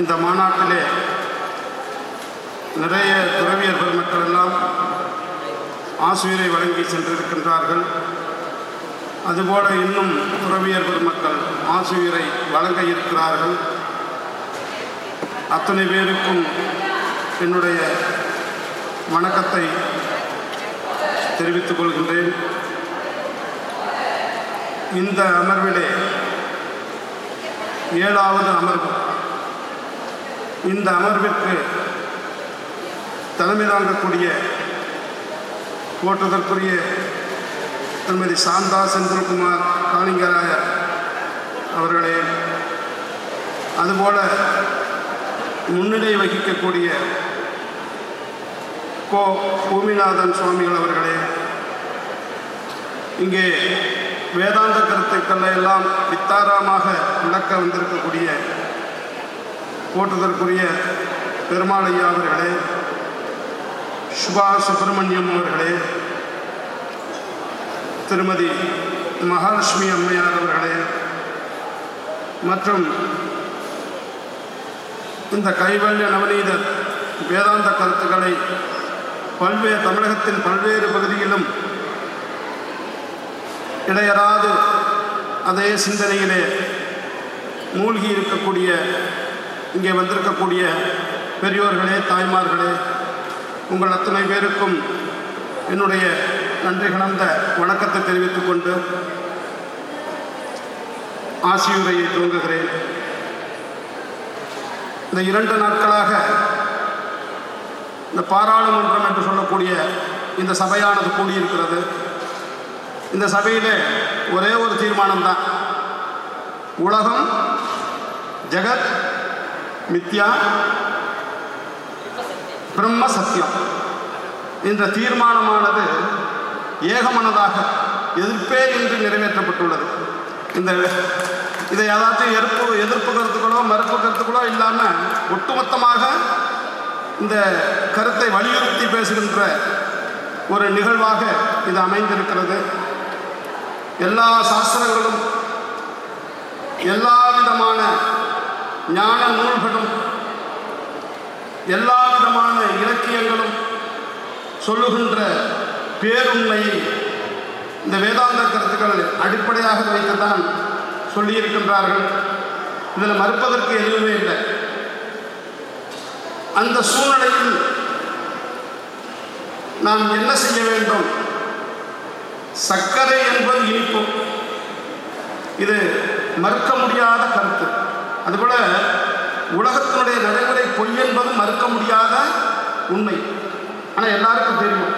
இந்த மாநாட்டிலே நிறைய துறவியர் பெருமக்கள் எல்லாம் ஆசிரியரை வழங்கி சென்றிருக்கின்றார்கள். அதுபோல இன்னும் துறவியர் பெருமக்கள் ஆசிரியரை வழங்க இருக்கிறார்கள். அத்தனை பேருக்கும் என்னுடைய வணக்கத்தை தெரிவித்துக் கொள்கின்றேன். இந்த அமர்விலே ஏழாவது அமர்வு இந்த அமர்விற்கு தலைமை தாங்கக்கூடிய போற்றுதற்குரிய திருமதி சாந்தா செந்தில்குமார் காளிங்கராயர் அவர்களே அதுபோல முன்னிலை வகிக்கக்கூடிய கோ. பூமிநாதன் சுவாமிகள் அவர்களே இங்கே வேதாந்த கருத்துக்களை எல்லாம் வித்தாராமாக விளக்க வந்திருக்கக்கூடிய போற்றுதற்குரிய பெருமாளையா அவர்களே சுபா சுப்பிரமணியம் அவர்களே திருமதி மகாலட்சுமி அம்மையார் அவர்களே மற்றும் இந்த கைவல்ய நவநீத வேதாந்த கருத்துக்களை பல்வேறு தமிழகத்தின் பல்வேறு பகுதியிலும் இடையறாது அதே சிந்தனையிலே மூழ்கி இருக்கக்கூடிய இங்கே வந்திருக்கக்கூடிய பெரியோர்களே தாய்மார்களே உங்கள் அத்தனை பேருக்கும் என்னுடைய நன்றி கலந்த வணக்கத்தை தெரிவித்துக் கொண்டு ஆசியுரையை துவங்குகிறேன். இந்த இரண்டு நாட்களாக இந்த பாராளுமன்றம் என்று சொல்லக்கூடிய இந்த சபையானது கூடியிருக்கிறது. இந்த சபையிலே ஒரே ஒரு தீர்மானம்தான். உலகம் ஜெகத் மித்யா? பிரம்ம சத்தியம் என்ற தீர்மானமானது ஏகமனதாக எதிர்ப்பே இன்றி நிறைவேற்றப்பட்டுள்ளது. இந்த இதை ஏதாச்சும் எதிர்ப்பு எதிர்ப்பு கருத்துக்களோ மறுப்பு கருத்துக்களோ இல்லாமல் ஒட்டுமொத்தமாக இந்த கருத்தை வலியுறுத்தி பேசுகின்ற ஒரு நிகழ்வாக இது அமைந்திருக்கிறது. எல்லா சாஸ்திரங்களும் எல்லா விதமான ஞான நூல்களும் எல்லா விதமான இலக்கியங்களும் சொல்லுகின்ற பேருண்மையை இந்த வேதாந்த கருத்துக்கள் அடிப்படையாக வைத்துத்தான் சொல்லியிருக்கின்றார்கள். இதில் மறுப்பதற்கு எதுவுமே இல்லை. அந்த சூழ்நிலையில் நாம் என்ன செய்ய வேண்டும்? சர்க்கரை என்பது இனிப்பு. இது மறுக்க முடியாத கருத்து. அதுபோல உலகத்தினுடைய நடைமுறை பொய் என்பது மறுக்க முடியாத உண்மை. ஆனால் எல்லாருக்கும் தெரியும்.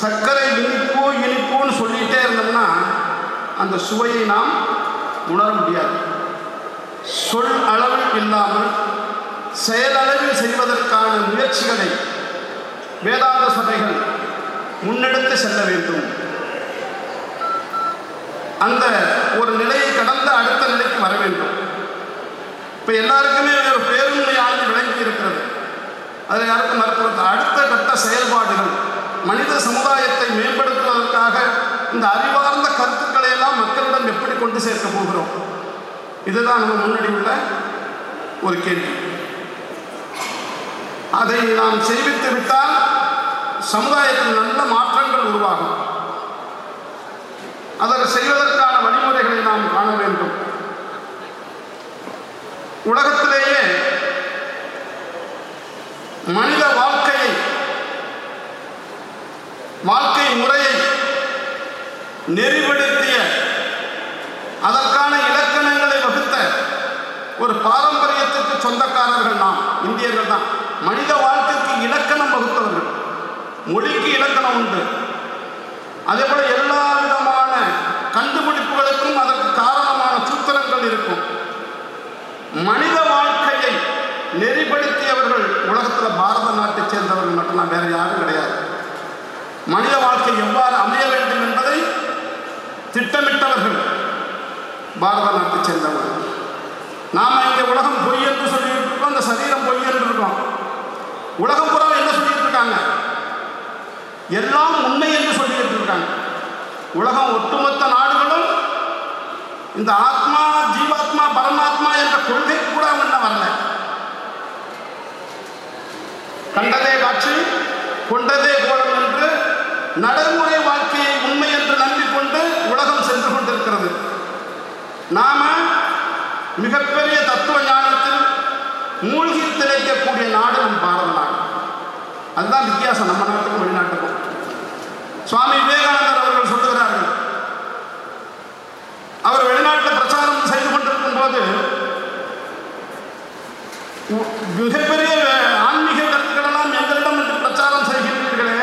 சர்க்கரை இனிப்பு இனிப்புன்னு சொல்லிகிட்டே இருந்தோம்னா அந்த சுவையை நாம் உணர முடியாது. சொல் அளவில் இல்லாமல் செயலளவில் செய்வதற்கான முயற்சிகளை வேதாந்த சபைகள் முன்னெடுத்து செல்ல வேண்டும். அந்த ஒரு நிலையை கடந்த அடுத்த நிலைக்கு வர வேண்டும். இப்போ எல்லாருக்குமே ஒரு பேருண்மையானது விளங்கி இருக்கிறது. அதில் யாருக்கும் மறுக்கிறது அடுத்த கட்ட செயல்பாடுகள் மனித சமுதாயத்தை மேம்படுத்துவதற்காக இந்த அறிவார்ந்த கருத்துக்களை எல்லாம் மக்களிடம் எப்படி கொண்டு சேர்க்க போகிறோம்? இதுதான் நம்ம முன்னாடி உள்ள ஒரு கேள்வி. அதை நாம் செய்வித்து விட்டால் சமுதாயத்தில் நல்ல மாற்றங்கள் உருவாகும். அதை செய்வதற்கான வழிமுறைகளை நாம் காண வேண்டும். உலகத்திலேயே மனித வாழ்க்கையை வாழ்க்கை முறையை நெறிப்படுத்திய அதற்கான இலக்கணங்களை வகுத்த ஒரு பாரம்பரியத்துக்கு சொந்தக்காரர்கள் நாம் இந்தியர்கள் தான். மனித வாழ்க்கைக்கு இலக்கணம் வகுத்தவர்கள். மொழிக்கு இலக்கணம் உண்டு. அதே போல எல்லா விதமான கண்டுபிடிப்புகளுக்கும் அதற்கு காரணமான சூத்திரங்கள் இருக்கும். மனித வாழ்க்கையை நெறிப்படுத்தியவர்கள் உலகத்தில் பாரத நாட்டைச் சேர்ந்தவர்கள் மட்டும்தான் வேற யாரும் கிடையாது. மனித வாழ்க்கை எவ்வாறு அமைய வேண்டும் என்பதை திட்டமிட்டவர்கள் பாரத நாட்டைச் சேர்ந்தவர்கள். நாம் இங்கே உலகம் பொய் என்று சொல்லிட்டு இருக்கோம் இந்த சரீரம் பொய் என்று இருக்கோம். உலகம் புறம் என்ன சொல்லிட்டு இருக்காங்க எல்லாம் உண்மை என்று சொல்லிட்டு இருக்காங்க உலகம் ஒட்டுமொத்த நாடுகளும் இந்த ஆத்மா ஜீவாத்மா பரமாத்மா என்ற கொள்கை கூட அவங்க இன்னும் வரல. கண்டதே காட்சி கொண்டதே கோலம் என்று நடைமுறை வாழ்க்கையை உண்மை என்று நம்பிக்கொண்டு உலகம் சென்று கொண்டிருக்கிறது. நாம மிகப்பெரிய தத்துவ ஞானத்தில் மூழ்கி திளைக்கக்கூடிய நாடு நம் பாரத நாடு அதுதான் வித்தியாசம் நம்ம நாட்டுக்கும் வெளிநாட்டுக்கும். சுவாமி விவேகானந்தர் அவர்கள் அவர் வெளிநாட்டில் பிரச்சாரம் செய்து கொண்டிருக்கும் போது மிகப்பெரிய ஆன்மீக கருத்துக்களெல்லாம் எங்களிடம் என்று பிரச்சாரம் செய்கின்றீர்களே.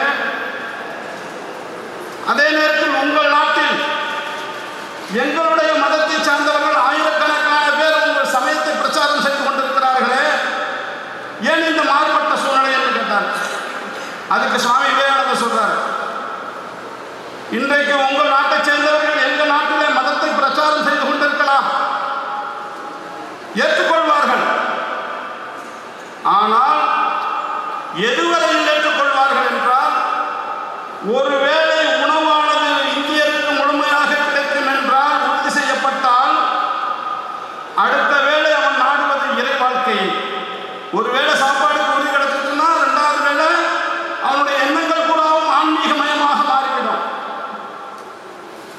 அதே நேரத்தில் உங்கள் நாட்டில் எங்களுடைய மதத்தை சார்ந்தவர்கள் ஆயிரக்கணக்கான பேர் உங்கள் சமயத்தை பிரச்சாரம் செய்து கொண்டிருக்கிறார்களே. ஏன் இந்த மாறுபட்ட சூழ்நிலை என்று கேட்டார். அதுக்கு சுவாமி விவேகானந்தர் சொல்றார். இன்றைக்கு உங்கள் நாட்டை சேர்ந்தவர்கள் பிரச்சாரம் செய்து கொண்டிருக்கலாம். ஏற்றுக்கொள்வார்கள். ஆனால் எதுவரை ஏற்றுக்கொள்வார்கள் என்றால் ஒருவேளை உணவானது இந்தியருக்கு முழுமையாக கிடைக்கும் என்றால் உறுதி செய்யப்பட்டால் அடுத்த வேளை அவன் நாடுவது இறை வாழ்க்கையை ஒருவேளை சாப்பாடுக்கு உறுதி கிடைச்சிச்சுன்னா ரெண்டாவது வேளை அவனுடைய எண்ணங்கள் பூராவும் ஆன்மீகமயமாக மாறிவிடும்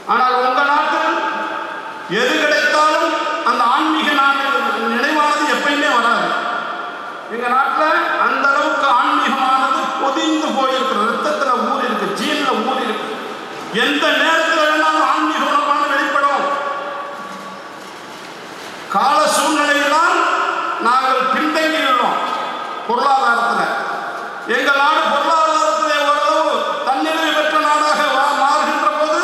ஆனால் உங்க நாட்டில் எது கிடைத்தாலும் அந்த ஆன்மீக நாடு நினைவானது எப்பயுமே வராது எங்க நாட்டில் அந்த அளவுக்கு ஆன்மீகமானது பொதிந்து போயிருக்கிற ரத்தத்துல ஊறி இருக்கு ஜீன்ல ஊறி இருக்கு எந்த நேரத்தில் வேணாலும் ஆன்மீக உணர்வான வெளிப்படும் கால சூழ்நிலையில்தான் நாங்கள் பின்தங்கியுள்ளோம் பொருளாதாரத்தில் எங்கள் நாடு பொருளாதாரத்திலே ஓரளவு தன்னிறைவு பெற்ற நாடாக வா- மாறுகின்ற போது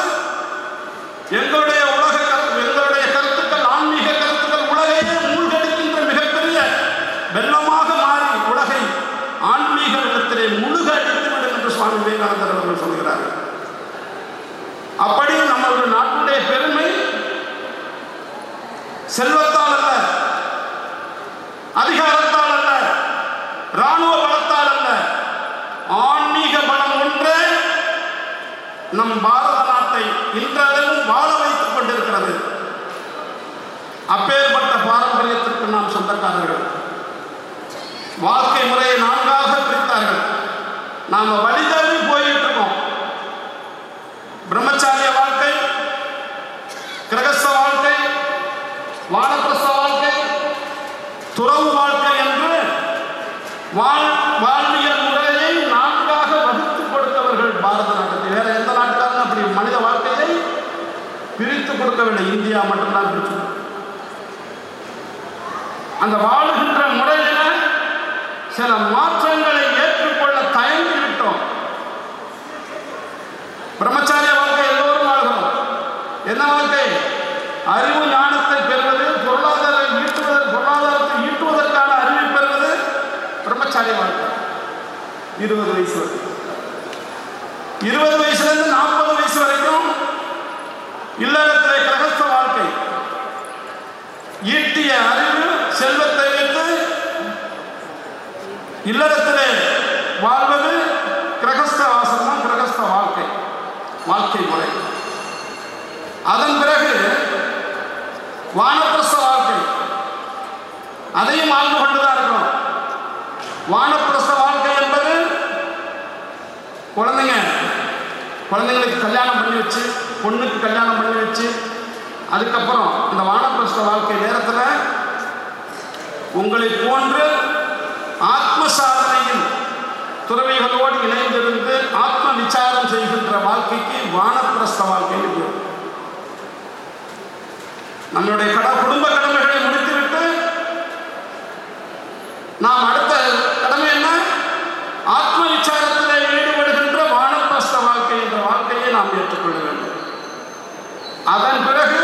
எங்களுடைய உலக கரு- எங்களுடைய கருத்துக்கள் ஆன்மீக கருத்துக்கள் உலகையே மூழ்கடிக்கின்ற மிகப்பெரிய வெள்ளமாக மாறி உலகை ஆன்மீக வெள்ளத்திலே முழுக அடித்துவிடும் என்று சுவாமி விவேகானந்தர் அவர்கள் சொல்கிறார்கள் அப்படி நம்மளுடைய நாட்டுடைய பெருமை செல்வத்தால் அல்ல. அதிகாரத்தால் அல்ல. ராணுவ பலத்தால் அல்ல. ஆன்மீக பலம் ஒன்றே நம் பாரத நாட்டை இன்றளவும் வாழ வைத்துக் கொண்டிருக்கிறது. அப்பேற்பட்ட பாரம்பரியத்திற்கு நாம் சொந்தக்காரர்கள். வாழ்க்கை முறையை நான்காக பிரித்தார்கள். நாம வழிதல் போயிட்டு இருக்கோம் பிரம்மச்சாரிய வாழ்க்கை கிரகஸ்த வாழ்க்கை வானப்பிரஸ்த வாழ்க்கை துறவு வாழ்க்கை என்று வாழ் வாழ்வியல் முறையை நான்காக வகுத்து கொடுத்தவர்கள் பாரத நாட்டுக்கு வேற எந்த நாட்டுக்காரங்க அப்படி மனித வாழ்க்கையை பிரித்து இந்தியா மட்டும்தான் பிரித்து அந்த வாழுகின்ற முறையில சில மாற்றங்களை ஏற்றுக்கொள்ள தயங்கி விட்டோம். பிரம்மச்சாரிய வாழ்க்கை எல்லோரும் வாழ்கிறோம். என்ன வாழ்க்கை? அறிவு ஞானத்தை பெறுவது பொருளாதாரம் ஈட்டுவதற்கு பொருளாதாரத்தை ஈட்டுவதற்கான அறிவை பெறுவது பிரம்மச்சாரிய வாழ்க்கை. இருபது வயசு இருபது வயசுல இருந்து நாற்பது வயசு வரைக்கும் இல்லறத்திலே கிரகஸ்த வாழ்க்கை ஈட்டிய அறிவு செல்வத்தை வைத்து இல்லறத்திலே வாழ்வது கிரகஸ்த வாசம் தான் கிரகஸ்த வாழ்க்கை வாழ்க்கை முறை. அதன் பிறகு வானப்பிரஸ்த வாழ்க்கை. அதையும் ஆழ்ந்து கொண்டுதான் இருக்கிறோம் வானப்பிரஸ்த வாழ்க்கை என்பது குழந்தைங்க குழந்தைங்களுக்கு கல்யாணம் பண்ணி வச்சு பொண்ணுக்கு கல்யாணம் பண்ணி வச்சு அதுக்கப்புறம் இந்த வானப்பிரஸ்த வாழ்க்கை நேரத்தில் உங்களை போன்று ஆத்ம சாதனையில் துறவிகளோடு இணைந்திருந்து ஆத்ம விசாரம் செய்கின்ற வாழ்க்கைக்கு வானப்பிரஸ்த வாழ்க்கை நம்முடைய நம்மளுடைய கட குடும்ப கடமைகளை முடித்துவிட்டு நாம் அடுத்த கடமை என்ன? ஆத்ம விசாரத்தில் ஈடுபடுகின்ற வானப்பிரஸ்த வாழ்க்கை என்ற வாழ்க்கையை நாம் ஏற்றுக்கொள்ள வேண்டும். அதன் பிறகு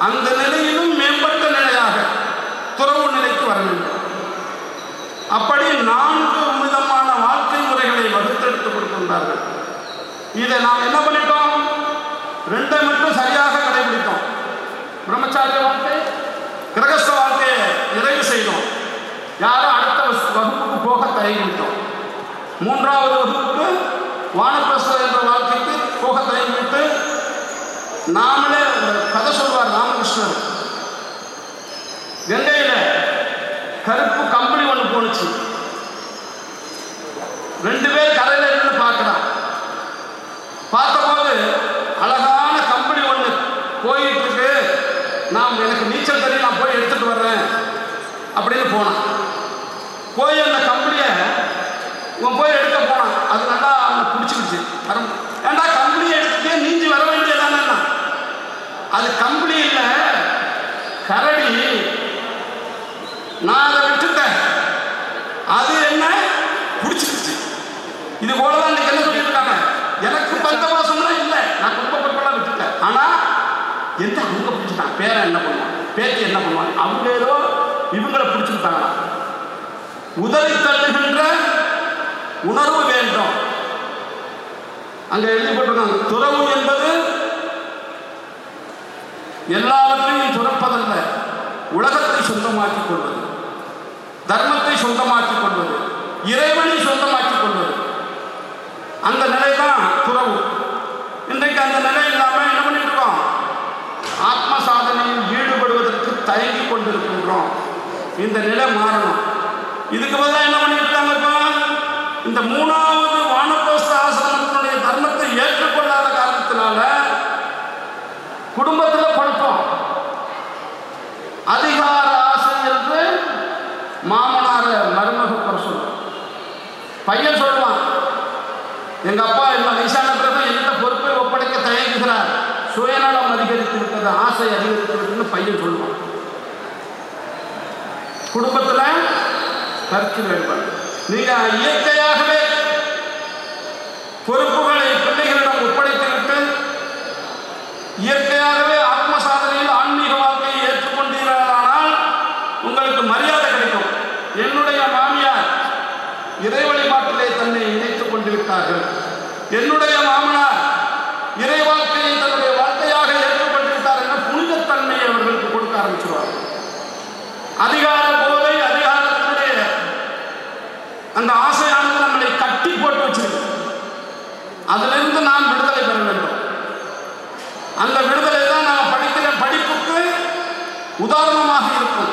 அந்த நிலை மேம்பட்ட நிலையாக துறவு நிலைக்கு வர வேண்டும் அப்படி நான்கு விதமான வாழ்க்கை முறைகளை வகுத்தெடுத்துக் கொடுக்கின்றார்கள் இதை நாம் என்ன பண்ணிட்டோம்? ரெண்டை மட்டும் சரியாக கடைபிடித்தோம். பிரம்மச்சாரிய வாழ்க்கை கிரகஸ்த வாழ்க்கையை நிறைவு செய்தோம். யாரும் அடுத்த வகுப்புக்கு போக தயங்கிவிட்டோம். மூன்றாவது வகுப்புக்கு வானப்பிரஸ்த என்ற வாழ்க்கைக்கு போக தயங்கிவிட்டு நாமளே கதை சொல்வார் ராமகிருஷ்ணர். கங்கையில் கருப்பு கம்பளி ஒன்று போணுச்சு. ரெண்டு பேர் கரையில் பார்த்தபோது அழகான கம்பெனி ஒன்று போயிட்டு இருக்கு நான் எனக்கு நீச்சல் தெரியும் நான் போய் எடுத்துட்டு வர்றேன் அப்படின்னு போனான். போய் அந்த கம்பெனியை இவன் போய் எடுக்க போனான். அது நல்லா அவனை பிடிச்சிக்கிச்சு. வரும் ஏண்டா கம்பெனியை எடுத்துட்டு நீஞ்சி வர வேண்டியதானே அது கம்பெனி இல்லை கரடி. நான் அதை விட்டுட்டேன். அது என்ன? பிடிச்சிருச்சு இது போலதான் தான் இன்னைக்கு என்ன சொல்லியிருக்காங்க எனக்கு பஞ்சபாசம்லாம் இல்லை நான் குடும்ப பொறுப்பெல்லாம் விட்டுட்டேன் ஆனால் எந்த அவங்க பிடிச்சிட்டான் பேரை என்ன பண்ணுவான் பேத்தி என்ன பண்ணுவான் அவங்க ஏதோ இவங்களை பிடிச்சிருக்காங்க உதவி தள்ளுகின்ற உணர்வு வேண்டும். அங்க எழுதிப்பட்டிருக்காங்க துறவு என்பது எல்லாவற்றையும் துறப்பதல்ல. உலகத்தை சொந்தமாக்கிக் கொள்வது. தர்மத்தை சொந்தமாக்கிக் கொள்வது. இறைவனை சொந்தமாக்கிக் கொள்வது. அந்த நிலை தான் துறவு. இன்றைக்கு அந்த நிலை இல்லாமல் என்ன ஆத்ம சாதனையில் ஈடுபடுவதற்கு தயங்கி கொண்டிருக்கின்றோம். இந்த நிலை மாறணும். இதுக்கு பதிலாக என்ன பண்ணிட்டு இப்போ? இந்த மூணாவது வானப்பிரஸ்த ஆசிரமத்தினுடைய தர்மத்தை ஏற்றுக்கொள்ளாத காரணத்தினால குடும்பத்தில் குழப்பம் அதிகார ஆசை என்று மாமனார மருமக குறை சொல்லுவான் பையன் சொல்லுவான் எங்க அப்பா என்ன வயசான பிறகு எந்த பொறுப்பை ஒப்படைக்க தயங்குகிறார் சுயநலம் அதிகரித்து விட்டது ஆசை அதிகரித்து பையன் சொல்லுவான். குடும்பத்தில் கருத்து வேறுபாடு. நீங்கள் இயற்கையாகவே பொறுப்புகளை பிள்ளைகளிடம் ஒப்படைத்துவிட்டு இயற்கையாகவே ஆத்ம சாதனையில் ஆன்மீக வாழ்க்கையை ஏற்றுக்கொண்டீர்களானால் உங்களுக்கு மரியாதை கிடைக்கும் என்னுடைய மாமியார் இறை வழிபாட்டிலே தன்னை இணைத்துக் கொண்டு விட்டார்கள் என்னுடைய மாமனார் இறை வாழ்க்கையை தன்னுடைய வாழ்க்கையாக ஏற்றுக்கொண்டு விட்டார் என்ற புனிதத்தன்மையை அவர்களுக்கு கொடுக்க ஆரம்பிச்சிருவார் அதிகார போதை அதிகாரத்தினுடைய அந்த ஆசையானது நம்மளை கட்டி போட்டு வச்சிருக்கு அதிலிருந்து நாம் விடுதலை பெற வேண்டும் அந்த விடுதலை தான் நாம் படிக்கிற படிப்புக்கு உதாரணமாக இருக்கும்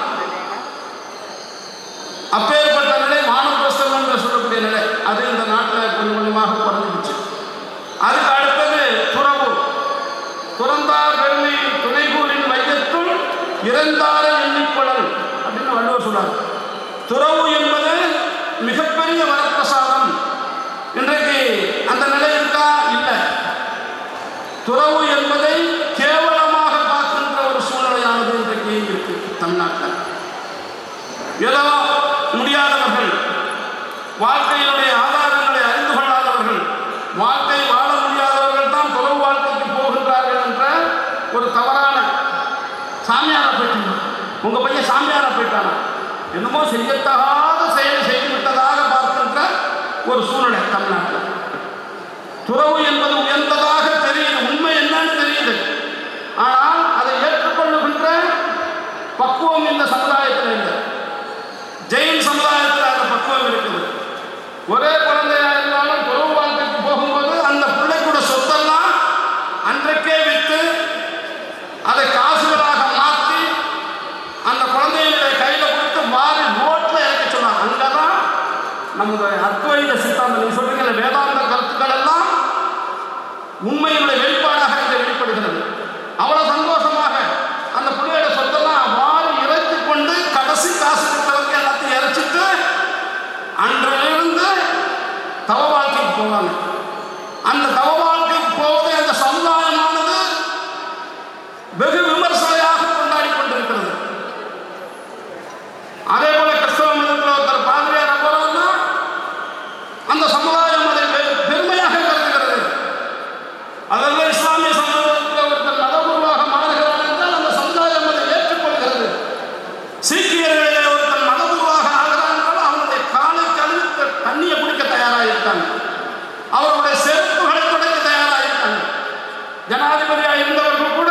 அப்பேற்பட்ட நிலை மானப்பிரசவம் என்று சொல்லக்கூடிய நிலை அது இந்த நாட்டில் கொஞ்சம் கொஞ்சமாக குறைஞ்சிடுச்சு அதுக்கு அடுத்தது துறவு துறந்தார் பெருமை துணைகூரின் மையத்துள் இறந்தார எண்ணிக்கொள்ளல் அப்படின்னு வள்ளுவர் சொல்றார் துறவு என்பது மிகப்பெரிய வரப்பிரசாதம். இன்றைக்கு அந்த நிலை இருக்கா? இல்லை. துறவு என்பதை கேவலமாக பார்க்கின்ற ஒரு சூழ்நிலையானது இன்றைக்கு இருக்கு தமிழ்நாட்டில். ஏதோ முடியாதவர்கள் வாழ்க்கையில் ஆதாரங்களை அறிந்து கொள்ளாதவர்கள் வாழ்க்கை வாழ முடியாதவர்கள் தான் துறவு வாழ்க்கைக்கு போகின்றார்கள் என்ற ஒரு தவறான சாமியாரை உங்கள் பையன் சாமியாரை போயிட்டானா? என்னமோ செய்யத்தகாத செயல் செய்து விட்டதாக பார்க்கின்ற ஒரு சூழ்நிலை தமிழ்நாட்டில். துறவு என்பது உயர்ந்ததாக தெரியுது. உண்மை என்னன்னு தெரியுது. ஆனால் அதை ஏற்றுக்கொள்ளுகின்ற பக்குவம் இந்த சமுதாயத்தில் இல்லை. ஜெயின் சமுதாயத்தில் அந்த பக்குவம் இருக்குது. ஒரே குழந்தை இருந்தாலும் துறவு வாழ்க்கைக்கு போகும்போது அந்த பிள்ளைக்கூட சொத்தெல்லாம் அன்றைக்கே விற்று அதை காசுகளாக மாற்றி அந்த குழந்தைகளுடைய கையில் கொடுத்து மாறி ரோட்டில் இறக்க சொன்னாங்க அங்கே தான் நம்முடைய அத்வைத சித்தாந்தம் நீங்க சொல்றீங்க வேதாந்த கருத்துக்கள் எல்லாம் உண்மையினுடைய வெளிப்பாடாக இங்கே வெளிப்படுகிறது. அவ்வளவு சந்தோஷமாக அந்த புள்ளியோட சொத்தெல்லாம் வாரி இறைத்து கொண்டு கடைசி காசு கொடுத்தவங்க எல்லாத்தையும் இறைச்சிட்டு அன்றிலிருந்து தவ வாழ்க்கைக்கு போவாங்க அந்த தவ வாழ்க்கைக்கு போவதை அந்த சமுதாயமானது வெகு விமர்சனையாக கொண்டாடி கொண்டிருக்கிறது அதே போல கிறிஸ்தவ மதத்தில் ஒருத்தர் பாதிரியார் போறாருன்னா அந்த சமுதாயம் அதை பெ- பெருமையாக கருதுகிறது அதெல்லாம் இஸ்லாமிய சமுதாயத்தில் ஒருத்தர் மதகுருவாக மாறுகிறார் என்றால் அந்த சமுதாயம் அதை ஏற்றுக்கொள்கிறது சீக்கியர்களிலே ஒருத்தன் மதகுருவாக ஆகிறான் என்றால் அவனுடைய காலை கழுவி த- தண்ணியை குடிக்க தயாராக இருக்காங்க அவருடைய செருப்புகளை துடைக்க தயாராக இருக்காங்க ஜனாதிபதியாக இருந்தவர்கள் கூட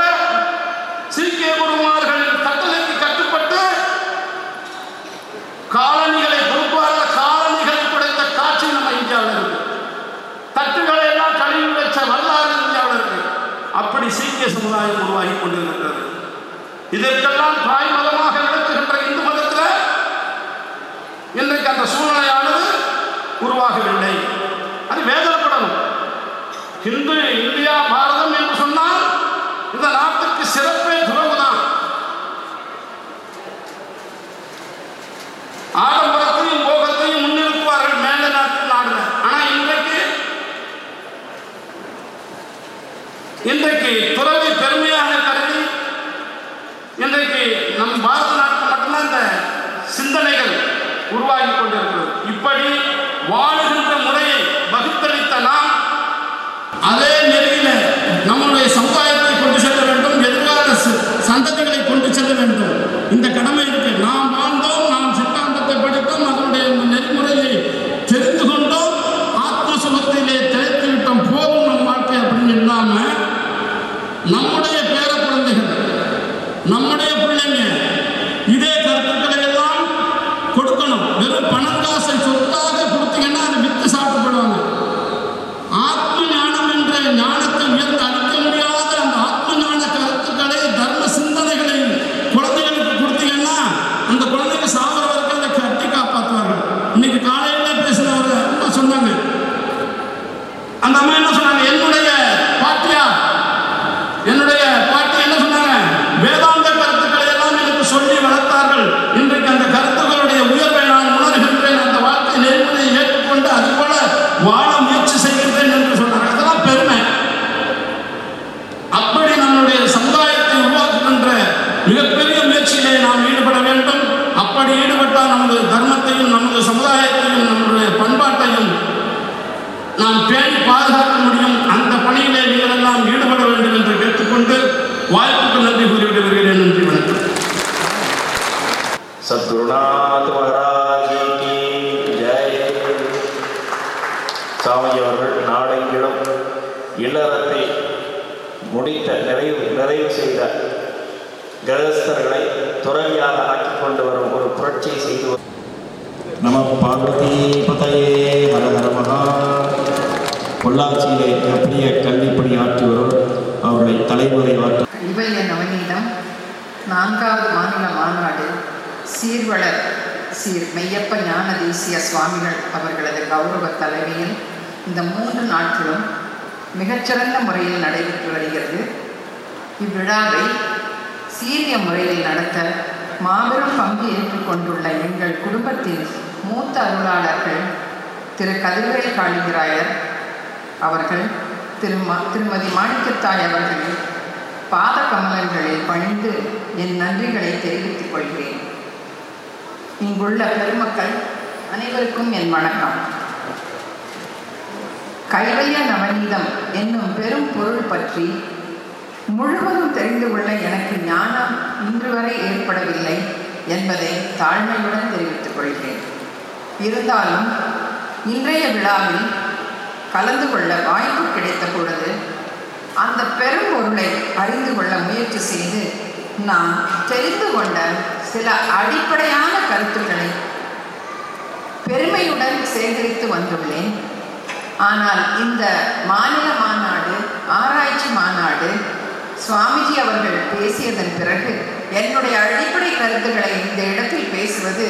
சமுதாயம் உருவாகி கொண்டிருக்கிறது இதற்கெல்லாம் தாய் மதமாக நடத்துகின்ற இந்து மதத்தில் இன்றைக்கு அந்த சூழ்நிலையானது உருவாகவில்லை அது வேதனைப்படணும் இந்து இந்தியா பாரதம் என்று சொன்னால் இந்த நாட்டுக்கு சிறப்பே துறவுதான் ஆடம்பரத்தையும் போகத்தையும் முன்னிறுத்துவார்கள் மேல நாட்டு நாடுல ஆனா இன்றைக்கு இன்றைக்கு துறவை பெருமையாக கருதி இன்றைக்கு நம் பாரத நாட்டில் மட்டும்தான் இந்த சிந்தனைகள் உருவாகி கொண்டிருக்கிறது இப்படி வாழுகின்ற முறையை வகுத்தளித்த நாம் அதே நெறியில நம்முடைய சமுதாயத்தை கொண்டு செல்ல வேண்டும் எதிர்கால ச- சந்ததிகளை கொண்டு செல்ல வேண்டும் இந்த கடமை இருக்கு நாம் வாழ்ந்தோம் நாம் சித்தாந்தத்தை படித்தோம் அதனுடைய நெறிமுறையை தெரிந்து கொண்டோம் ஆத்ம சுகத்திலே திளைத்து விட்டோம் போதும் நம் வாழ்க்கை அப்படின்னு இல்லாம நம்முடைய பேர குழந்தைகள் நம்முடைய பிள்ளைங்க இதே கருத்துக்களை எல்லாம் கொடுக்கணும். வெறும் பணம் காசை சொத்தாக கொடுத்தீங்கன்னா பதையே ஹரஹர பொள்ளாச்சியிலே அப்படிய கல்விப்பணி ஆற்றி வரும் அவர்களை தலைமுறை ஆற்ற இவைய நவநீதம் நான்காவது மாநில மாநாடு சீர்வளர் சீர் மெய்யப்ப ஞான தேசிய சுவாமிகள் அவர்களது கௌரவ தலைமையில் இந்த மூன்று நாட்களும் மிகச்சிறந்த முறையில் நடைபெற்று வருகிறது. இவ்விழாவை சீரிய முறையில் நடத்த மாபெரும் பங்கு ஏற்றுக்கொண்டுள்ள எங்கள் குடும்பத்தின் மூத்த அருளாளர்கள் திரு கதிர்வேல் காளிங்கராயர் அவர்கள் திருமா திருமதி மாணிக்கத்தாய் அவர்களின் பாத கமலங்களில் பணிந்து என் நன்றிகளை தெரிவித்துக் கொள்கிறேன். இங்குள்ள பெருமக்கள் அனைவருக்கும் என் வணக்கம். கைவல்ய நவநீதம் என்னும் பெரும் பொருள் பற்றி முழுவதும் தெரிந்து கொள்ள எனக்கு ஞானம் இன்று வரை ஏற்படவில்லை என்பதை தாழ்மையுடன் தெரிவித்துக் கொள்கிறேன். இருந்தாலும் இன்றைய விழாவில் கலந்து கொள்ள வாய்ப்பு கிடைத்த பொழுது அந்த பெரும் பொருளை அறிந்து கொள்ள முயற்சி செய்து நான் தெரிந்து கொண்ட சில அடிப்படையான கருத்துக்களை பெருமையுடன் சேகரித்து வந்துள்ளேன். ஆனால் இந்த மாநில மாநாடு ஆராய்ச்சி மாநாடு சுவாமிஜி அவர்கள் பேசியதன் பிறகு என்னுடைய அடிப்படை கருத்துக்களை இந்த இடத்தில் பேசுவது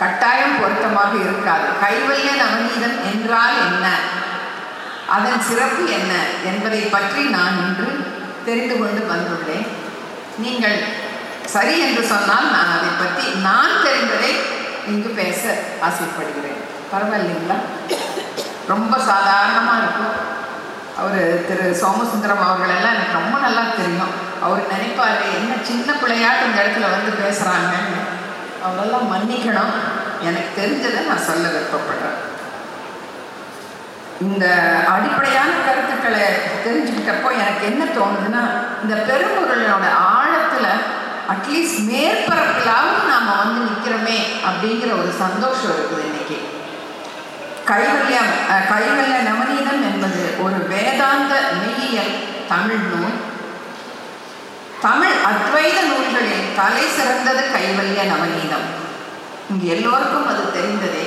கட்டாயம் பொருத்தமாக இருக்காது. கைவல்ய நவநீதம் என்றால் என்ன? அதன் சிறப்பு என்ன என்பதை பற்றி நான் இன்று தெரிந்து கொண்டு வந்துள்ளேன். நீங்கள் சரி என்று சொன்னால் நான் அதை பற்றி நான் தெரிந்ததை இங்கு பேச ஆசைப்படுகிறேன். பரவாயில்லைங்களா? ரொம்ப சாதாரணமாக இருக்கும். அவர் திரு சோமசுந்தரம் அவர்கள் எல்லாம் எனக்கு ரொம்ப நல்லா தெரியும். அவர் நினைப்பார் என்ன சின்ன பிள்ளையாட்டு இந்த இடத்துல வந்து பேசுகிறாங்கன்னு அவரெல்லாம் மன்னிக்கணும். எனக்கு தெரிஞ்சதை நான் சொல்ல விருப்பப்படுறேன். இந்த அடிப்படையான கருத்துக்களை தெரிஞ்சுக்கிட்டப்போ எனக்கு என்ன தோணுதுன்னா இந்த பெரும்பொருளோட ஆழத்தில் அட்லீஸ்ட் மேற்பரப்பிலாவது நாம் வந்து நிற்கிறோமே அப்படிங்கிற ஒரு சந்தோஷம் இருக்குது இன்னைக்கு. கைவல்யம் கைவல்ய நவநீதம் என்பது ஒரு வேதாந்த மெய்யியல் தமிழ் நூல். தமிழ் அத்வைத நூல்களில் தலை சிறந்தது கைவல்ய நவநீதம். இங்கு எல்லோருக்கும் அது தெரிந்ததே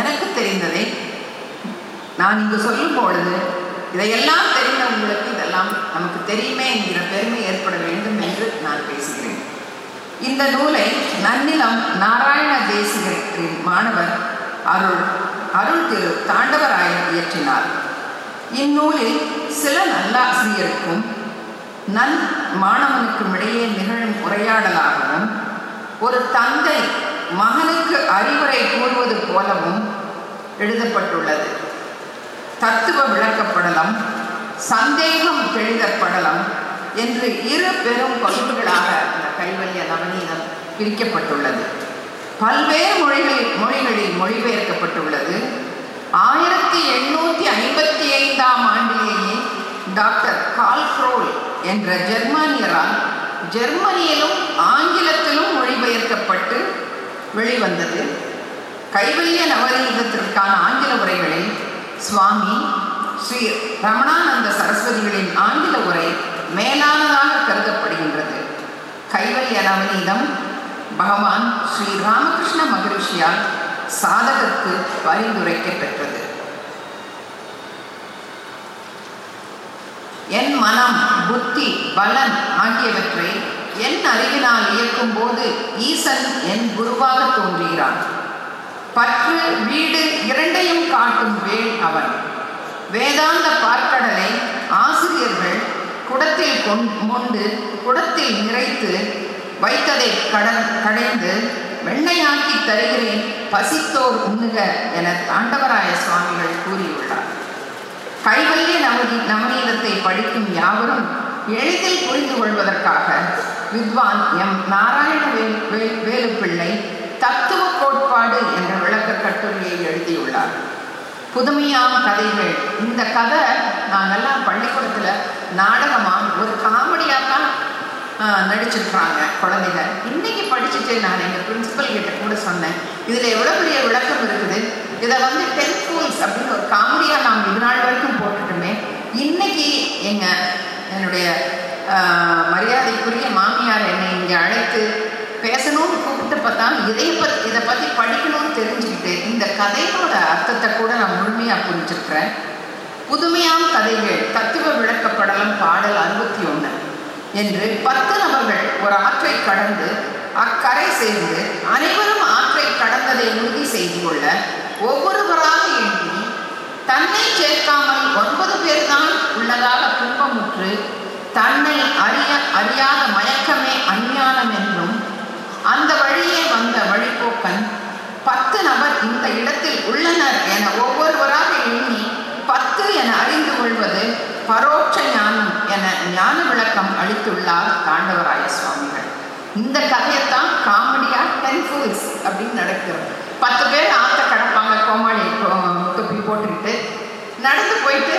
எனக்கு தெரிந்ததே. நான் இங்கு சொல்லும் பொழுது இதையெல்லாம் தெரிந்த உங்களுக்கு இதெல்லாம் நமக்கு தெரியுமே என்கிற பெருமை ஏற்பட வேண்டும் என்று நான் பேசுகிறேன். இந்த நூலை நன்னிலம் நாராயண தேசிகரின் மாணவர் அருள் அருள் திரு தாண்டவராயன் இயற்றினார். இந்நூலில் சில நல்லாசிரியருக்கும் நன் மாணவனுக்கும் இடையே நிகழும் உரையாடலாகவும் ஒரு தந்தை மகனுக்கு அறிவுரை கூறுவது போலவும் எழுதப்பட்டுள்ளது. தத்துவ விளக்கப்படலம் சந்தேகம் தெளிதப்படலம் என்று இரு பெரும் பகுதிகளாக இந்த கைவல்ய நவநீதம் பிரிக்கப்பட்டுள்ளது. பல்வேறு மொழிகளில் மொழிகளில் மொழிபெயர்க்கப்பட்டுள்ளது. ஆயிரத்தி எண்ணூற்றி ஐம்பத்தி ஐந்தாம் ஆண்டிலேயே டாக்டர் கால்க்ரோல் என்ற ஜெர்மானியரால் ஜெர்மனியிலும் ஆங்கிலத்திலும் மொழிபெயர்க்கப்பட்டு வெளிவந்தது. கைவல்ய நவரீகத்திற்கான ஆங்கில உரைகளில் சுவாமி ஸ்ரீ ரமணானந்த சரஸ்வதிகளின் ஆங்கில உரை மேலானதாக கருதப்படுகின்றது. கைவல்ய நவநீதம் பகவான் ஸ்ரீ ராமகிருஷ்ண மகரிஷியால் சாதகத்து பரிந்துரைக்கப்பெற்றது. என் மனம் புத்தி பலன் ஆகியவற்றை என் அறிவினால் இயக்கும் போது ஈசன் என் குருவாக தோன்றுகிறான். பற்று வீடு இரண்டையும் காட்டும் வேள் அவன். வேதாந்த பார்க்கடலை ஆசிரியர்கள் குடத்தில் கொண்டு குடத்தில் நிறைத்து வைத்ததை கடன் கடைந்து வெண்ணையாக்கி தருகிறேன் பசித்தோர் உண்ணுக என தாண்டவராய சுவாமிகள் கூறியுள்ளார். கைவல்லிய நமதி நவநீதத்தை படிக்கும் யாவரும் எளிதில் புரிந்து கொள்வதற்காக வித்வான் எம். நாராயண வேல் வேல் வேலுப்பிள்ளை தத்துவ கோட்பாடு என்ற விளக்க கட்டுரையை எழுதியுள்ளார். புதுமையான கதைகள். இந்த கதை நாங்கள்லாம் பள்ளிக்கூடத்தில் நாடகமாக ஒரு காமெடியாக தான் நடிச்சிருக்கிறாங்க குழந்தைங்க இன்னைக்கு படிச்சுட்டு நான் எங்கள் பிரின்சிபல் கிட்ட கூட சொன்னேன். இதில் எவ்வளோ பெரிய விளக்கம் இருக்குது? இதை வந்து டென் ஃபூல்ஸ் அப்படின்னு ஒரு காமெடியாக நாம் இது நாள் வரைக்கும் போட்டுட்டுமே இன்னைக்கு எங்கள் என்னுடைய மரியாதைக்குரிய மாமியார் என்னை இங்கே அழைத்து பேசணும்னு கூப்பிட்டு பார்த்தா இதை பற்றி இதை பற்றி படிக்கணும்னு தெரிஞ்சுக்கிட்டு இந்த கதையோட அர்த்தத்தை கூட நான் முழுமையாக புரிஞ்சுருக்கிறேன். புதுமையான கதைகள் தத்துவ விளக்கப்படலம் பாடல் அறுபத்தி ஒன்று என்று பத்து நபர்கள் ஒரு ஆற்றை கடந்து அக்கரை சேர்ந்து அனைவரும் ஆற்றை கடந்ததை உறுதி செய்து கொள்ள ஒவ்வொருவராக எண்ணி தன்னை சேர்க்காமல் ஒன்பது பேர் தான் உள்ளதாக துன்பமுற்று தன்னை அறிய அறியாத மயக்கமே அஞ்ஞானம் என்றும் அந்த வழியே வந்த வழிபோக்கன் பத்து நபர் இந்த இடத்தில் உள்ளனர் என ஒவ்வொருவராக எண்ணி பத்து என அறிந்து கொள்வது பரோட்ச ஞானம் என ஞான விளக்கம் அளித்துள்ளார் தாண்டவராய சுவாமிகள். இந்த கதையைத்தான் காமெடியா டென் ஃபூல்ஸ் அப்படின்னு நடக்கிறது. பத்து பேர் ஆற்ற கடப்பாங்க கோமாளி தொப்பி போட்டுக்கிட்டு. நடந்து போயிட்டு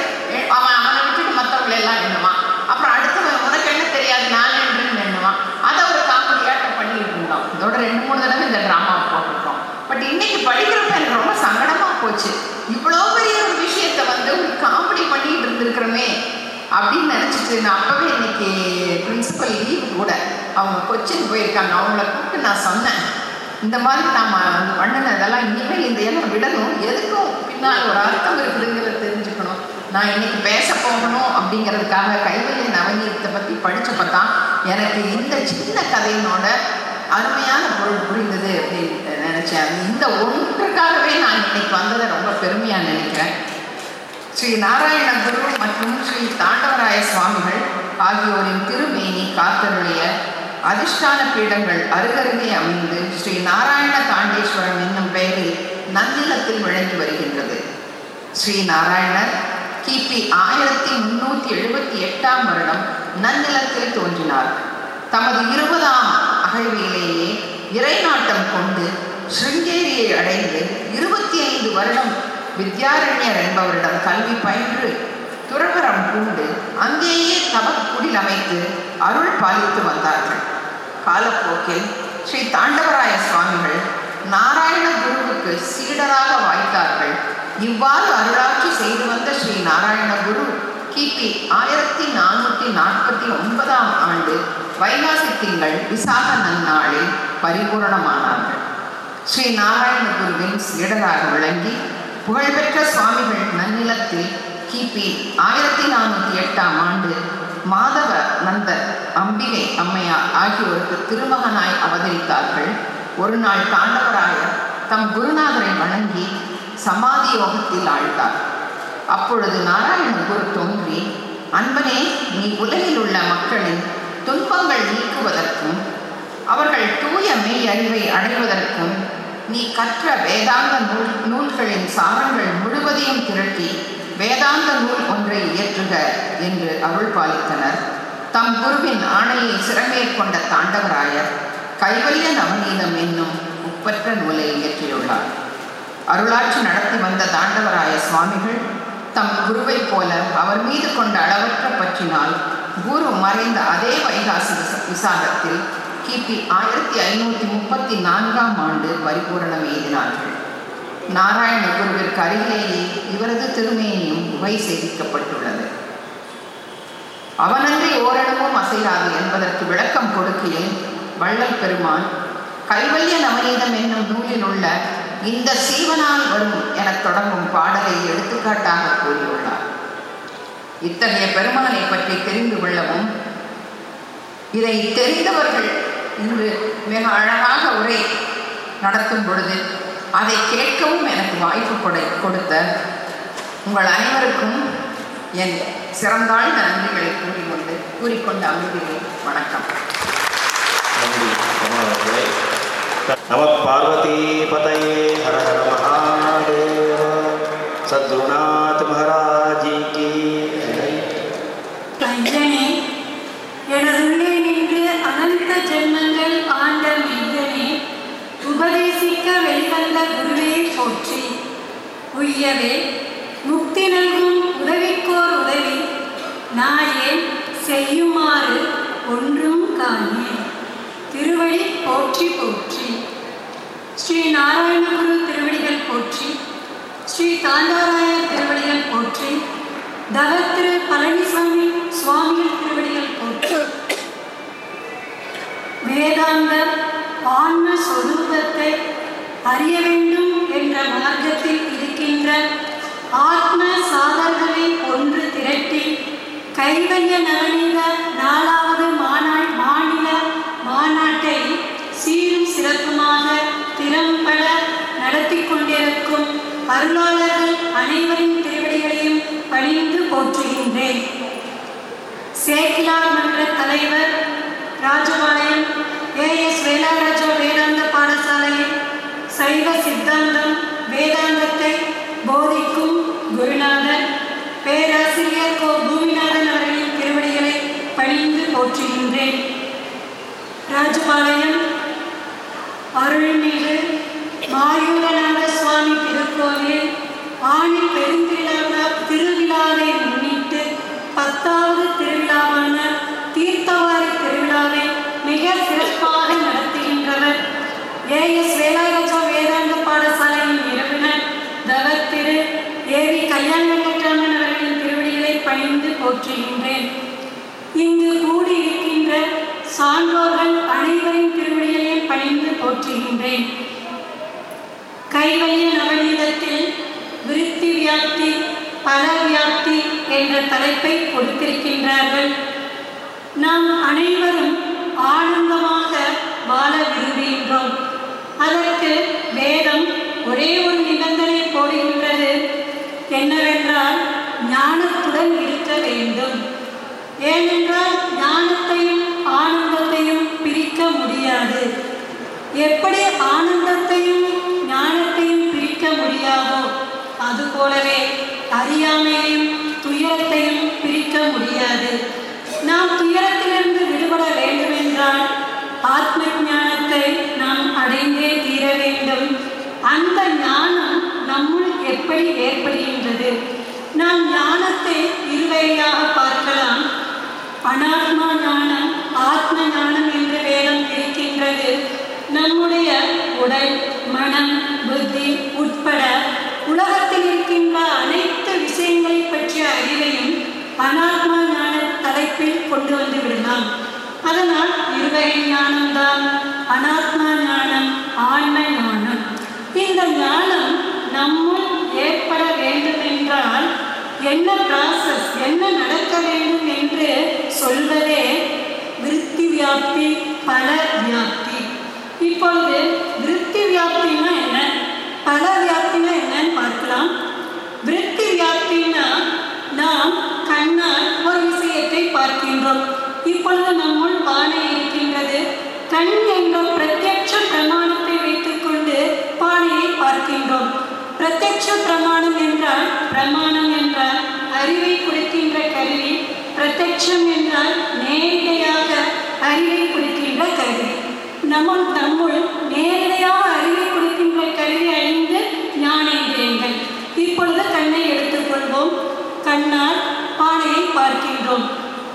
அவன் அவனை விட்டுட்டு மற்றவங்களை எல்லாம் எண்ணுவான் அப்புறம் அடுத்தவன் உனக்கு என்ன தெரியாது நான் என்று எண்ணுவான் அதை ஒரு காமெடியாட்ட பண்ணிட்டு இருந்தோம் இதோட ரெண்டு மூணு தடவை இந்த ட்ராமாவை போட்டிருக்கோம். பட் இன்னைக்கு படிக்கிறப்ப எனக்கு ரொம்ப சங்கடமாக போச்சு. இவ்வளோ பெரிய ஒரு விஷயத்தை வந்து ஒரு காமெடி பண்ணிட்டு இருந்திருக்கிறோமே அப்படின்னு நினச்சிட்டு நான் அப்போவே இன்னைக்கு பிரின்சிபல் லீவ் கூட அவங்க கொச்சின் போயிருக்காங்க. அவங்கள கூப்பிட்டு நான் சொன்னேன். இந்த மாதிரி நாம் பண்ணினதெல்லாம் இனிமேல் இந்த எல்லாம் விடணும். எதுக்கும் பின்னால் ஒரு அர்த்தம் இருக்குதுங்கிறத தெரிஞ்சுக்கணும். நான் இன்னைக்கு பேச போகணும் அப்படிங்கிறதுக்காக கைவினை நவநீதத்தை பற்றி படித்தப்ப தான் எனக்கு இந்த சின்ன கதையினோட அருமையான பொருள் புரிந்தது அப்படின்னு நினச்சேன். இந்த ஒன்றுக்காகவே நான் இன்னைக்கு வந்ததை ரொம்ப பெருமையாக நினைக்கிறேன். ஸ்ரீ நாராயண குரு மற்றும் ஸ்ரீ தாண்டவராய சுவாமிகள் ஆகியோரின் திருமேனி காத்தருடைய அதிர்ஷ்டான பீடங்கள் அருகருகே அமைந்து ஸ்ரீ நாராயண தாண்டேஸ்வரம் என்னும் பெயரில் நன்னிலத்தில் விளங்கி வருகின்றது. ஸ்ரீ நாராயணர் கிபி ஆயிரத்தி முன்னூற்றி எழுபத்தி எட்டாம் வருடம் நன்னிலத்தில் தோன்றினார். தமது இருபதாம் அகழ்வியிலேயே இறைநாட்டம் கொண்டு ஸ்ருங்கேரியை அடைந்து இருபத்தி ஐந்து வருடம் வித்யாரண்யர் என்பவரிடம் கல்வி பயின்று துறவரம் பூண்டு அங்கேயே தவக்குடில் அமைத்து அருள் பாலித்து வந்தார்கள். காலப்போக்கில் ஸ்ரீ தாண்டவராய சுவாமிகள் நாராயண குருவுக்கு சீடராக வாய்த்தார்கள். இவ்வாறு அருளாட்சி செய்து வந்த ஸ்ரீ நாராயண குரு கிபி ஆயிரத்தி நானூற்றி நாற்பத்தி ஒன்பதாம் ஆண்டு வைகாசி திங்கள் விசாக நன்னாளில் பரிபூரணமானார்கள். ஸ்ரீ நாராயண குருவின் சீடராக விளங்கி புகழ்பெற்ற சுவாமிகள் நன்னிலத்தில் கிபி ஆயிரத்தி நானூற்றி எட்டாம் ஆண்டு மாதவ நந்தர் அம்பிகை அம்மையார் ஆகியோருக்கு திருமகனாய் அவதரித்தார்கள். ஒரு நாள் தாண்டவராய தம் குருநாதரை வணங்கி சமாதி யோகத்தில் ஆழ்ந்தார். அப்பொழுது நாராயண குரு தோன்றி அன்பனே நீ உலகில் உள்ள மக்களின் துன்பங்கள் நீக்குவதற்கும் அவர்கள் தூய மெய் அறிவை அடைவதற்கும் நீ கற்ற வேதாந்த நூல் நூல்களின் சாரங்கள் முழுவதையும் திரட்டி வேதாந்த நூல் ஒன்றை இயற்றுக என்று அருள் பாலித்தனர் தம் குருவின் ஆணையை சிறமேற்கொண்ட தாண்டவராயர் கைவல்ய நவநீதம் என்னும் உப்பற்ற நூலை இயற்றியுள்ளார். அருளாட்சி நடத்தி வந்த தாண்டவராய சுவாமிகள் தம் குருவைப் போல அவர் மீது கொண்ட அளவற்ற பற்றினால் குரு மறைந்த அதே வைகாசி விச- விசாகத்தில் கிபி ஆயிரத்தி ஐநூற்றி முப்பத்தி நான்காம் ஆண்டு பரிபூரணம் எழுதினார்கள் நாராயண குருவிற்கு அருகிலேயே இவரது திருமேனியும் குகை சேமிக்கப்பட்டுள்ளது. அவனன்றி ஓரளவும் அசையாது என்பதற்கு விளக்கம் கொடுக்கையில் வள்ளல் பெருமான். கைவல்ய நவநீதம் என்னும் நூலில் உள்ள இந்த சீவனால் வரும் எனத் தொடங்கும் பாடலை எடுத்துக்காட்டாக கூறியுள்ளார். இத்தகைய பெருமானை பற்றி தெரிந்து கொள்ளவும் இதை தெரிந்தவர்கள் இன்று மிக அழகாக உரை நடத்தும் பொழுது அதை கேட்கவும் எனக்கு வாய்ப்பு கொடை கொடுத்த உங்கள் அனைவருக்கும் என் சிறந்தாழ்ந்த நன்றிகளை கூறிக்கொண்டு கூறிக்கொண்டு அமைகிறேன் வணக்கம். நன்றி நம பார்வதி பதையே ஹர உய்யவே முக்தி நல்கும் உதவிக்கோர் உதவி நாயேன் செய்யுமாறு ஒன்றும் காணேன் திருவடி போற்றி போற்றி. ஸ்ரீ நாராயணகுரு திருவடிகள் போற்றி. ஸ்ரீ தாண்டாராயர் திருவடிகள் போற்றி. தவத்திரு பழனிசாமி சுவாமிகள் திருவடிகள் போற்றி. வேதாந்த ஆன்ம சொரூபத்தை அறிய வேண்டும் என்ற மார்க்கத்தில் இருக்கின்ற ஆத்ம சாதர்களை ஒன்று திரட்டி கைவல்ய நவநீத நாலாவது மாநாள் மாநில மாநாட்டை சீரும் சிறப்புமாக திறம்பட நடத்தி கொண்டிருக்கும் அருளாளர்கள் அனைவரின் திருவடிகளையும் பணிந்து போற்றுகின்றேன். சேக்கிலார் மன்ற தலைவர் ராஜபாளையம் ஏஎஸ் வேலாராஜா வேதாந்த பாடசாலையில் சைவ சித்தாந்தம் வேதாந்தத்தை போதிக்கும் குருநாதர் பேராசிரியர் கோ பூமிநாதன் அவர்களின் திருவடிகளை பணிந்து போற்றுகின்றேன். ராஜபாளையம் அருள்மிகு மாயூரநாத சுவாமி திருக்கோவில் ஆணி பெருந்திருவிழா திருவிழாவை முன்னிட்டு பத்தாவது திருவிழாவான தீர்த்தவாரி திருவிழாவை மிக சிறப்பு ஏஎஸ் வேலாயுஜா வேதாந்த பாடசாலையின் நிறுவனர் தவத்திரு ஏவி கல்யாண வெங்கட்ராமன் அவர்களின் திருவடிகளை பணிந்து போற்றுகின்றேன். இங்கு கூடியிருக்கின்ற சான்றோர்கள் அனைவரின் திருவடிகளையும் பணிந்து போற்றுகின்றேன். கைவல்ய நவநீதத்தில் விருத்தி வியாப்தி பல வியாப்தி என்ற தலைப்பை கொடுத்திருக்கின்றார்கள். நாம் அனைவரும் ஆனந்தமாக வாழ விரும்புகின்றோம் அதற்கு வேதம் ஒரே ஒரு நிபந்தனை போடுகின்றது என்னவென்றால் ஞானத்துடன் இருக்க வேண்டும் ஏனென்றால் ஞானத்தையும் ஆனந்தத்தையும் பிரிக்க முடியாது. எப்படி ஆனந்தத்தையும் ஞானத்தையும் பிரிக்க முடியாதோ அதுபோலவே அறியாமையையும் துயரத்தையும் பிரிக்க முடியாது. நாம் துயரத்திலிருந்து விடுபட வேண்டுமென்றால் ஆத்ம ஞானத்தை நாம் அடைந்தே தீர வேண்டும். அந்த ஞானம் நம்முள் எப்படி ஏற்படுகின்றது? நாம் ஞானத்தை இருவகையாக பார்க்கலாம். அனாத்மா ஞானம் ஆத்ம ஞானம் என்று வேதம் இருக்கின்றது. நம்முடைய உடல் மனம் புத்தி உட்பட உலகத்தில் இருக்கின்ற அனைத்து விஷயங்களை பற்றிய அறிவையும் அனாத்மா ஞான தலைப்பில் கொண்டு வந்து விடலாம். அதனால் இருவகை ஞானம்தான் அனாத்மா ஞானம் ஆன்ம ஞானம். இந்த ஞானம் நம்முள் ஏற்பட வேண்டும் என்றால் என்ன ப்ராசஸ் என்ன நடக்க வேண்டும் என்று சொல்வதே விருத்தி வியாப்தி பல வியாப்தி. இப்பொழுது விருத்தி வியாப்தினா என்ன? பல வியாப்தினா என்னன்னு பார்க்கலாம். விருத்தி வியாப்தினா நாம் கண்ணால் ஒரு விஷயத்தை பார்க்கின்றோம். இப்பொழுது நம்முள் பானை இருக்கின்றது. கண் என்ற பிரத்யட்ச பிரமாணத்தை வைத்துக்கொண்டு பானையை பார்க்கின்றோம். பிரத்யட்ச பிரமாணம் என்றால் பிரமாணம் என்றால் அறிவை கொடுக்கின்ற கருவி பிரத்யட்சம் என்றால் நேரடியாக அறிவை கொடுக்கின்ற கருவி. நம்ம நம்முள் நேரடியாக அறிவை கொடுக்கின்ற கருவி அறிந்து ஞானேந்திரியங்கள் இப்பொழுது கண்ணை எடுத்துக்கொள்வோம் கண்ணால் பானையை பார்க்கின்றோம்.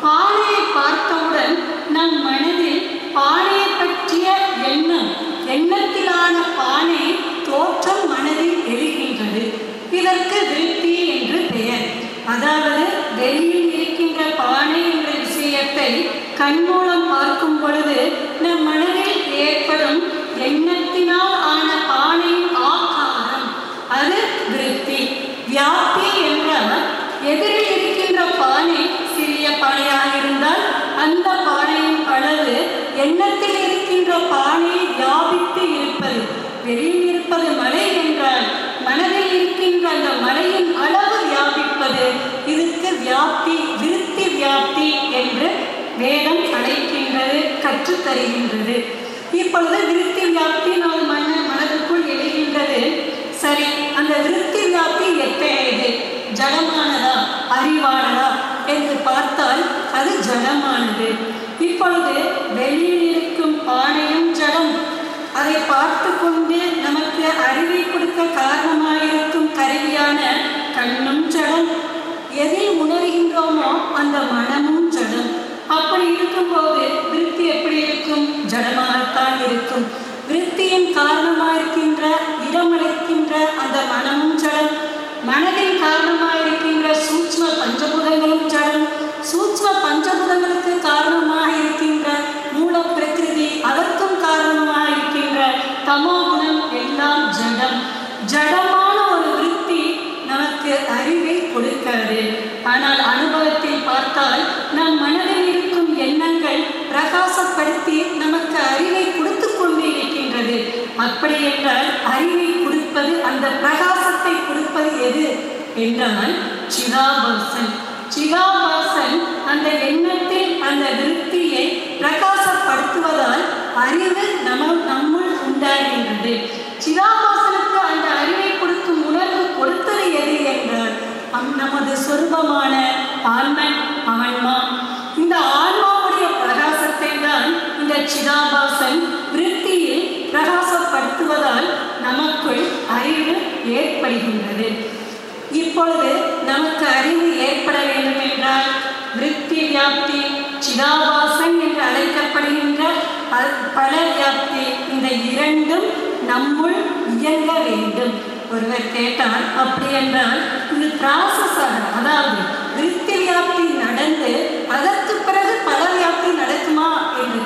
பானையை பார்த்தவுடன் நம் மனதில் பானையை பற்றிய எண்ணம் எண்ணத்திலான பானை தோற்றம் மனதில் எழுகின்றது. இதற்கு விருத்தி என்று பெயர். அதாவது வெளியில் இருக்கின்ற பானை என்ற விஷயத்தை கண் மூலம் பார்க்கும் பொழுது நம் மனதில் ஏற்படும் எண்ணத்தினால் ஆன பானையின் ஆக்காரம். அது விருத்தி. வியாப்தி என்றால் எதிரில் இருக்கின்ற பானை சிறிய பானையாக இருந்தால் அந்த பானையின் அளவு எண்ணத்தில் இருக்கின்ற பானையை வியாபித்து வெளியில் இருப்பது மலை என்றால் மனதில் இருக்கின்ற அந்த மலையின் அளவு வியாபிப்பது. இதுக்கு வியாப்தி விருத்தி வியாப்தி என்று வேதம் அழைக்கின்றது கற்றுத் தருகின்றது இப்பொழுது விருத்தி வியாப்தி நாம் மன மனதுக்குள் எழுகின்றது. சரி அந்த விருத்தி வியாப்தி எத்தகையது ஜடமானதா அறிவானதா என்று பார்த்தால் அது ஜடமானது. இப்பொழுது வெளியில் இருக்கும் பானையும் ஜடம் அதை பார்த்து கொண்டு நமக்கு அறிவை கொடுக்க காரணமாயிருக்கும் கருவியான கண்ணும் ஜடம். எதை உணர்கின்றோமோ அந்த மனமும் ஜடம். அப்படி இருக்கும்போது விருத்தி எப்படி இருக்கும்? ஜடமாகத்தான் இருக்கும். விருத்தியின் காரணமாயிருக்கின்ற இடமளிக்கின்ற அந்த மனமும் ஜடம். மனதின் காரணமாயிருக்கின்ற சூட்ச்ம பஞ்சபூதங்களும் ஜடம். சூட்ச்ம பஞ்சபூதங்களுக்கு காரணமாக பிரகாசப்படுத்தி நமக்கு அறிவை கொடுத்து கொண்டே இருக்கின்றது. அப்படி என்றால் அறிவை கொடுப்பது அந்த பிரகாசத்தை கொடுப்பது எது? என்றால் சிதாபாசன் சிதாபாசன் அந்த எண்ணத்தில் அந்த விருத்தியை பிரகாசப்படுத்துவதால் அறிவு நம்ம நம்முள் உண்டாகின்றது. சிதாபாசனுக்கு அந்த அறிவை கொடுக்கும் உணர்வு கொடுத்தது எது என்றால் நமது சொருபமான ஆன்மன் இந்த ஆன்மாவுடைய பிரகாசத்தை தான் இந்த சிதாபாசன் விருத்தியில் பிரகாசப்படுத்துவதால் நமக்குள் அறிவு ஏற்படுகின்றது. இப்பொழுது நமக்கு அறிவு ஏற்பட வேண்டும் என்றால் விருத்தி வியாப்தி சிதாபாசன் என்று அழைக்கப்படுகின்ற பல வியாப்தி இந்த இரண்டும் நம்முள் இயங்க வேண்டும். ஒருவர் கேட்டால் அப்படி என்றால் இது ப்ராசஸ் அதாவது விருத்தி வியாப்தி நடந்து அதற்கு பிறகு பல வியாப்தி நடக்குமா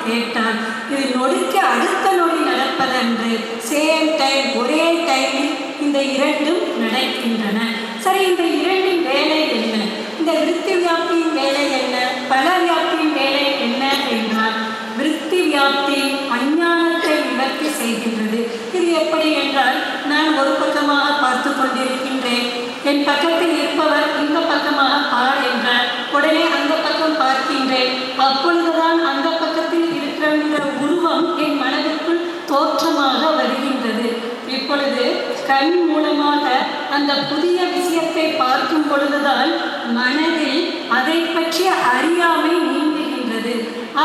கேட்டான். இது நொடிக்கு அடுத்த நொடி நடப்பதன்று சேம் டைம் ஒரே டைமில் இந்த இரண்டும் நடக்கின்றன. சரி இந்த இரண்டின் வேலை என்ன? இந்த விருத்தி வியாப்தியின் வேலை என்ன? பல வியாப்தியின் வேலை என்ன என்றால் விருத்தி வியாப்தி அஞ்ஞானத்தை நிவர்த்தி செய்கின்றது. இது எப்படி என்றால் நான் ஒரு பக்கமாக பார்த்து கொண்டிருக்கின்றேன். என் பக்கத்தில் இருப்பவர் இந்த பக்கமாக பார் என்றார் உடனே அந்த பக்கம் பார்க்கின்றேன். அப்பொழுதுதான் அந்த பக்கத்தில் இருக்கிற உருவம் என் மனதிற்குள் தோற்றமாக வருகின்றது இப்பொழுது கண் மூலமாக அந்த புதிய விஷயத்தை பார்க்கும் பொழுதுதான் மனதில் அதை பற்றிய அறியாமை நீங்குகின்றது.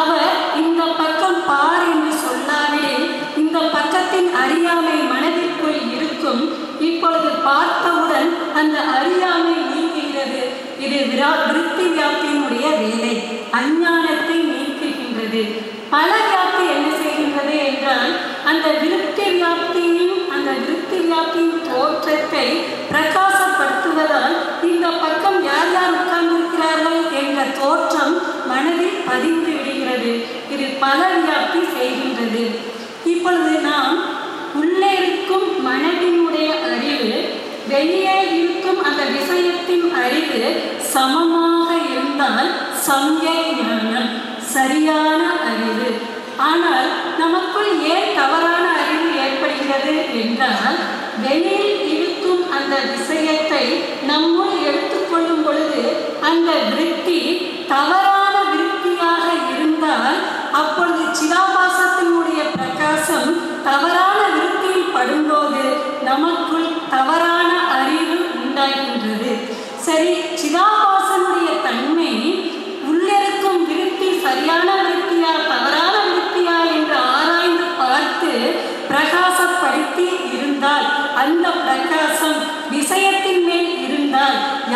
அவர் இந்த பக்கம் பார் என்று சொல்லாவிடில் இந்த பக்கத்தின் அறியாமை மனதிற்குள் இருக்கும். இப்பொழுது பார்த்தவுடன் அந்த அறியாமை நீங்குகிறது. இது விரா விருத்தி வியாப்தியினுடைய வேலை. அஞ்ஞானத்தை நீக்குகின்றது. பல வியாப்தி என்ன செய்கின்றது என்றால் அந்த விருத்தி வியாப்தியின் இந்த விருத்தி வியாப்தியின் தோற்றத்தை பிரகாசப்படுத்துவதால் இந்த பக்கம் யார் யார் உட்கார்ந்திருக்கிறார்கள் என்ற தோற்றம் மனதில் பதிந்து விடுகிறது. இது பல வியாப்தி செய்கின்றது. இப்பொழுது நாம் உள்ளே இருக்கும் மனதினுடைய அறிவு வெளியே இருக்கும் அந்த விஷயத்தின் அறிவு சமமாக இருந்தால் சமய ஞானம் சரியான அறிவு. ஆனால் நமக்குள் ஏன் தவறான அறிவு ஏற்படுகிறது என்றால் வெளியில் இருக்கும் அந்த விஷயத்தை நம்முள் எடுத்துக்கொள்ளும் பொழுது அந்த விருத்தி தவறான விருத்தியாக இருந்தால் அப்பொழுது சிதாபாசத்தினுடைய பிரகாசம் தவறான விருத்தியில் படும்போது நமக்குள் தவறான அறிவு உண்டாகின்றது. சரி சிதாபாசனுடைய தன்மை உள்ளிருக்கும் விருத்தி சரியான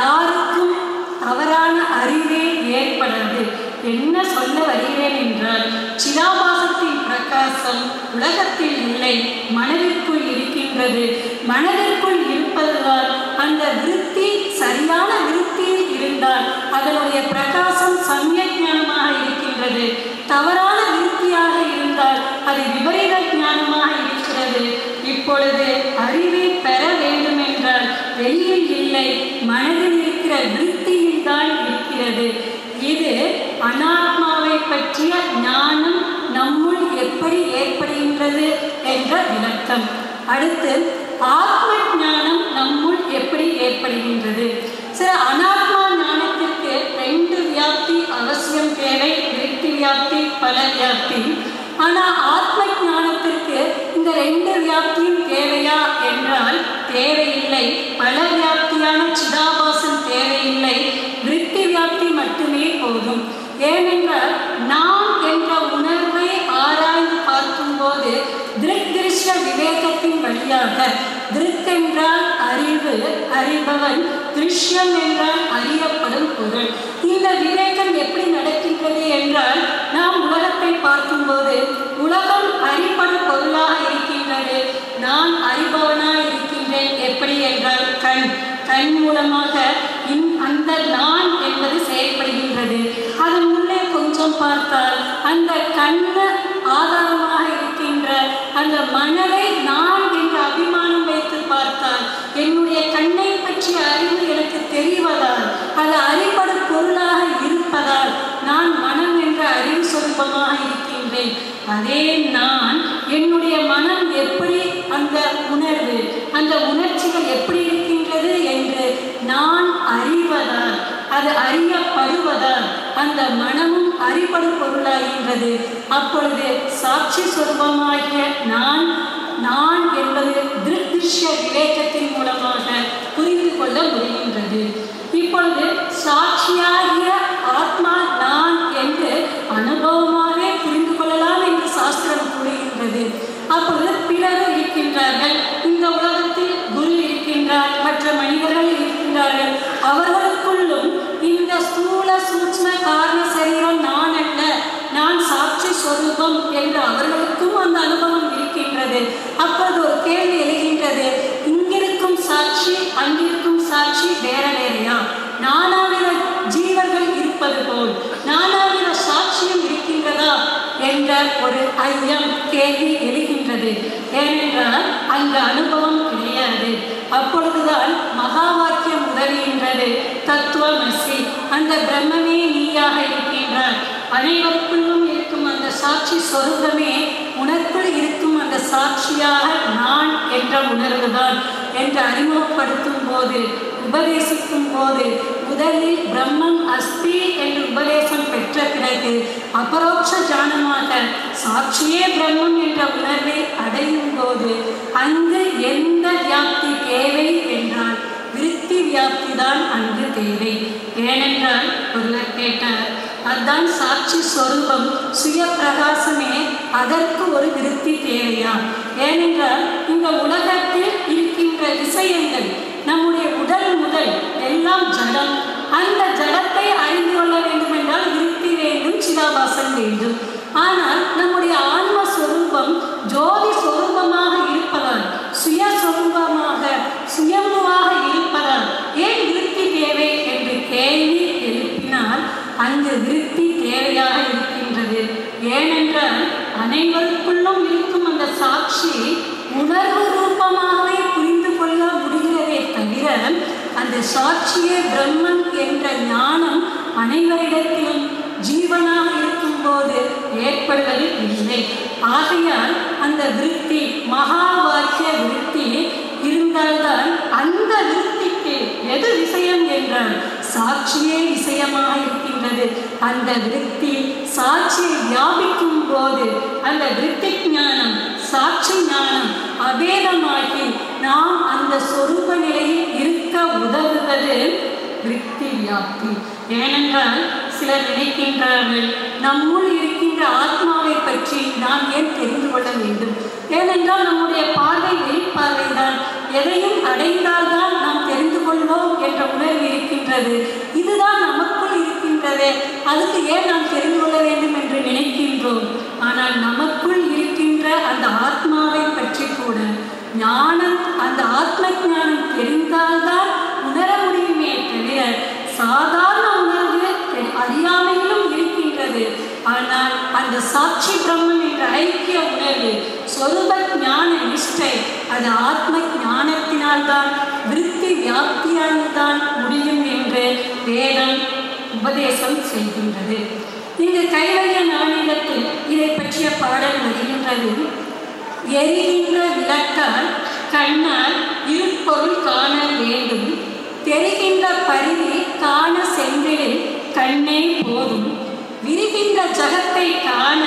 யாருக்கும் தவறான அறிவே ஏற்படாது என்ன சொல்ல வருகிறேன் என்றால் சிதாபாசத்தின் பிரகாசம் உலகத்தில் இல்லை மனதிற்குள் இருக்கின்றது. மனதிற்குள் இருப்பதுதான் அந்த விருத்தி சரியான விருத்தியில் இருந்தால் அதனுடைய பிரகாசம் சமயஜானமாக இருக்கின்றது. தவறான விருத்தியாக இருந்தால் அது விபரீத ஞானமாக இருக்கிறது. இப்பொழுது அறிவை பெற வேண்டும் என்றால் வெளியில் இல்லை மனதில் இருக்கிற விருத்தியில் தான் இருக்கிறது. இது அனாத்மாவை பற்றிய ஞானம் நம்முள் எப்படி ஏற்படுகின்றது என்ற விளக்கம். அடுத்து ஆத்ம ஞானம் நம்முள் எப்படி ஏற்படுகின்றது? சில அனாத்மா ஞானத்திற்கு ரெண்டு வியாப்தி அவசியம் தேவை விருத்தி வியாப்தி பல வியாப்தி. ஆனால் ஆத்ம ஞானத்திற்கு இந்த ரெண்டு வியாப்தியும் தேவையா? என்றால் தேவையில்லை. பல வியாப்தியான சிதாபாசம் தேவையில்லை. விருத்தி வியாப்தி மட்டுமே போதும். ஏனென்றால் நான் என்ற உணர்வை ஆராய்ந்து பார்க்கும்போது திருஷ்ய விவேகத்தின் வழியாக திருக் என்றால் அறிவு அறிபவன் திருஷ்யம் என்றால் அறியப்படும் பொருள். இந்த விவேகம் எப்படி நடக்கின்றது என்றால் நாம் உலகத்தை பார்க்கும்போது உலகம் அறிபடும் பொருளாக இருக்கின்றது. நான் அறிபவனாக இருக்கின்றேன் எப்படி என்றால் கண். கண் மூலமாக அது அறியப்படுவதால் அந்த மனமும் அறிபடும் பொருளாகின்றது அப்பொழுது சாட்சி சொரூபமாகிய நான் நான் என்பது திருஷ்ய விவேகத்தின் மூலமாக புரிந்து கொள்ள முடிகின்றது. இப்பொழுது சாட்சியாகிய ஆத்மா நான் என்று அனுபவமாகவே புரிந்து கொள்ளலாம் என்று சாஸ்திரம் கூறுகின்றது. அப்பொழுது பிறகு இருக்கின்றார்கள். சுகம் என்று அவர்களுக்கும் அந்த அனுபவம் இருக்கின்றது. அப்போது ஒரு கேள்வி எழுகின்றது. இங்கிருக்கும் சாட்சி அங்கிருக்கும் சாட்சி வேற வேறையா? நானாவித ஜீவர்கள் இருப்பது போல் நானாவித சாட்சியம் இருக்கின்றதா? என்ற ஒரு ஐயம் கேள்வி எழுகின்றது. ஏனென்றால் அந்த அனுபவம் கிடையாது. அப்பொழுதுதான் மகா வாக்கியம் உதவுகின்றது தத்துவமசி அந்த பிரம்மமே நீயாக இருக்கின்றார். அனைவருக்குள்ளும் சாட்சி சொருகமே உனக்குள் இருக்கும் அந்த சாட்சியாக நான் என்ற உணர்வுதான் என்று அறிமுகப்படுத்தும் போது உபதேசிக்கும் போது முதலில் பிரம்மம் அஸ்தி என்று உபதேசம் பெற்ற பிறகு அபரோட்ச ஜானமாக சாட்சியே பிரம்மம் என்ற உணர்வை அடையும் போது அங்கு எந்த வியாப்தி தேவை என்றால் விருத்தி வியாப்தி தான் அங்கு தேவை. ஏனென்றால் ஒருவர் கேட்டார். அதுதான் சாட்சி சொரூபம். சுய பிரகாசமே அதற்கு ஒரு விருத்தி தேவையா? ஏனென்றால் இந்த உலகத்தில் இருக்கின்ற விஷயங்கள் நம்முடைய உடல் முதல் எல்லாம் ஜடம். அந்த ஜடத்தை அறிந்து கொள்ள வேண்டும் என்றால் விருத்தி வேண்டும். சிதாபாசன் வேண்டும் ஆனால் நம்முடைய ஆன்ம சொரூபம் ஜோதி சொரூபமாக இருப்பதால் சுய சொரூபமாக சுயம்புவாக அங்கு விருத்தி தேவையாக இருக்கின்றது. ஏனென்றால் அனைவருக்குள்ளும் இருக்கும் அந்த சாட்சி உணர்வு ரூபமாகவே புரிந்து கொள்ள முடிகிறதே தவிர அந்த சாட்சியே பிரம்மன் என்ற ஞானம் அனைவரிடத்திலும் ஜீவனாக இருக்கும்போது ஏற்படுவது இல்லை. ஆகையால் அந்த விருத்தி மகா வாக்கிய விருத்தி இருந்தால்தான் அந்த விருத்திக்கு எது விஷயம் என்றால் சாட்சியே விஷயமாக இருக்கின்றது அந்த விருத்தி சாட்சியை வியாபிக்கும் போது அந்த விருத்தி ஞானம் சாட்சி ஞானம் அபேதமாகி நாம் அந்த சொரூப நிலையில் இருக்க உதவுவது விருத்தி வியாப்தி. ஏனென்றால் சிலர் நினைக்கின்றார்கள் நம்முள் இருக்கின்ற ஆத்மாவை பற்றி நாம் ஏன் தெரிந்து கொள்ள வேண்டும்? ஏனென்றால் நம்முடைய பார்வை வெளிப்பார்வைதான். எதையும் அடைந்தால்தான் நாம் தெரிந்து கொள்வோம் என்ற உணர்வு இருக்கின்றது. இதுதான் நமக்குள் இருக்கின்றதே. அதுக்கு ஏன் நாம் தெரிந்து கொள்ள வேண்டும் என்று நினைக்கின்றோம். ஆனால் நமக்குள் இருக்கின்ற அந்த ஆத்மாவை பற்றி கூட ஞானம் அந்த ஆத்ம ஞானம் தெரிந்தால்தான் உணர முடியுமே தவிர சாதாரண உணர்வு அறியாமல் ஆனால் அந்த சாட்சி பிரம்மன் என்ற ஐக்கிய உணர்வு சொரூப ஞான நிஷ்டை அது ஆத்ம ஞானத்தினால்தான் விருத்தி வியாப்தியால்தான் முடியும் என்று வேதம் உபதேசம் செய்கின்றது. இங்கு கைவல்ய நாணயத்தில் இதை பற்றிய பாடல் வருகின்றது. எரிகின்ற விளக்கால் கண்ணால் இருப்பொருள் காண வேண்டும். தெரிகின்ற பருவி காண சென்றில் கண்ணே போதும். இந்த ஜகத்தை காண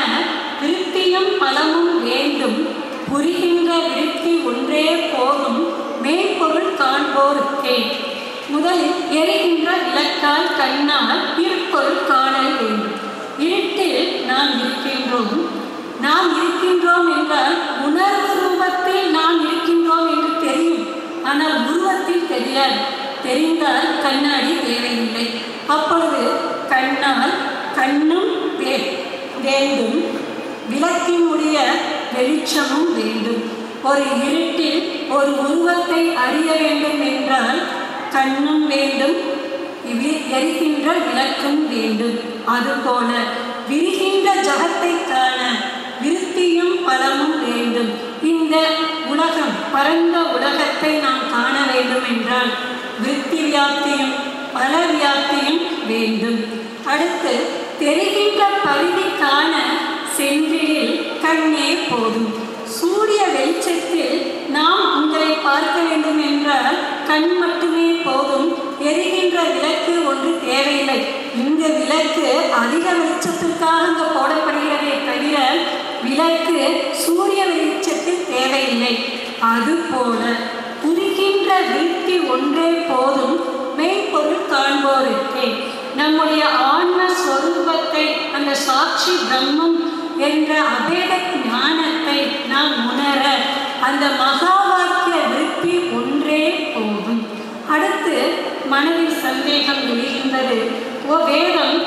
விருத்தியும் பலமும் வேண்டும். புரிகின்ற விருத்தி ஒன்றே போதும். மேற்பொருள் காண்போருக்கே. முதலில் எரிகின்ற விளக்கால் கண்ணால் இருப்பொருள் காணல் வேண்டும். இருட்டில் நாம் இருக்கின்றோம். நாம் இருக்கின்றோம் என்றால் உணர்வு ரூபத்தில் நாம் இருக்கின்றோம் என்று தெரியும். ஆனால் உருவத்தில் தெரியாது. தெரிந்தால் கண்ணாடி தேவையில்லை. அப்பொழுது கண்ணால் கண்ணும் வேண்டும். விளக்கினுடைய வெளிச்சமும் வேண்டும். ஒரு இருட்டில் ஒரு உருவத்தை அறிய வேண்டும் என்றால் கண்ணும் வேண்டும் எரிகின்ற விளக்கும் வேண்டும். அதுபோல விரிகின்ற ஜகத்தை காண விருத்தியும் பலமும் வேண்டும். இந்த உலகம் பரந்த உலகத்தை நாம் காண வேண்டும் என்றால் விருத்தி வியாப்தியும் பல வியாப்தியும் வேண்டும். அடுத்து தெரிகின்ற பரிதி காண சென்றில் கண்ணே போதும். சூரிய வெளிச்சத்தில் நாம் உங்களை பார்க்க வேண்டும் என்றால் கண் மட்டுமே போதும். எரிகின்ற விளக்கு ஒன்று தேவையில்லை. இந்த விளக்கு அதிக வெளிச்சத்திற்காக அங்கே போடப்படுகிறதே தவிர விளக்கு சூரிய வெளிச்சத்தில் தேவையில்லை. அதுபோல புரிகின்ற வீட்டி ஒன்றே போதும். மெய்ப்பொருள் காண்போருக்கே. நம்முடைய ஆன்ம ஸ்வரூபத்தை அந்த சாட்சி பிரம்மம் என்ற அபேத ஞானத்தை நாம் உணர அந்த மகா வாக்கிய விருத்தி ஒன்றே போதும். அடுத்து மனதில் சந்தேகம் எழுகின்றது. ஓ வேதம்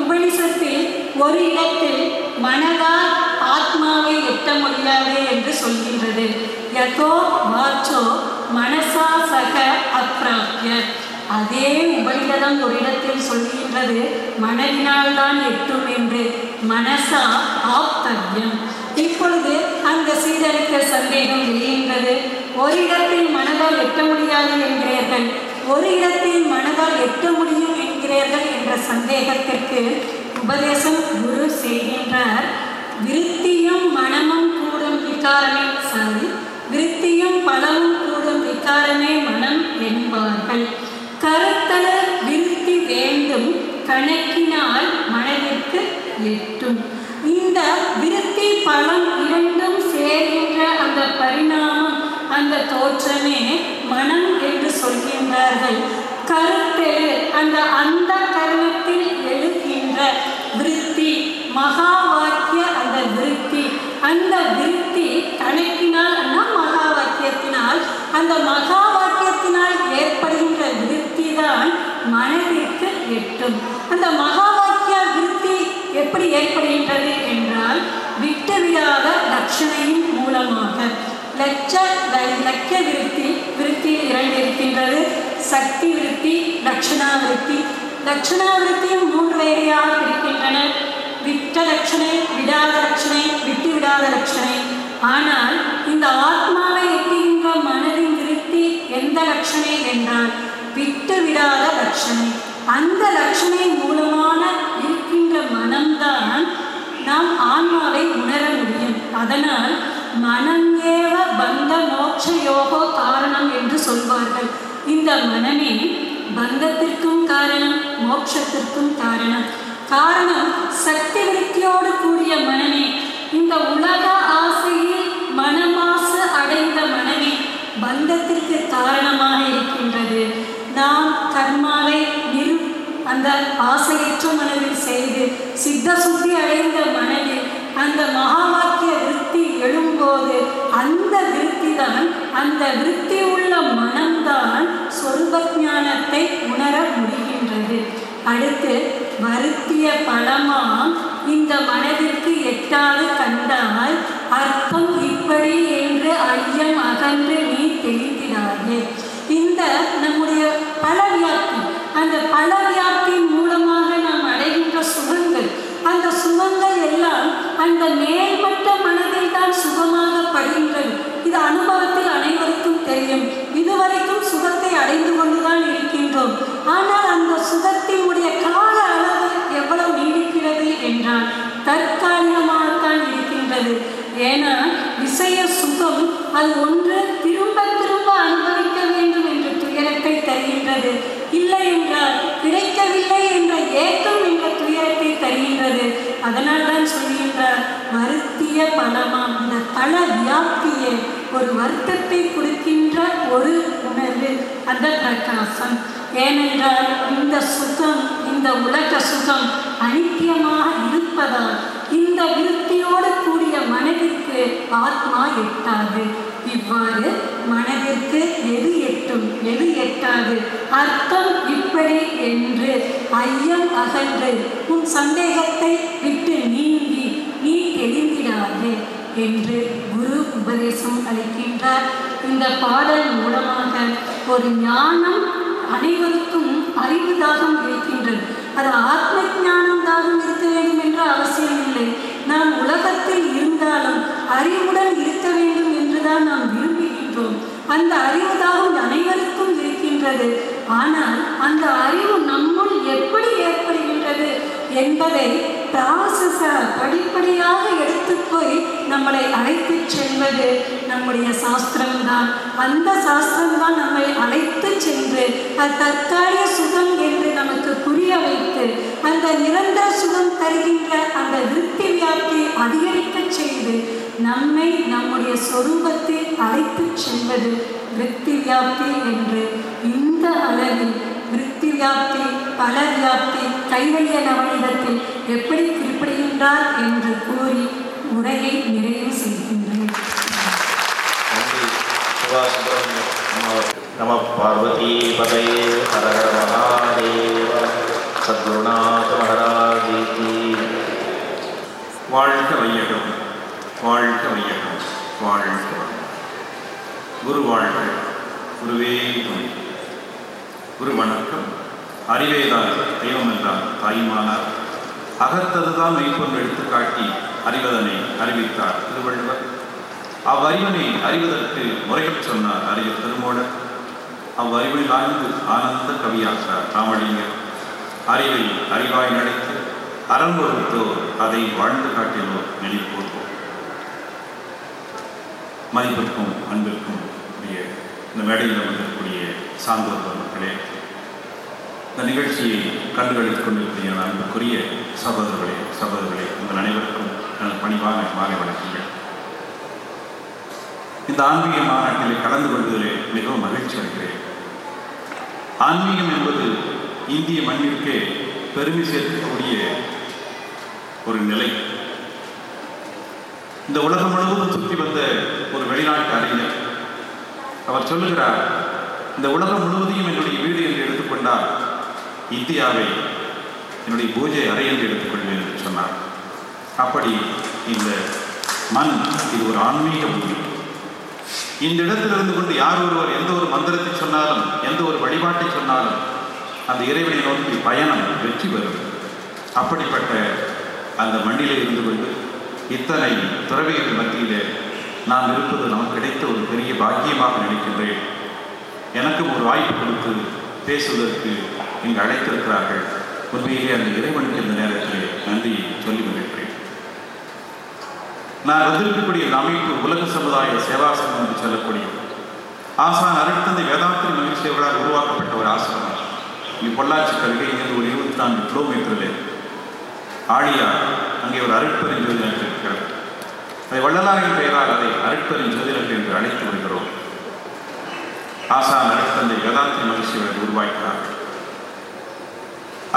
உபனிஷத்தில் ஒரு இடத்தில் மனதால் ஆத்மாவை எட்ட முடியாது என்று சொல்கின்றது. யதோ வாச்சோ மனசா சக அப்பிராப்ய. அதே உபயதம் ஒரு இடத்தில் சொல்கின்றது மனதினால் தான் எட்டும் என்று மனசா ஆப்தவ்யம் இப்பொழுது அந்த சீடருக்கு சந்தேகம் எழுகின்றது ஒரு இடத்தில் மனதால் எட்ட முடியாது என்கிறீர்கள் ஒரு இடத்தில் மனதால் எட்ட முடியும் என்கிறீர்கள் என்ற சந்தேகத்திற்கு உபதேசம் குரு செய்கின்றார். விருத்தியும் மனமும் கூடும் விகாரமே சாரி விருத்தியும் பலமும் கூடும் விகாரமே மனம் என்பார்கள். கருத்தல விருத்தி வேண்டும் கணக்கினால் மனதிற்கு எட்டும். இந்த விருத்தி பலம் இரண்டும் சேர்கின்ற அந்த பரிணாமம் அந்த தோற்றமே மனம் என்று சொல்கின்றார்கள். கருத்தெழு அந்த அந்த கருணத்தில் எழுகின்ற விருத்தி மகா வாக்கிய அந்த விருத்தி. அந்த விருத்தி கணக்கினால் மகா வாக்கியத்தினால் அந்த மகா வாக்கிய மனதிற்கு எட்டும். அந்த மகா வாக்கிய விருத்தி எப்படி ஏற்படுகின்றது என்றால் விட்டுவிடாத லட்சணையின் மூலமாக. லட்ச லட்ச விருத்தி விருத்தி இரண்டு இருக்கின்றது. சக்தி விருத்தி லட்சணா விருத்தி. லட்சணா விருத்தியும் மூன்று வகையாக இருக்கின்றன விட்ட லட்சணை விடாத லட்சணை விட்டு விடாத லட்சணை ஆனால் இந்த ஆத்மாவை எட்டுகின்ற மனதின் விருத்தி எந்த லட்சணை என்றால் விட்டுவிடாத லட்சணை அந்த லட்சணை மூலமான இருக்கின்ற மனம்தான் நாம் ஆன்மாவை உணர முடியும். அதனால் மனம் பந்த மோட்ச யோகோ காரணம் என்று சொல்வார்கள். இந்த மனமே பந்தத்திற்கும் காரணம் மோட்சத்திற்கும் காரணம். காரணம் சக்தி விருத்தியோடு கூடிய மனமே. இந்த உலக ஆசையில் மனமாசு அடைந்த மனமே பந்தத்திற்கு காரணமாக இருக்கின்றது. நாம் கர்மாவை நிரு அந்த ஆசையற்ற மனதில் செய்து சித்த சுத்தி அடைந்த மனதில் அந்த மகா வாக்கிய விருத்தி எழும்போது அந்த விருத்தி தான் அந்த விருத்தி உள்ள மனம்தான் சொருப ஞானத்தை உணர முடிகின்றது. அடுத்து வருத்திய பழமாம் இந்த மனதிற்கு எட்டாது கண்டால் அர்த்தம் இப்படி என்று ஐயம் அகன்று நீ தெரிந்திடாதே இந்த நம்முடைய பலவியாக்கி அந்த பலவியாக்கியின் மூலமாக நாம் அடைகின்ற சுகங்கள் அந்த சுகங்கள் எல்லாம் அந்த மேல்மட்ட மனதில் தான் சுகமாக படுகின்றது இது அனுபவத்தில் அனைவருக்கும் தெரியும். இதுவரைக்கும் சுகத்தை அடைந்து கொண்டுதான் இருக்கின்றோம். ஆனால் அந்த சுகத்தினுடைய கால அளவு எவ்வளவு நீடிக்கிறது என்றால் தற்காலிகமாகத்தான் இருக்கின்றது. ஏன்னா விஷய சுகம் அது ஒன்று திரும்ப தருகின்றது. இல்லை என்றால் கிடைக்கவில்லை என்ற ஏக்கம் என்ற துயரத்தை தருகின்றது. அதனால் தான் சொல்கின்றார் வருத்திய பணமாம். இந்த பல வியாப்தியே ஒரு வருத்தத்தை கொடுக்கின்ற ஒரு உணர்வு. அந்த பிரகாசம். ஏனென்றால் இந்த சுகம் இந்த உலக சுகம் அனித்தியமாக இருப்பதால் இந்த விருத்தியோடு கூடிய மனதிற்கு ஆத்மா எட்டாது. இவ்வாறு மனதிற்கு எது எட்டும் எது எட்டாது? அர்த்தம் இப்படி என்று ஐயம் அகன்று உன் சந்தேகத்தை விட்டு நீங்கி நீ தெளிந்திடாது என்று குரு உபதேசம் அளிக்கின்றார். இந்த பாடல் மூலமாக ஒரு ஞானம் அனைவருக்கும் அறிவு தாகம் இருக்கின்றது. அது ஆத்ம ஞானம் தாகம் இருக்க வேண்டும் என்ற அவசியம் இல்லை நாம் உலகத்தில் இருந்தாலும் அறிவுடன் இருக்க வேண்டும் என்றுதான் நாம் விரும்புகின்றோம். அந்த அறிவு தாகம் அனைவருக்கும் இருக்கின்றது. ஆனால் அந்த அறிவு நம்முள் எப்படி ஏற்படுகின்றது என்பதை பிராசஸ படிப்படியாக எடுத்து போய் நம்மளை அழைத்து செல்வது. நம்முடைய சாஸ்திரம்தான். அந்த சாஸ்திரம்தான் நம்மை அழைத்து சென்று அது தற்காலிக சுகம் என்று வைத்து அந்த நிரந்தர சுகம் தருகின்ற அந்த விருத்தி வியாப்தி அதிகரிக்க செய்து நம்மை நம்முடைய சொரூபத்தை அழைத்து செல்வது விருத்தி வியாப்தி என்று இந்த அளவில் விருத்தி வியாப்தி பல வியாப்தி கைவல்ய நவனிடத்தில் எப்படி குறிப்பிடுகின்றார் என்று கூறி உரையை நிறைவு செய்கின்றேன். நம பார்வதி பதே ஹரஹர மகாதேவ. சத்குருநாத மகாராஜி வாழ்க வையகம் வாழ்க வையகம் வாழ்க குரு வாழ்க குருவே குரு. வணக்கம். அறிவேதால் தெய்வம் என்றால் தாய்மானார். அகத்ததுதான் மெய்ப்பொருள் எடுத்துக்காட்டி அறிவதனை அறிவித்தார் திருவள்ளுவர். அவ்வறிவனை அறிவதற்கு முறைகள் சொன்னார் அறிவு திருமோடர். அவ்வறிவில் ஆழ்ந்து ஆனந்த கவியாற்றார் ராமலிங்கர் அறிவை அறிவாய் நடித்து அறம் வகுத்தோர் அதை வாழ்ந்து காட்டினோர் நெளிப்போர்வோம் மதிப்பிற்கும் அன்பிற்கும் உரிய இந்த மேடையில் வந்திருக்கக்கூடிய சான்றோர் மக்களே இந்த நிகழ்ச்சியை கண்டுகளித்துக் கொண்டிருக்கிற அன்புக்குரிய சகோதரர்களே சகோதரர்களே உங்கள் அனைவருக்கும் எனது பணிவான மாலை வணக்கங்கள். இந்த ஆன்மீக மாநாட்டில் கலந்து கொள்வதிலே மிகவும் மகிழ்ச்சி அடைகிறேன். ஆன்மீகம் என்பது இந்திய மண்ணிற்கு பெருமை சேர்க்கக்கூடிய ஒரு நிலை. இந்த உலகம் முழுவதும் சுற்றி வந்த ஒரு வெளிநாட்டு அறிஞர். அவர் சொல்லுகிறார் இந்த உலகம் முழுவதையும் என்னுடைய வீடு என்று எடுத்துக்கொண்டால் இந்தியாவை என்னுடைய பூஜை அறை என்று எடுத்துக்கொள்வேன் என்று சொன்னார். அப்படி இந்த மண் இது ஒரு ஆன்மீக பூமி இந்த இடத்தில் இருந்து கொண்டு யார் ஒருவர் எந்த ஒரு மந்திரத்தை சொன்னாலும் எந்த ஒரு வழிபாட்டை சொன்னாலும் அந்த இறைவனை நோக்கி பயணம் வெற்றி பெறும். அப்படிப்பட்ட அந்த மண்ணிலே இருந்து கொண்டு இத்தனை துறவிகள் மத்தியிலே நான் இருப்பது நமக்கு கிடைத்த ஒரு பெரிய பாக்கியமாக நினைக்கின்றேன். எனக்கும் ஒரு வாய்ப்பு கொடுத்து பேசுவதற்கு இங்கு அழைத்திருக்கிறார்கள். உண்மையிலே அந்த இறைவனுக்கு இந்த நேரத்தில் நன்றி சொல்லி வருகிறேன் நான் வந்திருக்கக்கூடிய இந்த அமைப்பு உலக சமுதாய சேவாசிரமம் என்று சொல்லக்கூடிய ஆசான் அருட்தந்தை வேதாந்திரி மகிழ்ச்சி உருவாக்கப்பட்ட ஒரு ஆசிரமம். இங்கே பொள்ளாச்சி கல்கையிலிருந்து ஒரு இருபத்தி நான்கு கிலோமீட்டரில். ஆழியா அங்கே ஒரு அருட்பெரும் ஜோதிடர் இருக்கிறது அதை வள்ளலாரின் பெயரால் அதை அருட்பெரும் ஜோதிடர் என்று அழைத்து வருகிறோம். ஆசான் அருட்தந்தை வேதாந்தி மகிழ்ச்சி அவர்கள் உருவாக்கினார்கள்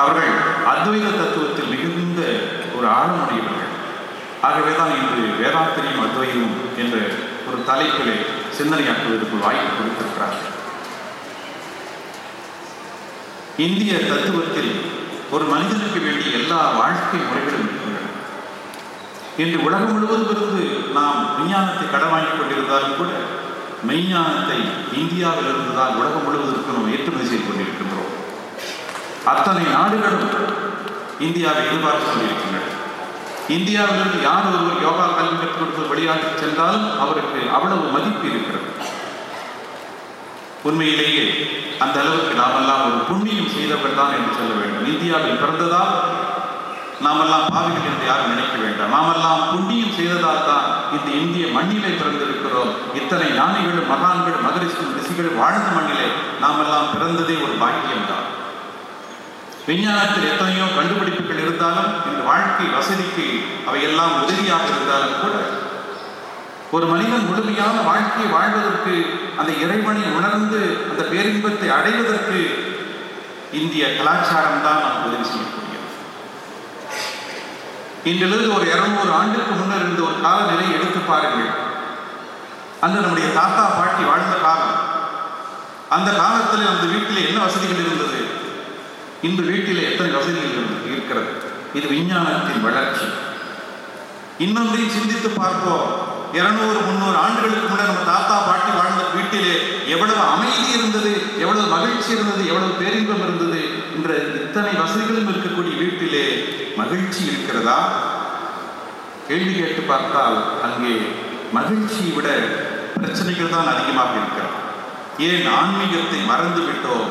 அவர்கள் அத்வைத தத்துவத்தில் மிகுந்த ஒரு ஆழமுடையவர்கள். ஆகவே தான் இன்று வேதாந்திரியும் அத்வைதமும் என்ற ஒரு தலைப்பிலே சிந்தனையாக்குவதற்கு வாய்ப்பு கொடுத்திருக்கிறார்கள். இந்திய தத்துவத்தில் ஒரு மனிதனுக்கு வேண்டிய எல்லா வாழ்க்கை முறைகளும் இருக்கின்றன. இன்று உலகம் முழுவதும் இருந்து நாம் விஞ்ஞானத்தை கடன் வாங்கிக் கொண்டிருந்தாலும் கூட மெய்ஞானத்தை இந்தியாவில் இருந்துதான் உலகம் முழுவதற்கு நாம் ஏற்றுமதி செய்து கொண்டிருக்கின்றோம். அத்தனை நாடுகளும் இந்தியாவை எதிர்பார்த்து கொண்டிருக்கின்றன. இந்தியாவிலிருந்து யார் ஒருவர் யோகா கல்வி கற்றுக் கொடுத்து வெளிநாட்டுக்கு சென்றாலும் அவருக்கு அவ்வளவு மதிப்பு இருக்கிறது. உண்மையிலேயே அந்த அளவுக்கு நாமெல்லாம் ஒரு புண்ணியம் செய்தவர் தான் என்று சொல்ல வேண்டும். இந்தியாவில் பிறந்ததால் நாமெல்லாம் பாவிகள் என்று யாரும் நினைக்க வேண்டாம். நாமெல்லாம் புண்ணியம் செய்ததால் தான் இந்த இந்திய மண்ணிலே பிறந்திருக்கிறோம். இத்தனை ஞானிகளும் மகான்கள் மகரிஷிகள் ரிஷிகள் வாழ்ந்த மண்ணிலே நாமெல்லாம் பிறந்ததே ஒரு பாக்கியம்தான். விஞ்ஞானத்தில் எத்தனையோ கண்டுபிடிப்புகள் இருந்தாலும் இந்த வாழ்க்கை வசதிக்கு அவையெல்லாம் உதவியாக இருந்தாலும் கூட ஒரு மனிதன் முழுமையான வாழ்க்கையை வாழ்வதற்கு அந்த இறைவனை உணர்ந்து அந்த பேரின்பத்தை அடைவதற்கு இந்திய கலாச்சாரம் தான் நாம் உதவி செய்யக்கூடியது. இன்றிலிருந்து ஒரு இருநூறு ஆண்டுக்கு முன்னர் இருந்த ஒரு காலநிலை எடுத்து பாருங்கள். அந்த நம்முடைய தாத்தா பாட்டி வாழ்ந்த காலம். அந்த காலத்தில் அந்த வீட்டில் என்ன வசதிகள் இருந்தது? இன்று வீட்டில் எத்தனை வசதிகள் இருக்கிறது? இது விஞ்ஞானத்தின் வளர்ச்சி. இன்னொன்றையும் சிந்தித்து பார்ப்போம். இருநூறு முந்நூறு ஆண்டுகளுக்கு முன்னர் நம்ம தாத்தா பாட்டி வாழ்ந்த வீட்டிலே எவ்வளவு அமைதி இருந்தது எவ்வளவு மகிழ்ச்சி இருந்தது எவ்வளவு பேரின்பம் இருந்தது என்ற இத்தனை வசதிகளும் இருக்கக்கூடிய வீட்டிலே மகிழ்ச்சி இருக்கிறதா? கேள்வி கேட்டு பார்த்தால் அங்கே மகிழ்ச்சியை விட பிரச்சனைகள் தான் அதிகமாக இருக்கிறது. ஏன் ஆன்மீகத்தை மறந்து விட்டோம்?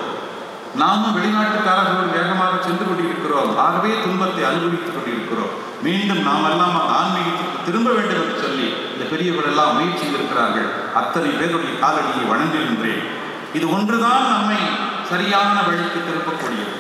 நாமும் வெளிநாட்டுக்காரர்களோடு வேகமாக சென்று கொண்டிருக்கிறோம். ஆகவே துன்பத்தை அனுபவித்துக் கொண்டிருக்கிறோம். மீண்டும் நாம் எல்லாம் அந்த ஆன்மீகத்திற்கு திரும்ப வேண்டும் என்று சொல்லி பெரியவர்கள் எல்லாம் முயற்சி இருக்கிறார்கள். அத்தனை பேருடைய காலடியை வணங்குகின்றேன். இது ஒன்றுதான் நம்மை சரியான வழிக்கு திருப்பக்கூடியது.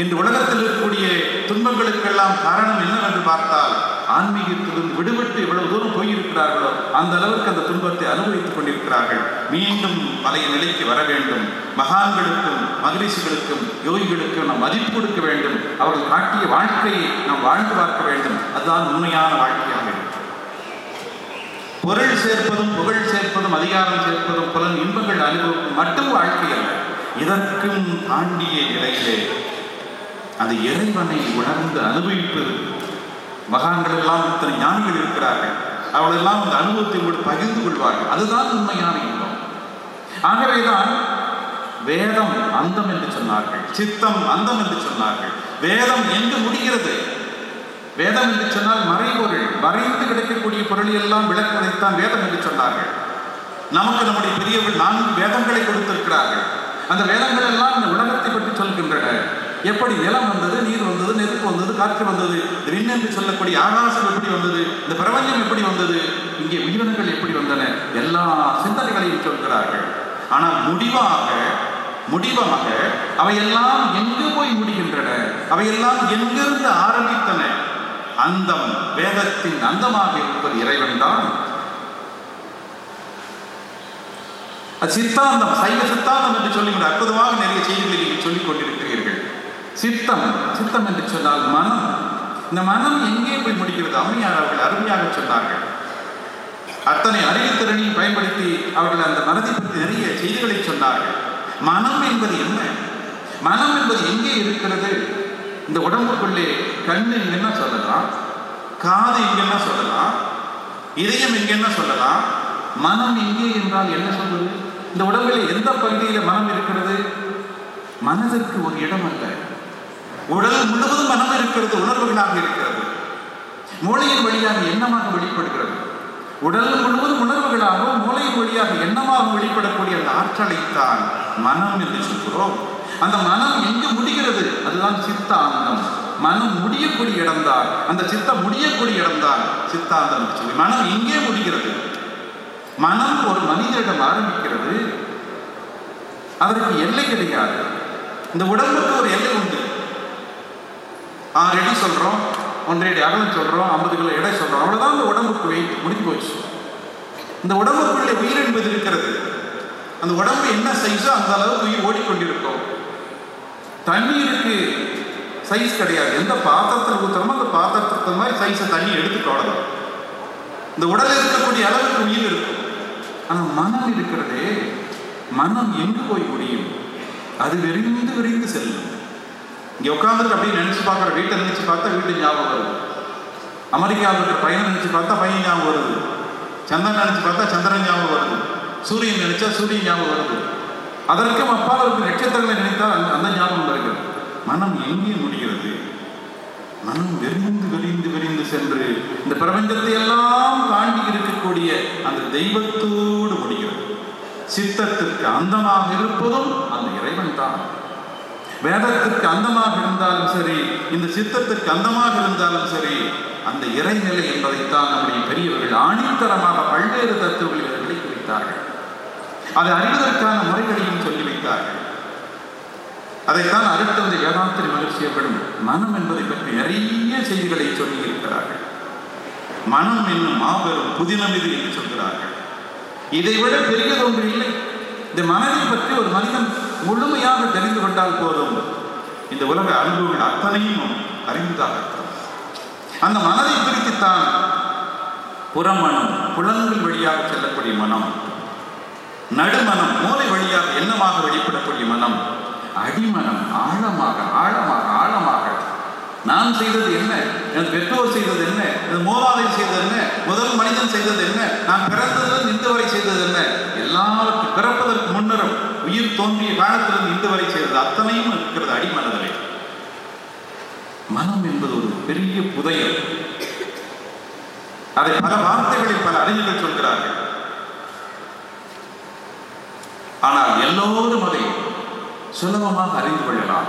இன்று உலகத்தில் இருக்கக்கூடிய துன்பங்களுக்கெல்லாம் காரணம் என்னவென்று பார்த்தால் ஆன்மீகத்திலிருந்து விடுபட்டு எவ்வளவு தூரம் போயிருக்கிறார்களோ அந்த அளவுக்கு அந்த துன்பத்தை அனுபவித்துக் கொண்டிருக்கிறார்கள். மீண்டும் பழைய நிலைக்கு வர வேண்டும். மகான்களுக்கும் மகரிஷிகளுக்கும் யோகிகளுக்கும் நாம் மதிப்பு கொடுக்க வேண்டும். அவர்கள் காட்டிய வாழ்க்கையை நாம் வாழ்ந்து பார்க்க வேண்டும். அதுதான் உண்மையான வாழ்க்கையாக பொருள் சேர்ப்பதும் புகழ் சேர்ப்பதும் அதிகாரம் சேர்ப்பதும் புலன் இன்பங்கள் அனுபவம் மட்டும் வாழ்க்கை அல்ல. இதற்கும் தாண்டிய நிலையிலே அந்த இறைவனை உணர்ந்து அனுபவிப்பது. மகான்கள் எல்லாம் இத்தனை ஞானிகள் இருக்கிறார்கள். அவளெல்லாம் அந்த அனுபவத்தை கூட பகிர்ந்து கொள்வார்கள். அதுதான் உண்மையான இன்பம். ஆகவேதான் வேதம் அந்தம் என்று சொன்னார்கள். சித்தம் அந்தம் என்று சொன்னார்கள். வேதம் எங்கு முடிகிறது? வேதம் என்று சொன்னால் மறைபொருள். மறைந்து கிடைக்கக்கூடிய பொருளை எல்லாம் விளக்குவதைத்தான் வேதம் என்று சொன்னார்கள். நமக்கு நம்முடைய பெரியவர்கள் நான்கு வேதங்களை கொடுத்திருக்கிறார்கள். அந்த வேதங்கள் எல்லாம் இந்த உலகத்தை பற்றி சொல்கின்றன. எப்படி நிலம் வந்தது நீர் வந்தது நெருப்பு வந்தது காற்று வந்தது இந்த விண் என்று சொல்லக்கூடிய ஆகாசம் எப்படி வந்தது இந்த பிரபஞ்சம் எப்படி வந்தது இங்கே உயிரினங்கள் எப்படி வந்தன எல்லா சிந்தனைகளையும் சொல்கிறார்கள். ஆனால் முடிவாக முடிவாக அவையெல்லாம் எங்கு போய் முடிகின்றன? அவையெல்லாம் எங்கிருந்து ஆரம்பித்தன? அந்தம் வேதத்தின் அந்தமாக இருப்பது இறைவன் தான் அது சித்தாந்தம் சைவ சித்தாந்தம் என்று சொல்லி அற்புதமாக நிறைய செய்திகளை நீங்கள் சொல்லிக் கொண்டிருக்கிறீர்கள். சித்தம் சித்தம் என்று சொன்னால் மனம். இந்த மனம் எங்கே போய் முடிக்கிறது அம்மையார் அவர்கள் அருமையாக சொன்னார்கள். அத்தனை அறிவுத்திறனையும் பயன்படுத்தி அவர்கள் அந்த மனதை பற்றி நிறைய செய்திகளை சொன்னார்கள். மனம் என்பது என்ன? மனம் என்பது எங்கே இருக்கிறது? இந்த உடம்புக்குள்ளே கண்ணு எங்கன்னா சொல்லலாம் காது இங்கன்னா சொல்லலாம் இதயம் எங்கன்னா சொல்லலாம். மனம் எங்கே என்றால் என்ன சொல்வது? இந்த உடம்பில் எந்த பகுதியில் மனம் இருக்கிறது? மனதிற்கு ஒரு இடம் அல்ல. உடல் முழுவதும் மனம் இருக்கிறது உணர்வுகளாக இருக்கிறது. மூளையின் வழியாக எண்ணமாக வெளிப்படுகிறது. உடல் முழுவதும் உணர்வுகளாகவும் மூளை வழியாக எண்ணமாக வெளிப்படக்கூடிய அந்த ஆற்றலைத்தான் மனம் என்று சொல்கிறோம். அந்த மனம் எங்கு முடிகிறது? அதுதான் சித்தாந்தம். மனம் முடியக்கூடிய இடம்தான் அந்த சித்தம் முடியக்கூடிய இடம்தான் சித்தாந்தம் சொல்லி. மனம் எங்கே முடிகிறது? மனம் ஒரு மனிதரிடம் ஆரம்பிக்கிறது. அதற்கு எல்லை கிடையாது. இந்த உடம்புக்கு ஒரு எல்லை உண்டு. ஆறு அடி சொல்றோம். ஒன்றரை அடி அகலம் சொல்றோம். ஐம்பது கிலோ எடை சொல்றோம். அவ்வளவுதான் இந்த உடம்புக்கு வெயிட் முடிஞ்சு போச்சு. இந்த உடம்புக்குள்ளே உயிர் என்பது இருக்கிறது. அந்த உடம்பு என்ன சைஸோ அந்த அளவுக்கு உயிர் ஓடிக்கொண்டிருக்கோம். தண்ணீருக்கு சைஸ் கிடையாது. எந்த பாத்திரத்தில் ஊற்றுறோமோ அந்த பாத்திரத்துக்கு மாதிரி சைஸை தண்ணி எடுத்துட்டு அவ்வளோதான் இந்த உடலில் இருக்கக்கூடிய அளவுக்கு உயிர் இருக்கும். ஆனால் மனம் இருக்கிறதே மனம் எங்கு போய் முடியும்? அது விரிந்து விரிந்து செல்லும். இங்கே உட்காந்துட்டு அப்படியே நினச்சி பார்க்குற வீட்டை நினச்சி பார்த்தா வீட்டு ஞாபகம் வருது. அமெரிக்காவில் இருக்கிற பையனை நினச்சி பார்த்தா பையன் ஞாபகம் வருது. சந்திரன் நினச்சி பார்த்தா சந்திரன் ஞாபகம் வருது. சூரியன் நினச்சா சூரியன் ஞாபகம் வருது. அதற்கும் அப்பால் அவருக்கு நட்சத்திரங்களை நினைத்தால் அந்த ஞானம் ஞாபகம் மனம் எங்கே முடிகிறது. மனம் வெறிந்து விரிந்து விரிந்து சென்று இந்த பிரபஞ்சத்தை எல்லாம் தாண்டி இருக்கக்கூடிய அந்த தெய்வத்தோடு முடிகிறது. சித்தத்திற்கு அந்தமாக இருப்பதும் அந்த இறைவன் தான். வேதத்திற்கு அந்தமாக இருந்தாலும் சரி இந்த சித்தத்திற்கு அந்தமாக இருந்தாலும் சரி அந்த இறைநிலை என்பதைத்தான் நம்முடைய பெரியவர்கள் ஆணித்தரமாக பல்வேறு தத்துவங்களை விளக்கி வைத்தார்கள் அதை அறிவதற்கான முறைகளையும் சொல்லி வைத்தார்கள் அதைத்தான் அருட்தந்தை வேதாந்திரி மகிழ்ச்சி ஏற்படும் மனம் என்பதை பற்றி நிறைய செய்திகளை சொல்லி இருக்கிறார்கள். மனம் என்னும் மாபெரும் புதினம் இது என்று சொல்கிறார்கள். இதை விட பெரியது இல்லை. இந்த மனதை பற்றி ஒரு மனிதன் முழுமையாக தெரிந்து கொண்டால் போதும். இந்த உலக அனுபவங்கள் அத்தனையும் அறிந்ததாக அந்த மனதை பிரித்துத்தான் புறமனம் புலன்கள் வழியாக செல்லக்கூடிய மனம். நடுமனம் மூளை வழியாக எண்ணமாக வெளிப்படக்கூடிய மனம்? அடிமனம் ஆழமாக ஆழமாக ஆழமாக. நான் செய்தது என்ன? எனது பெற்றோர் செய்தது என்ன? எனது மூலாதை செய்தது என்ன? முதல் மனிதன் செய்தது என்ன? நான் பிறந்ததிலிருந்து இன்று வரை செய்தது என்ன? எல்லாருக்கும் பிறப்பதற்கு முன்னரும் உயிர் தோன்றிய காலத்திலிருந்து இன்று வரை செய்தது அத்தனையும் இருக்கிறது அடிமனதிலே. மனம் என்பது ஒரு பெரிய புதையல். அதை பல வார்த்தைகளில் பல அறிஞர்கள் சொல்கிறார்கள். ஆனால் எல்லோரும் அதை சுலபமாக அறிந்து கொள்ளலாம்.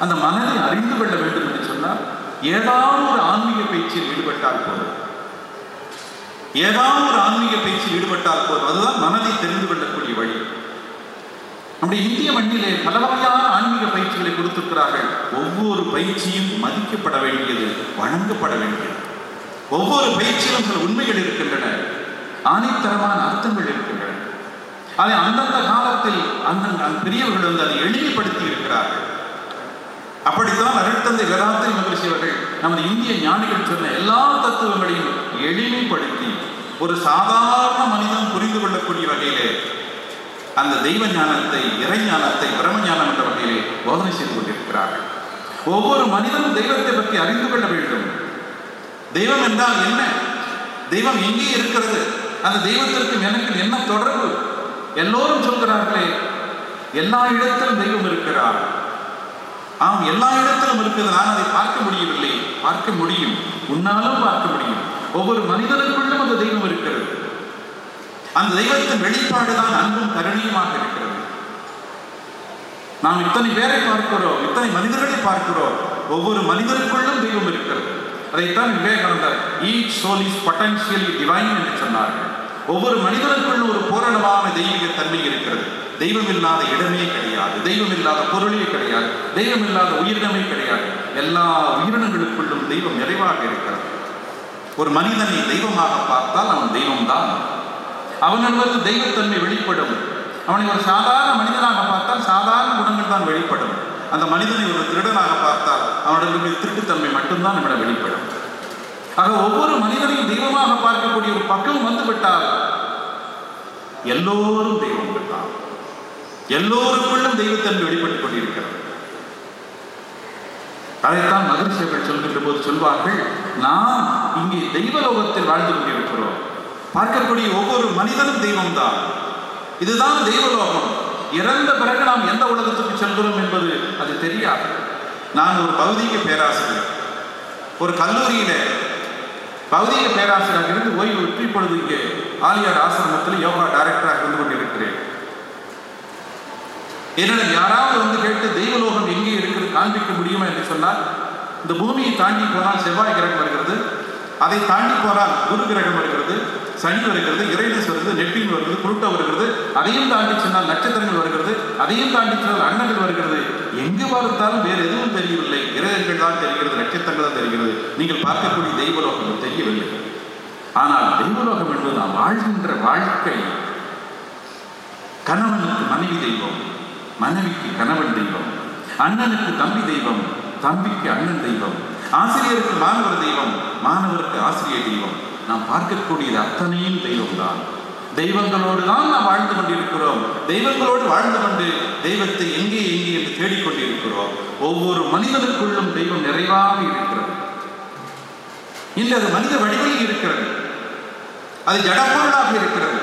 அந்த மனதை அறிந்து கொள்ள வேண்டும் என்று சொன்னால் ஏதாவது ஒரு ஆன்மீக பயிற்சியில் ஈடுபட்டால் போதும். ஏதாவது ஒரு ஆன்மீக பயிற்சியில் ஈடுபட்டால் போதும். அதுதான் மனதை தெரிந்து கொள்ளக்கூடிய வழி. நம்முடைய இந்திய மண்ணிலே பல வகையான ஆன்மீக பயிற்சிகளை கொடுத்திருக்கிறார்கள். ஒவ்வொரு பயிற்சியும் மதிக்கப்பட வேண்டியது வழங்கப்பட வேண்டியது. ஒவ்வொரு பயிற்சியிலும் சில உண்மைகள் இருக்கின்றன. ஆணைத்தரமான அர்த்தங்கள் இருக்கின்றன. அதை அந்தந்த காலத்தில் அந்தந்த அந்த பெரியவர்கள் வந்து அதை எளிமைப்படுத்தி இருக்கிறார்கள். அப்படித்தான் அருட்தந்தை வேதாந்திரி மகிழ்ச்சி அவர்கள் நமது இந்திய ஞானிகள் சொன்ன எல்லா தத்துவங்களையும் எளிமைப்படுத்தி ஒரு சாதாரண மனிதன் புரிந்து கொள்ளக்கூடிய வகையிலே அந்த தெய்வ ஞானத்தை இறை ஞானத்தை பிரம ஞானம் என்ற வகையிலே போதனை செய்து கொண்டிருக்கிறார்கள். ஒவ்வொரு மனிதனும் தெய்வத்தை பற்றி அறிந்து கொள்ள வேண்டும். தெய்வம் என்றால் என்ன? தெய்வம் எங்கே இருக்கிறது? அந்த தெய்வத்திற்கும் எனக்கு என்ன தொடர்பு? எல்லோரும் சொல்கிறார்களே எல்லா இடத்திலும் தெய்வம் இருக்கிறார். ஆம் எல்லா இடத்திலும் இருக்கிறது. நான் அதை பார்க்க முடியவில்லை. பார்க்க முடியும். உன்னாலும் பார்க்க முடியும். ஒவ்வொரு மனிதனுக்குள்ளும் அந்த தெய்வம் இருக்கிறது. அந்த தெய்வத்தின் வெளிப்பாடு தான் அன்பும் கருணையுமாக இருக்கிறது. நாம் இத்தனை பேரை பார்க்கிறோம் இத்தனை மனிதர்களை பார்க்கிறோம். ஒவ்வொரு மனிதனுக்குள்ளும் தெய்வம் இருக்கிறது. அதைத்தான் Vivekananda each soul is potentially divine என்று சொன்னார்கள். ஒவ்வொரு மனிதனுக்குள்ளும் ஒரு பூரணமான தெய்வீக தன்மை இருக்கிறது. தெய்வம் இல்லாத இடமே கிடையாது. தெய்வம் இல்லாத பொருளே கிடையாது. தெய்வம் இல்லாத உயிரினமே கிடையாது. எல்லா உயிரினங்களுக்குள்ளும் தெய்வம் நிறைவாக இருக்கிறது. ஒரு மனிதனை தெய்வமாக பார்த்தால் அவன் தெய்வம்தான். அவனிடமிருந்து தெய்வத்தன்மை வெளிப்படும். அவனை ஒரு சாதாரண மனிதனாக பார்த்தால் சாதாரண குணங்கள் தான் வெளிப்படும். அந்த மனிதனை ஒரு திருடனாக பார்த்தால் அவனுடைய திருட்டுத்தன்மை மட்டும்தான் நம்மிடம் வெளிப்படும். ஆக ஒவ்வொரு மனிதனையும் தெய்வமாக பார்க்கக்கூடிய ஒரு பக்கம் வந்துவிட்டால் எல்லோரும் தெய்வம் விட்டார் எல்லோருக்குள்ளும் தெய்வத்தன்மை வெளிப்பட்டுக் கொண்டிருக்கிறது. அதைத்தான் மகிழ்ச்சியர்கள் சொல்கின்ற போது சொல்வார்கள் நாம் இங்கே தெய்வலோகத்தில் வாழ்ந்து கொண்டிருக்கிறோம். பார்க்கக்கூடிய ஒவ்வொரு மனிதனும் தெய்வம்தான். இதுதான் தெய்வலோகம். இறந்த பிறகு நாம் எந்த உலகத்துக்கு செல்கிறோம் என்பது அது தெரியாது. நான் ஒரு பகுதிக்கு பேராசிரியர். ஒரு கல்லூரியில பௌதீக பேராசிரியராக இருந்து ஓய்வு பெற்று இப்பொழுது இங்கே ஆலியார் ஆசிரமத்தில் யோகா டைரக்டராக இருந்து கொண்டிருக்கிறேன். என்னிடம் யாராவது வந்து கேட்டு தெய்வலோகம் எங்கே இருக்கிறது காண்பிக்க முடியுமா என்று சொன்னால் இந்த பூமியை தாண்டி போனால் செவ்வாய் கிரகம் வருகிறது. அதை தாண்டி போனால் குரு கிரகம் வருகிறது. சனி வருகிறது இறைனஸ் வருகிறது நெட்டின் வருகிறது புளுட்டோ வருகிறது. அதையும் தாண்டி சொன்னால் நட்சத்திரங்கள் வருகிறது. அதையும் தாண்டி சென்றால் அன்னங்கள் வருகிறது. எங்கு பார்த்தாலும் வேறு எதுவும் தெரியவில்லை. கிரகங்கள் தான் தெரிகிறது நட்சத்திரங்கள் தான் தெரிகிறது. நீங்கள் பார்க்கக்கூடிய தெய்வலோகம் தெரியவில்லை. ஆனால் தெய்வலோகம் என்பது நாம் வாழ்கின்ற வாழ்க்கை. கணவனுக்கு மனைவி தெய்வம் மனைவிக்கு கணவன் தெய்வம் அண்ணனுக்கு தம்பி தெய்வம் தம்பிக்கு அண்ணன் தெய்வம் ஆசிரியருக்கு மாணவர் தெய்வம் மாணவருக்கு ஆசிரியர் தெய்வம். நாம் பார்க்கக்கூடியது அத்தனையும் தெய்வம்தான். தெய்வங்களோடு தான் நாம் வாழ்ந்து கொண்டிருக்கிறோம். தெய்வங்களோடு வாழ்ந்து கொண்டு தெய்வத்தை எங்கே எங்கே என்று தேடிக்கொண்டிருக்கிறோம் ஒவ்வொரு மனிதனுக்குள்ளும் தெய்வம் நிறைவாக இருக்கிறது. இன்று அது மனித வடிவில் இருக்கிறது. அது ஜடப்பொருளாக இருக்கிறது.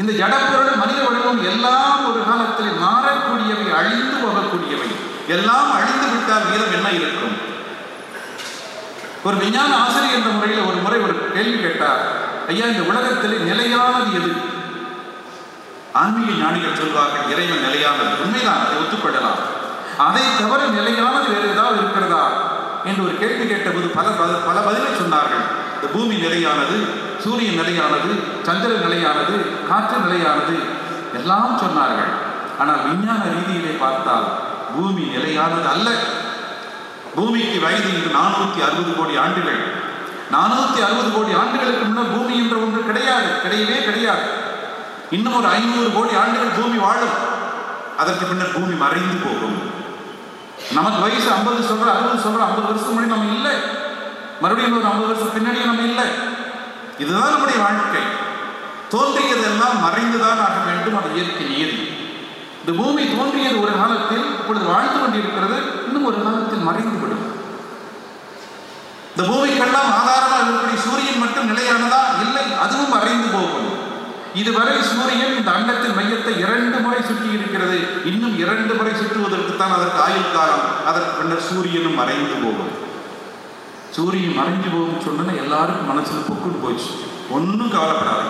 இந்த ஜடப்பொருள் மனித வடிவம் எல்லாம் ஒரு காலத்தில் மாறக்கூடியவை அழிந்து போகக்கூடியவை. எல்லாம் அழிந்து விட்டால் மீதம் என்ன இருக்கும்? ஒரு விஞ்ஞான ஆசிரியர் என்ற முறையில் ஒரு முறை ஒரு கேள்வி கேட்டார். ஐயா இந்த உலகத்தில் நிலையானது எது? ஆன்மீக ஞானிகள் சொல்வார்கள் இறைவன் நிலையானது. உண்மைதான் அதை ஒத்துக்கொள்ளலாம். அதை தவிர நிலையானது வேறு ஏதாவது இருக்கிறதா? என்று ஒரு கேள்வி கேட்டபோது பல பல- பல பதிலை சொன்னார்கள். இந்த பூமி நிலையானது சூரியன் நிலையானது சந்திரன் நிலையானது காற்று நிலையானது எல்லாம் சொன்னார்கள். ஆனால் விஞ்ஞான ரீதியிலே பார்த்தால் பூமி நிலையானது அல்ல. பூமிக்கு வயது இன்று நானூத்தி அறுபது கோடி ஆண்டுகள். நானூத்தி அறுபது கோடி ஆண்டுகளுக்கு முன்னர் பூமி என்ற ஒன்று கிடையாது. கிடையவே கிடையாது. இன்னும் ஒரு ஐநூறு கோடி ஆண்டுகள் பூமி வாழும். அதற்கு பின்னர் பூமி மறைந்து போகும். நமக்கு வயசு ஐம்பது சொல்ற அறுபது சொல்ற ஐம்பது வருஷம் முன்னாடி நம்ம இல்லை. மறுபடியும் ஒரு ஐம்பது வருஷம் பின்னாடி நம்ம இல்லை. இதுதான் நம்முடைய வாழ்க்கை. தோன்றியதெல்லாம் மறைந்துதான் ஆக வேண்டும். அது இயற்கை நீதி. இந்த பூமி தோன்றியது ஒரு காலத்தில் இப்பொழுது வாழ்ந்து கொண்டிருக்கிறது இன்னும் ஒரு காலத்தில் மறைந்துவிடும். இந்த பூமிக்கெல்லாம் ஆதாரமாக இருக்கக்கூடிய சூரியன் மட்டும் நிலையானதா? இல்லை அதுவும் மறைந்து போகும். இதுவரை சூரியன் இந்த அண்டத்தின் மையத்தை இரண்டு முறை சுற்றி இருக்கிறது. இன்னும் இரண்டு முறை சுற்றுவதற்கு தான் அதற்கு ஆயுள் காலம். அதற்கு பின்னர் சூரியனும் மறைந்து போகும். சூரியன் மறைஞ்சு போகும் சொன்னா எல்லாருக்கும் மனசுல பொக்குன்னு போயிடுச்சு. ஒன்றும் கவலைப்படாது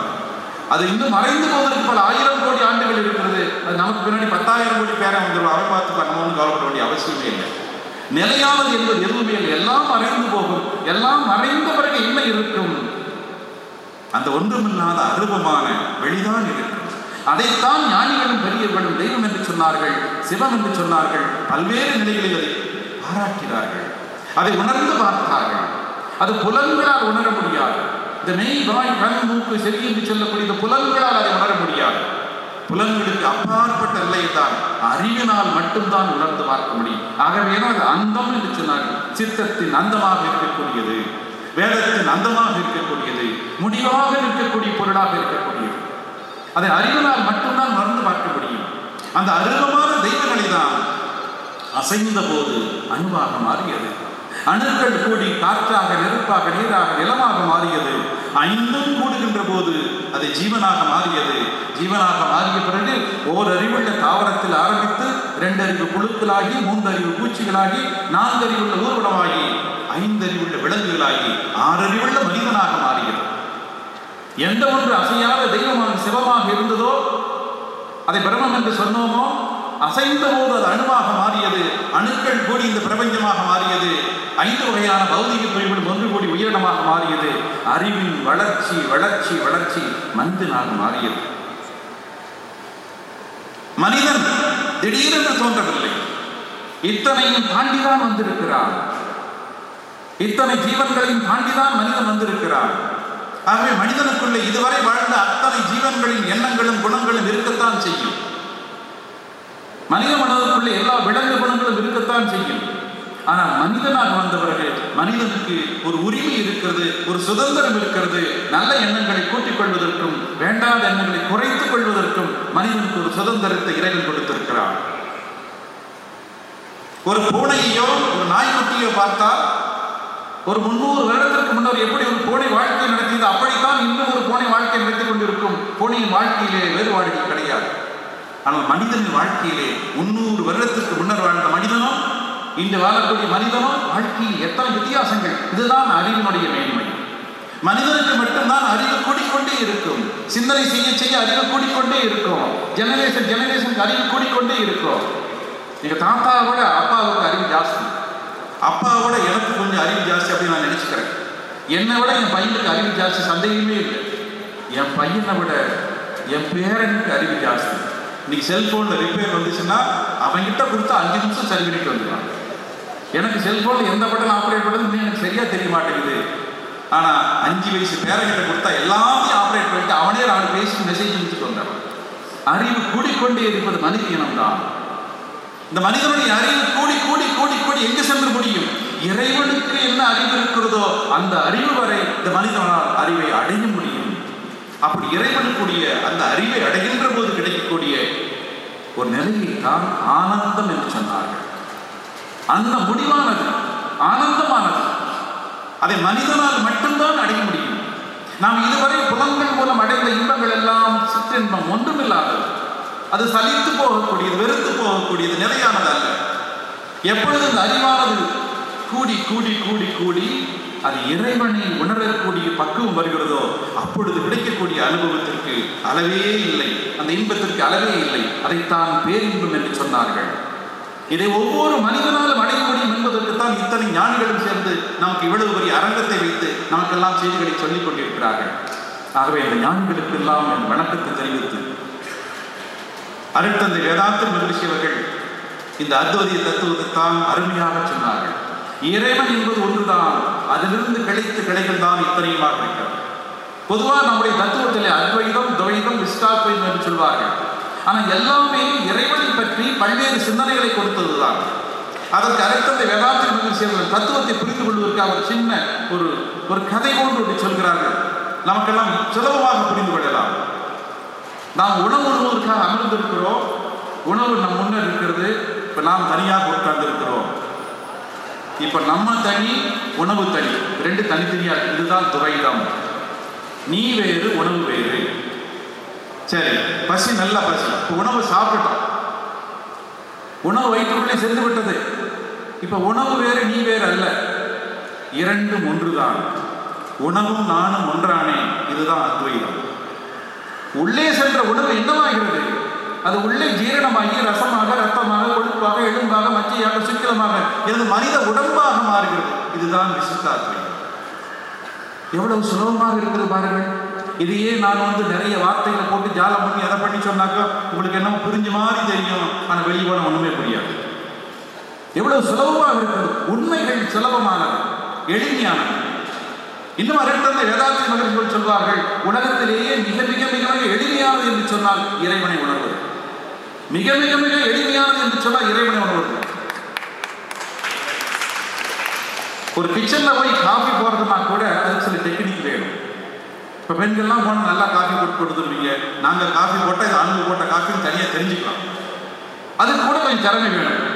அது இன்னும் மறைந்து போவதற்கு பல ஆயிரம் கோடி ஆண்டுகள் இருக்கிறது. அது நமக்கு பின்னாடி பத்தாயிரம் கோடி பேரை வந்துடும் அவரை பார்த்து பண்ணணும்னு கவலைப்பட வேண்டிய அவசியமே இல்லை. நிலையானது என்பது எதுவுமே இல்லை. எல்லாம் மறைந்து போகும். எல்லாம் மறைந்த பிறகு என்ன இருக்கும்? அந்த ஒன்றுமில்லாத அருவமான வெளிதான் இருக்கும். அதைத்தான் ஞானிகளும் பெரியவர்களும் தெய்வம் என்று சொன்னார்கள் சிவம் என்று சொன்னார்கள் பல்வேறு நிலைகளில் அதை பாராட்டினார்கள். அதை உணர்ந்து பார்த்தார்கள். அது புலன்களால் உணர முடியாது. இந்த மெய் வாய் கண் மூக்கு செவி என்று சொல்லக்கூடிய இந்த புலன்களால் அதை உணர முடியாது. புலன்களுக்கு அப்பாற்பட்ட நிலையை தான் அறிவினால் மட்டும்தான் உணர்ந்து பார்க்க முடியும். ஆகவே அது அந்தம் என்று சொன்னார்கள் சித்தத்தின் அந்தமாக இருக்கக்கூடியது வேதத்தின் அந்தமாக இருக்கக்கூடியது முடிவாக இருக்கக்கூடிய பொருளாக இருக்கக்கூடியது. அதை அறிவினால் மட்டும்தான் உணர்ந்து பார்க்க முடியும். அந்த அருவமான தெய்வங்களை தான் அசைந்த போது அணுவாக மாறியது. அணுக்கள் கூடி காற்றாக நெருப்பாக நீராக நிலமாக மாறியது. ஐந்தும் கூடுகின்ற போது அது ஜீவனாக மாறியது. ஜீவனாக மாறிய பிறகு ஓரறிவுள்ள தாவரத்தில் ஆரம்பித்து இரண்டறிவு புழுக்களாகி மூன்றறிவு பூச்சிகளாகி நான்கறிவுள்ள ஊர்வலமாகி ஐந்தறிவுள்ள விலங்குகளாகி ஆறறிவுள்ள மனிதனாக மாறியது. எந்த ஒன்று அசையாத தெய்வமாக சிவமாக இருந்ததோ அதை பிரம்மம் என்று சொன்னோமோ அசைந்த போது அது அணுவாக மாறியது. அணுக்கள் கூடி இந்த பிரபஞ்சமாக மாறியது. ஐந்து வகையான பௌதிக பிரிவுகள் ஒன்று கூடி உயிரினமாக மாறியது. அறிவின் வளர்ச்சி வளர்ச்சி வளர்ச்சி மனிதனாக மாறியது. மனிதன் திடீரென்று தோன்றவில்லை. இத்தனையும் தாண்டிதான் வந்திருக்கிறார் இத்தனை ஜீவன்களையும் தாண்டிதான் மனிதன் வந்திருக்கிறார் ஆகவே மனிதனுக்குள்ளே இதுவரை வாழ்ந்த அத்தனை ஜீவன்களின் எண்ணங்களும் குணங்களும் இருக்கத்தான் செய்யும். மனித மனதுக்குள்ளே எல்லா விலங்கு குணங்களும் இருக்கத்தான் செய்யும். ஆனால் மனிதனாக பிறகு மனிதனுக்கு ஒரு உரிமை இருக்கிறது ஒரு சுதந்திரம் இருக்கிறது நல்ல எண்ணங்களை கூட்டிக் கொள்வதற்கும் வேண்டாத எண்ணங்களை குறைத்துக் கொள்வதற்கும் மனிதனுக்கு ஒரு சுதந்திரத்தை இறைவன் கொடுத்திருக்கிறார் ஒரு பூனையோ ஒரு நாய்க்குட்டியோ பார்த்தால் ஒரு முன்னூறு வருடத்திற்கு முன்னர் எப்படி ஒரு பூனை வாழ்க்கை நடத்தியது அப்படித்தான் இன்னும் ஒரு பூனை வாழ்க்கை நடத்தி கொண்டிருக்கும். பூனையின் வாழ்க்கையிலே வேறுபாடுகள் கிடையாது. ஆனால் மனிதனின் வாழ்க்கையிலே முன்னூறு வருடத்திற்கு முன்னர் வாழ்ந்த மனிதனும் இன்று வாழக்கூடிய மனிதனும் வாழ்க்கையில் எத்தனை வித்தியாசங்கள்? இதுதான் அறிவினுடைய மேன்மை. மனிதனுக்கு மட்டும்தான் அறிவு கூடிக்கொண்டே இருக்கும். சிந்தனை செய்ய செய்ய அறிவு கூடிக்கொண்டே இருக்கும். ஜெனரேஷன் ஜெனரேஷனுக்கு அறிவு கூடிக்கொண்டே இருக்கும். எங்க தாத்தாவோட அப்பாவுக்கு அறிவு ஜாஸ்தி. அப்பாவோட எனக்கு கொஞ்சம் அறிவு ஜாஸ்தி அப்படின்னு நான் நினைச்சுக்கிறேன். என்னை விட என் பையனுக்கு அறிவு ஜாஸ்தி சந்தேகமே இல்லை. என் பையனை விட என் பேரனுக்கு அறிவு ஜாஸ்தி. இன்னைக்கு செல்போன்ல ரிப்பேர் வந்துச்சுன்னா அவன்கிட்ட கொடுத்தா அஞ்சு நிமிஷம் சரி பண்ணிட்டு வந்துடுவான் எனக்கு செல்போன்ல எந்த பட்டன் ஆப்ரேட் பண்ணுறது எனக்கு சரியா தெரிய மாட்டேங்குது. ஆனா அஞ்சு வயசு பேரகிட்ட கொடுத்தா எல்லாத்தையும் ஆப்ரேட் பண்ணிட்டு அவனே நான் பேசி மெசேஜ் கொடுத்துட்டு வந்தான் அறிவு கூடிக்கொண்டே இருப்பது மனித இனம்தான். இந்த மனிதனுடைய அறிவு கூடி கூடி கூடி கூடி எங்கு சென்று முடியும்? இறைவனுக்கு என்ன அறிவு இருக்கிறதோ அந்த அறிவு வரை இந்த மனிதனால் அறிவை அடைய முடியும். அப்படி இறைவனுக்குரிய அந்த அறிவை அடைகின்ற போது கிடைக்கும் ஒரு நிலையைத்தான் ஆனந்தம் என்று சொன்னார்கள். அந்த முடிவானது ஆனந்தமானது. அதை மனிதனால் மட்டும்தான் அடைய முடியும். நாம் இதுவரை புலன்கள் மூலம் அடைந்த இன்பங்கள் எல்லாம் சிற்றின்பம் ஒன்றுமில்லாதது. அது சலித்து போகக்கூடியது வெறுத்து போகக்கூடியது நிலையானது அல்ல எப்பொழுது இந்த அறிவானது கூடி கூடி கூடி கூடி அது இறைவனை உணரக்கூடிய பக்குவம் வருகிறதோ அப்பொழுது கிடைக்கக்கூடிய அனுபவத்திற்கு அளவே இல்லை. அந்த இன்பத்திற்கு அளவே இல்லை. அதைத்தான் பேரின்பம் என்று சொன்னார்கள். இதை ஒவ்வொரு மனிதனாலும் அடைய முடியும் என்பதற்குத்தான் இத்தனை ஞானிகளும் சேர்ந்து நமக்கு இவ்வளவு பெரிய அரங்கத்தை வைத்து நமக்கெல்லாம் செய்திகளை சொல்லிக் கொண்டிருக்கிறார்கள். ஆகவே இந்த ஞானிகளுக்கெல்லாம் என் வணக்கத்தை தெரிவித்து அருட்தந்தை வேதாந்த மகிழ்ச்சி அவர்கள் இந்த அத்வதிய தத்துவத்தை தான் அருமையாக சொன்னார்கள். இறைவன் என்பது ஒன்றுதான். அதிலிருந்து கிடைத்த கிளைகள் தான் இத்தனையுமாக இருக்கிறது. பொதுவாக நம்முடைய தத்துவத்தில் அத்வைதம் துவைதம் விஸ்டாத்வைதம் என்று சொல்வார்கள். ஆனால் எல்லாமே இறைவனை பற்றி பல்வேறு சிந்தனைகளை கொடுத்ததுதான். அதற்கு அரைத்தந்தை வேதாந்த சேர்ந்த தத்துவத்தை புரிந்து கொள்வதற்கு ஒரு சின்ன ஒரு ஒரு கதை போன்று ஒன்று சொல்கிறார்கள். நமக்கெல்லாம் சுலபமாக புரிந்து கொள்ளலாம். நாம் உணவு உணவுக்காக அமர்ந்திருக்கிறோம். உணவு நம் முன்னர் இருக்கிறது. இப்போ நாம் தனியாக உட்கார்ந்து இருக்கிறோம் இப்போ நம்ம தனி உணவு தனி. ரெண்டு தனித்தனியா இதுதான் துவைதம் நீ வேறு உணவு வேறு. சரி பசி நல்ல பசி. இப்போ உணவு சாப்பிட்டோம். உணவு வயிற்றுக்குள்ளே சென்று விட்டது. இப்போ உணவு வேறு நீ வேறு அல்ல. இரண்டும் ஒன்றுதான். உணவும் நானும் ஒன்றானே. இதுதான் அத்வைதம். உள்ளே சென்ற உணவு என்னவாகிறது? அது உள்ளே ஜீரணமாகி ரசமாக ரத்தமாக கொழுப்பாக எலும்பாக மச்சையாக சுக்கிலமாக எனது மனித உடம்பாக மாறுகிறது. இதுதான் விசுத்தாத்வை எவ்வளவு சுலபமாக இருக்குது பாருங்கள். இதையே நான் வந்து நிறைய வார்த்தைகளை போட்டு ஜாலம் பண்ணி அதை பண்ணி சொன்னாக்கா உங்களுக்கு என்ன புரிஞ்ச மாதிரி தெரியும். ஆனால் வெளியே போன ஒண்ணுமே புரியாது. எவ்வளவு சுலபமாக இருக்கிறது உண்மைகள் சுலபமானது எளிமையானது. இன்னும் அருட்தந்தை வேதாந்தி மகிழ்ச்சிகள் சொல்வார்கள் உலகத்திலேயே மிக மிக மிக மிக எளிமையானது என்று சொன்னால் இறைவனை உணர்வது. மிக மிக மிக எளிமையானது என்று சொன்னால் இறைவனை உணர்வது ஒரு கிச்சன்ல போய் காஃபி போடுறதுனா கூட அதுக்கு சில டெக்னிக் வேணும். இப்போ பெண்கள்லாம் போனால் நல்லா காஃபி போட்டு கொடுத்துருவீங்க நாங்கள் காஃபி போட்டால் இது அன்பு போட்ட காஃபின்னு தனியாக தெரிஞ்சுக்கலாம். அதுக்கு கூட கொஞ்சம் திறமை வேணும்.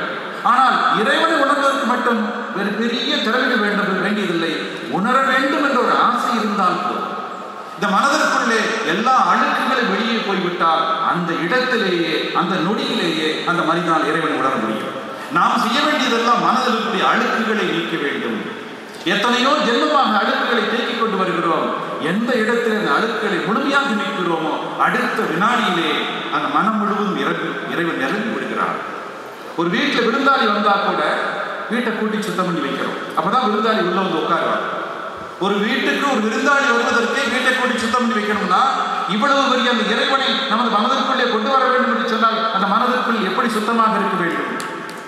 ஆனால் இறைவனை உணர்வதற்கு மட்டும் ஒரு பெரிய திறமை வேண்டும் வேண்டியதில்லை. உணர வேண்டும் என்ற ஒரு ஆசை இருந்தால் போதும். இந்த மனதிற்குள்ளே எல்லா அழுக்குகளும் வெளியே போய்விட்டால் அந்த இடத்திலேயே அந்த நொடியிலேயே அந்த மனிதனால் இறைவன் உணர முடியும். நாம் செய்ய வேண்டியதெல்லாம் மனதில் இருக்கக்கூடிய அழுக்குகளை நீக்க வேண்டும். எத்தனையோ ஜென்மமாக அழுக்குகளை தேக்கிக் கொண்டு வருகிறோம். எந்த இடத்தில் அந்த அழுக்குகளை முழுமையாக நீக்கிறோமோ அடுத்த வினாடியிலே அந்த மனம் முழுவதும் இறங்கி இறைவன் நிரம்பி விடுகிறார் ஒரு வீட்டில் விருந்தாளி வந்தால் கூட வீட்டை கூட்டி சுத்தம் பண்ணி வைக்கிறோம். அப்பதான் விருந்தாளி உள்ள வந்து உட்காருவார். ஒரு வீட்டுக்கு ஒரு விருந்தாளி வருவதற்கு வீட்டை கூட்டி சுத்தம் பண்ணி வைக்கணும்னா இவ்வளவு பெரிய அந்த இறைவனை நமது மனதிற்குள்ளே கொண்டு வர வேண்டும் என்று சொன்னால் அந்த மனதிற்குள் எப்படி சுத்தமாக இருக்க வேண்டும்?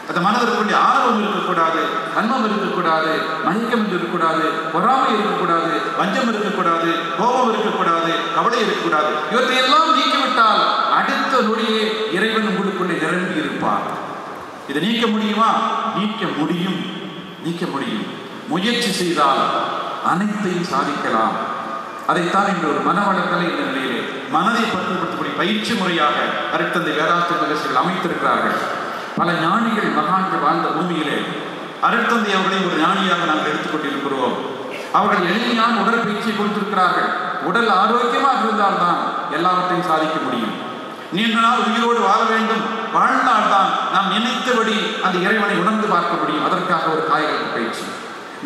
அந்த மனதிற்குள்ளே ஆர்வம் இருக்கக்கூடாது அன்பம் இருக்கக்கூடாது மயக்கம் இருக்கக்கூடாது பொறாமை இருக்கக்கூடாது வஞ்சம் இருக்கக்கூடாது கோபம் இருக்கக்கூடாது கவலை இருக்கக்கூடாது. இவற்றையெல்லாம் நீக்கிவிட்டால் அடுத்த நொடியே இறைவன் உங்களுக்குள்ளே நிரம்பி இருப்பார். இதை நீக்க முடியுமா? நீக்க முடியும். நீக்க முடியும். முயற்சி செய்தால் அனைத்தையும் சாதிக்கலாம். அதைத்தான் இன்று ஒரு மனவளக்கலை இந்த நிலையிலே மனதை பக்குவப்படுத்தக்கூடிய பயிற்சி முறையாக அருட்தந்தை வேதாந்த மகர்ஷிகள் அமைத்திருக்கிறார்கள். பல ஞானிகள் மகான்கள் வாழ்ந்த பூமியிலே அருட்தந்தை அவர்களை ஒரு ஞானியாக நாங்கள் எடுத்துக்கொண்டிருக்கிறோம் அவர்கள் எளிமையான உடற்பயிற்சியை கொடுத்திருக்கிறார்கள். உடல் ஆரோக்கியமாக இருந்தால்தான் எல்லாவற்றையும் சாதிக்க முடியும். நீண்ட நாள் உயிரோடு வாழ வேண்டும். வாழ்ந்தால்தான் நாம் நினைத்தபடி அந்த இறைவனை உணர்ந்து பார்க்க முடியும். அதற்காக ஒரு காய்கறி பயிற்சி.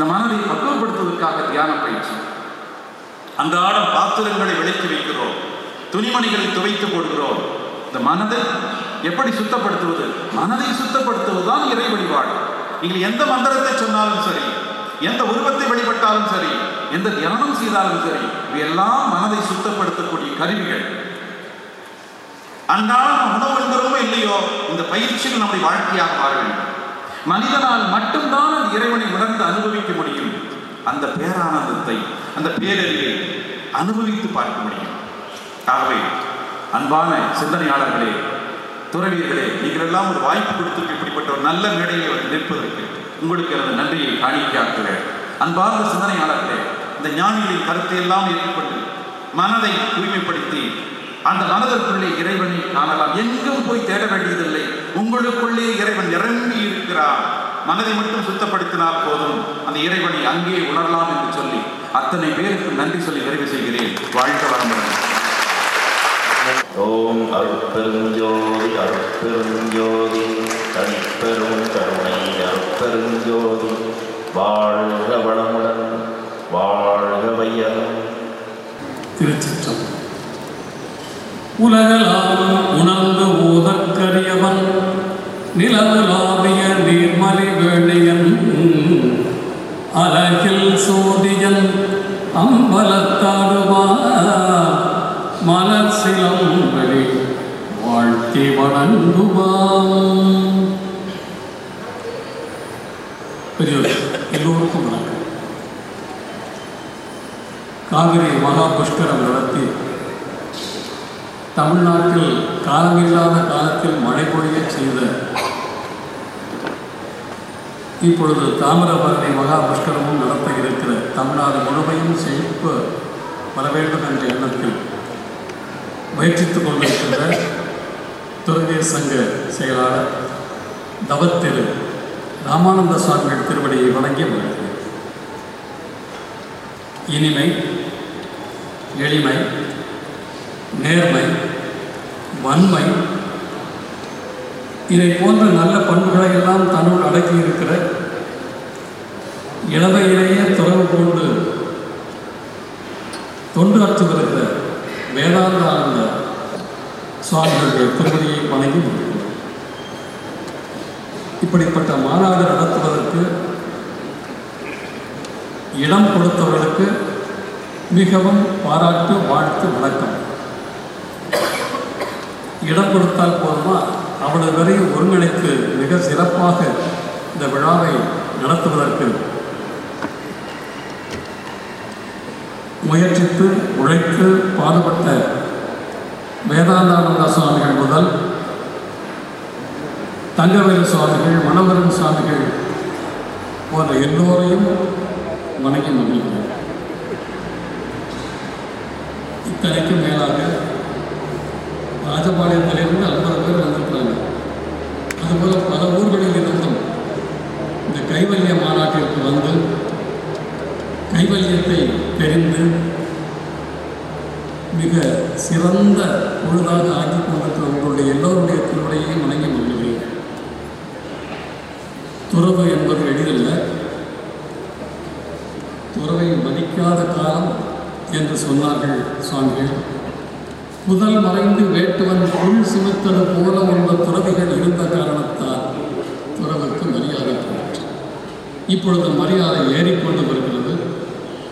இந்த மனதை பக்குவப்படுத்துவதற்காக தியான பயிற்சி. அந்த ஆடம் பாத்திரங்களை விளைத்து வைக்கிறோம். துணிமணிகளை துவைத்து போடுகிறோம். இந்த மனதை எப்படி சுத்தப்படுத்துவது? மனதை சுத்தப்படுத்துவதுதான் இறை வழிபாடு. நீங்கள் எந்த மந்திரத்தை சொன்னாலும் சரி எந்த உருவத்தை வழிபட்டாலும் சரி எந்த தியானம் செய்தாலும் சரி இவையெல்லாம் மனதை சுத்தப்படுத்தக்கூடிய கருவிகள். அன்றாடம் உணவு என்கிறோமோ இல்லையோ இந்த பயிற்சிகள் நம்முடைய வாழ்க்கையாக மாற வேண்டும். மனிதனால் மட்டும்தான் அது இறைவனை உணர்ந்து அனுபவிக்க முடியும். அந்த பேரானந்தத்தை அந்த பேரறிவை அனுபவித்து பார்க்க முடியும். ஆகவே அன்பான சிந்தனையாளர்களே துறவியர்களே நீங்கள் எல்லாம் ஒரு வாய்ப்பு கொடுத்து இப்படிப்பட்ட ஒரு நல்ல மேடையை வந்து நிற்பதற்கு உங்களுக்கு எனது நன்றியை காணிக்கையாக்குகிறேன். அன்பார்ந்த சிந்தனையாளர்களே இந்த ஞானிகளின் கருத்தை எல்லாம் ஏற்றுக்கொண்டு மனதை தூய்மைப்படுத்தி அந்த மனதிற்குள்ளே இறைவனை காணலாம். எங்கும் போய் தேட வேண்டியதில்லை. உங்களுக்குள்ளே இறைவன் நிரம்பி இருக்கிறார் மனதை மட்டும் சுத்தப்படுத்தினால் போதும். அந்த இறைவனை அங்கே உணரலாம் என்று சொல்லி அத்தனை பேருக்கு நன்றி சொல்லி நிறைவு செய்கிறேன். வாழ்க வளமுடன். ஓம் அருட்பெருஞ்சோதி அருட்பெருஞ்சோதி தனிப்பெரும் கருணை அருட்பெருஞ்சோதி வாழ்க வளமுடன் வாழ்க வையகம். திருச்சிற்றம் உலகளாம் உணர்ந்து ஓதற்கரியவன். நிலவுலாவிய நீர்மலி வேணியன் அழகில் சோதியன் அம்பலத்தாடுவார். மலர் சிலம்படி வாழ்த்தி வணங்குவான். பெரியவர் எல்லோருக்கும் வணக்கம். காவிரி மகா புஷ்கரம் நடத்தி தமிழ்நாட்டில் காலமில்லாத காலத்தில் மழை பொழிய செய்த இப்பொழுது தாமிரபரணி மகா புஷ்கரமும் நடத்த இருக்கிற தமிழ்நாடு முழுமையும் செழிப்பு வர வேண்டும் என்ற எண்ணத்தில் முயற்சித்துக் கொண்டிருக்கின்ற துறவிய சங்க செயலாளர் தவத்திரு ராமானந்த சுவாமிகள் திருவடியை வணங்கி வருகிறேன் இனிமை எளிமை நேர்மை வன்மை. இதை போன்ற நல்ல பண்புகளை எல்லாம் தன்னுள் அடக்கி இருக்கிற இளமையிலேயே துறவு கொண்டு தொண்டு ஆற்றி வருகிற வேதாந்த ஆனந்த சுவாமிகளுடைய திருமதியை வணங்கி முடிக்கிறோம். இப்படிப்பட்ட மாநாடு நடத்துவதற்கு இடம் கொடுத்தவர்களுக்கு மிகவும் பாராட்டு வாழ்த்து வணக்கம். இடம் கொடுத்தால் போதுமா? அவ்வளவு வரை ஒருங்கிணைத்து மிக சிறப்பாக இந்த விழாவை நடத்துவதற்கு முயற்சித்து உழைத்து பாடுபட்ட வேதாந்தானந்த சுவாமிகள் முதல் தங்கவேலு சுவாமிகள் மனோகரன் சுவாமிகள் போன்ற எல்லோரையும் வணங்கி மகிழ்கிறேன். இத்தனைக்கும் மேலாக ராஜபாளையத்திலிருந்து ஐம்பது பேர் வந்திருக்கிறாங்க. அதுபோல் பல ஊர்களில் இருந்தும் இந்த கைவல்ய மாநாட்டிற்கு வந்து கைவல்யத்தை தெரிந்து மிக சிறந்த பொழுதாக ஆக்கி கொண்டிருக்கிற உங்களுடைய எல்லோருடைய திருவிடையையும் வணங்கி கொள்கிறேன் துறவு என்பது எளிதல்ல. துறவை மதிக்காத காலம் என்று சொன்னார்கள் சுவாமிகள். முதல் மறைந்து வேட்டுவன் உள் சுமத்தது போல உள்ள துறவிகள் இருந்த காரணத்தால் துறவுக்கு மரியாதை போயிற்று இப்பொழுது மரியாதை ஏறிக்கொண்டு வருகிறது.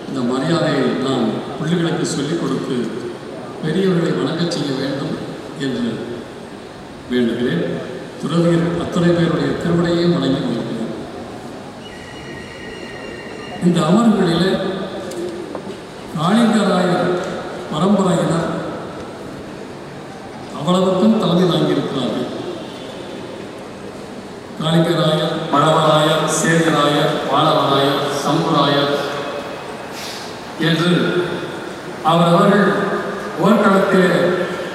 இந்த மரியாதையை நாம் பிள்ளைகளுக்கு சொல்லிக் கொடுத்து பெரியவர்களை வணங்கச் செய்ய வேண்டும் என்று வேண்டுகிறேன். துறவியர் அத்தனை பேருடைய திருவிடையே வணங்கி கொள்கிறேன் இந்த அமர்வுகளிலே காளிங்கராயர் பரம்பரையினர் அவ்வளவுக்கும் தலைமை தாங்கியிருக்கிறார்கள் காளிங்கராயர் மழவராயர் சேதுராயர் வாழவராயர் சம்புராயர் என்று அவரவர்கள் போர்க்களத்தில்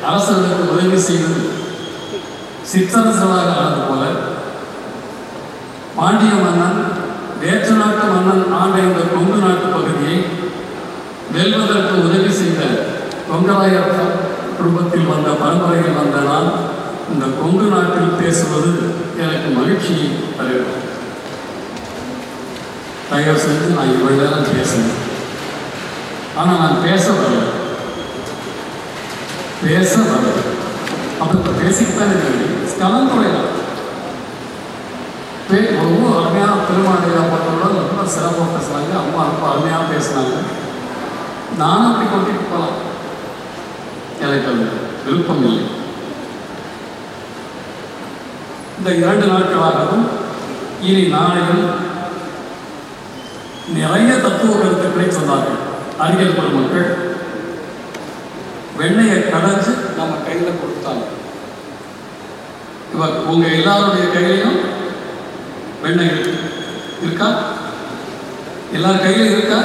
அரசர்களுக்கு உதவி செய்து சிற்றரசனாக ஆனது போல பாண்டிய மன்னன் வேற்று நாட்டு மன்னன் ஆண்ட இந்த கொங்கு நாட்டு பகுதியை வெல்வதற்கு உதவி செய்த கொங்கராயர் குடும்பத்தில் வந்த பரம்பரையில் வந்த நான் இந்த கொங்கு நாட்டில் பேசுவது எனக்கு மகிழ்ச்சியை தருகிறது தயவு செஞ்சு நான் இவ்வளவு நேரம் பேசணும் ஆனால் நான் பேச வரல பேச வரல அப்போ இப்போ பேசிக்கிட்டானே கலந்துரையாடல் பே ரொம்ப அருமையான பெருமாளையா பார்த்தோட ரொம்ப சிறப்பாக பேசுனாங்க அம்மா ரொம்ப அருமையாக பேசுனாங்க நானும் அப்படி கொண்டுட்டு போகலாம் எனக்கு அது விருப்பம் இல்லை இந்த இரண்டு நாட்களாகவும் இனி நாளையும் நிறைய தத்துவ கருத்துக்களை சொன்னார்கள் அறிஞர் பெருமக்கள் வெண்ணையை கடைச்சு நம்ம கையில் கொடுத்தாங்க. இவர் உங்க எல்லாருடைய கையிலையும் வெண்ணெய் இருக்கா. எல்லார் கையிலும் இருக்கா?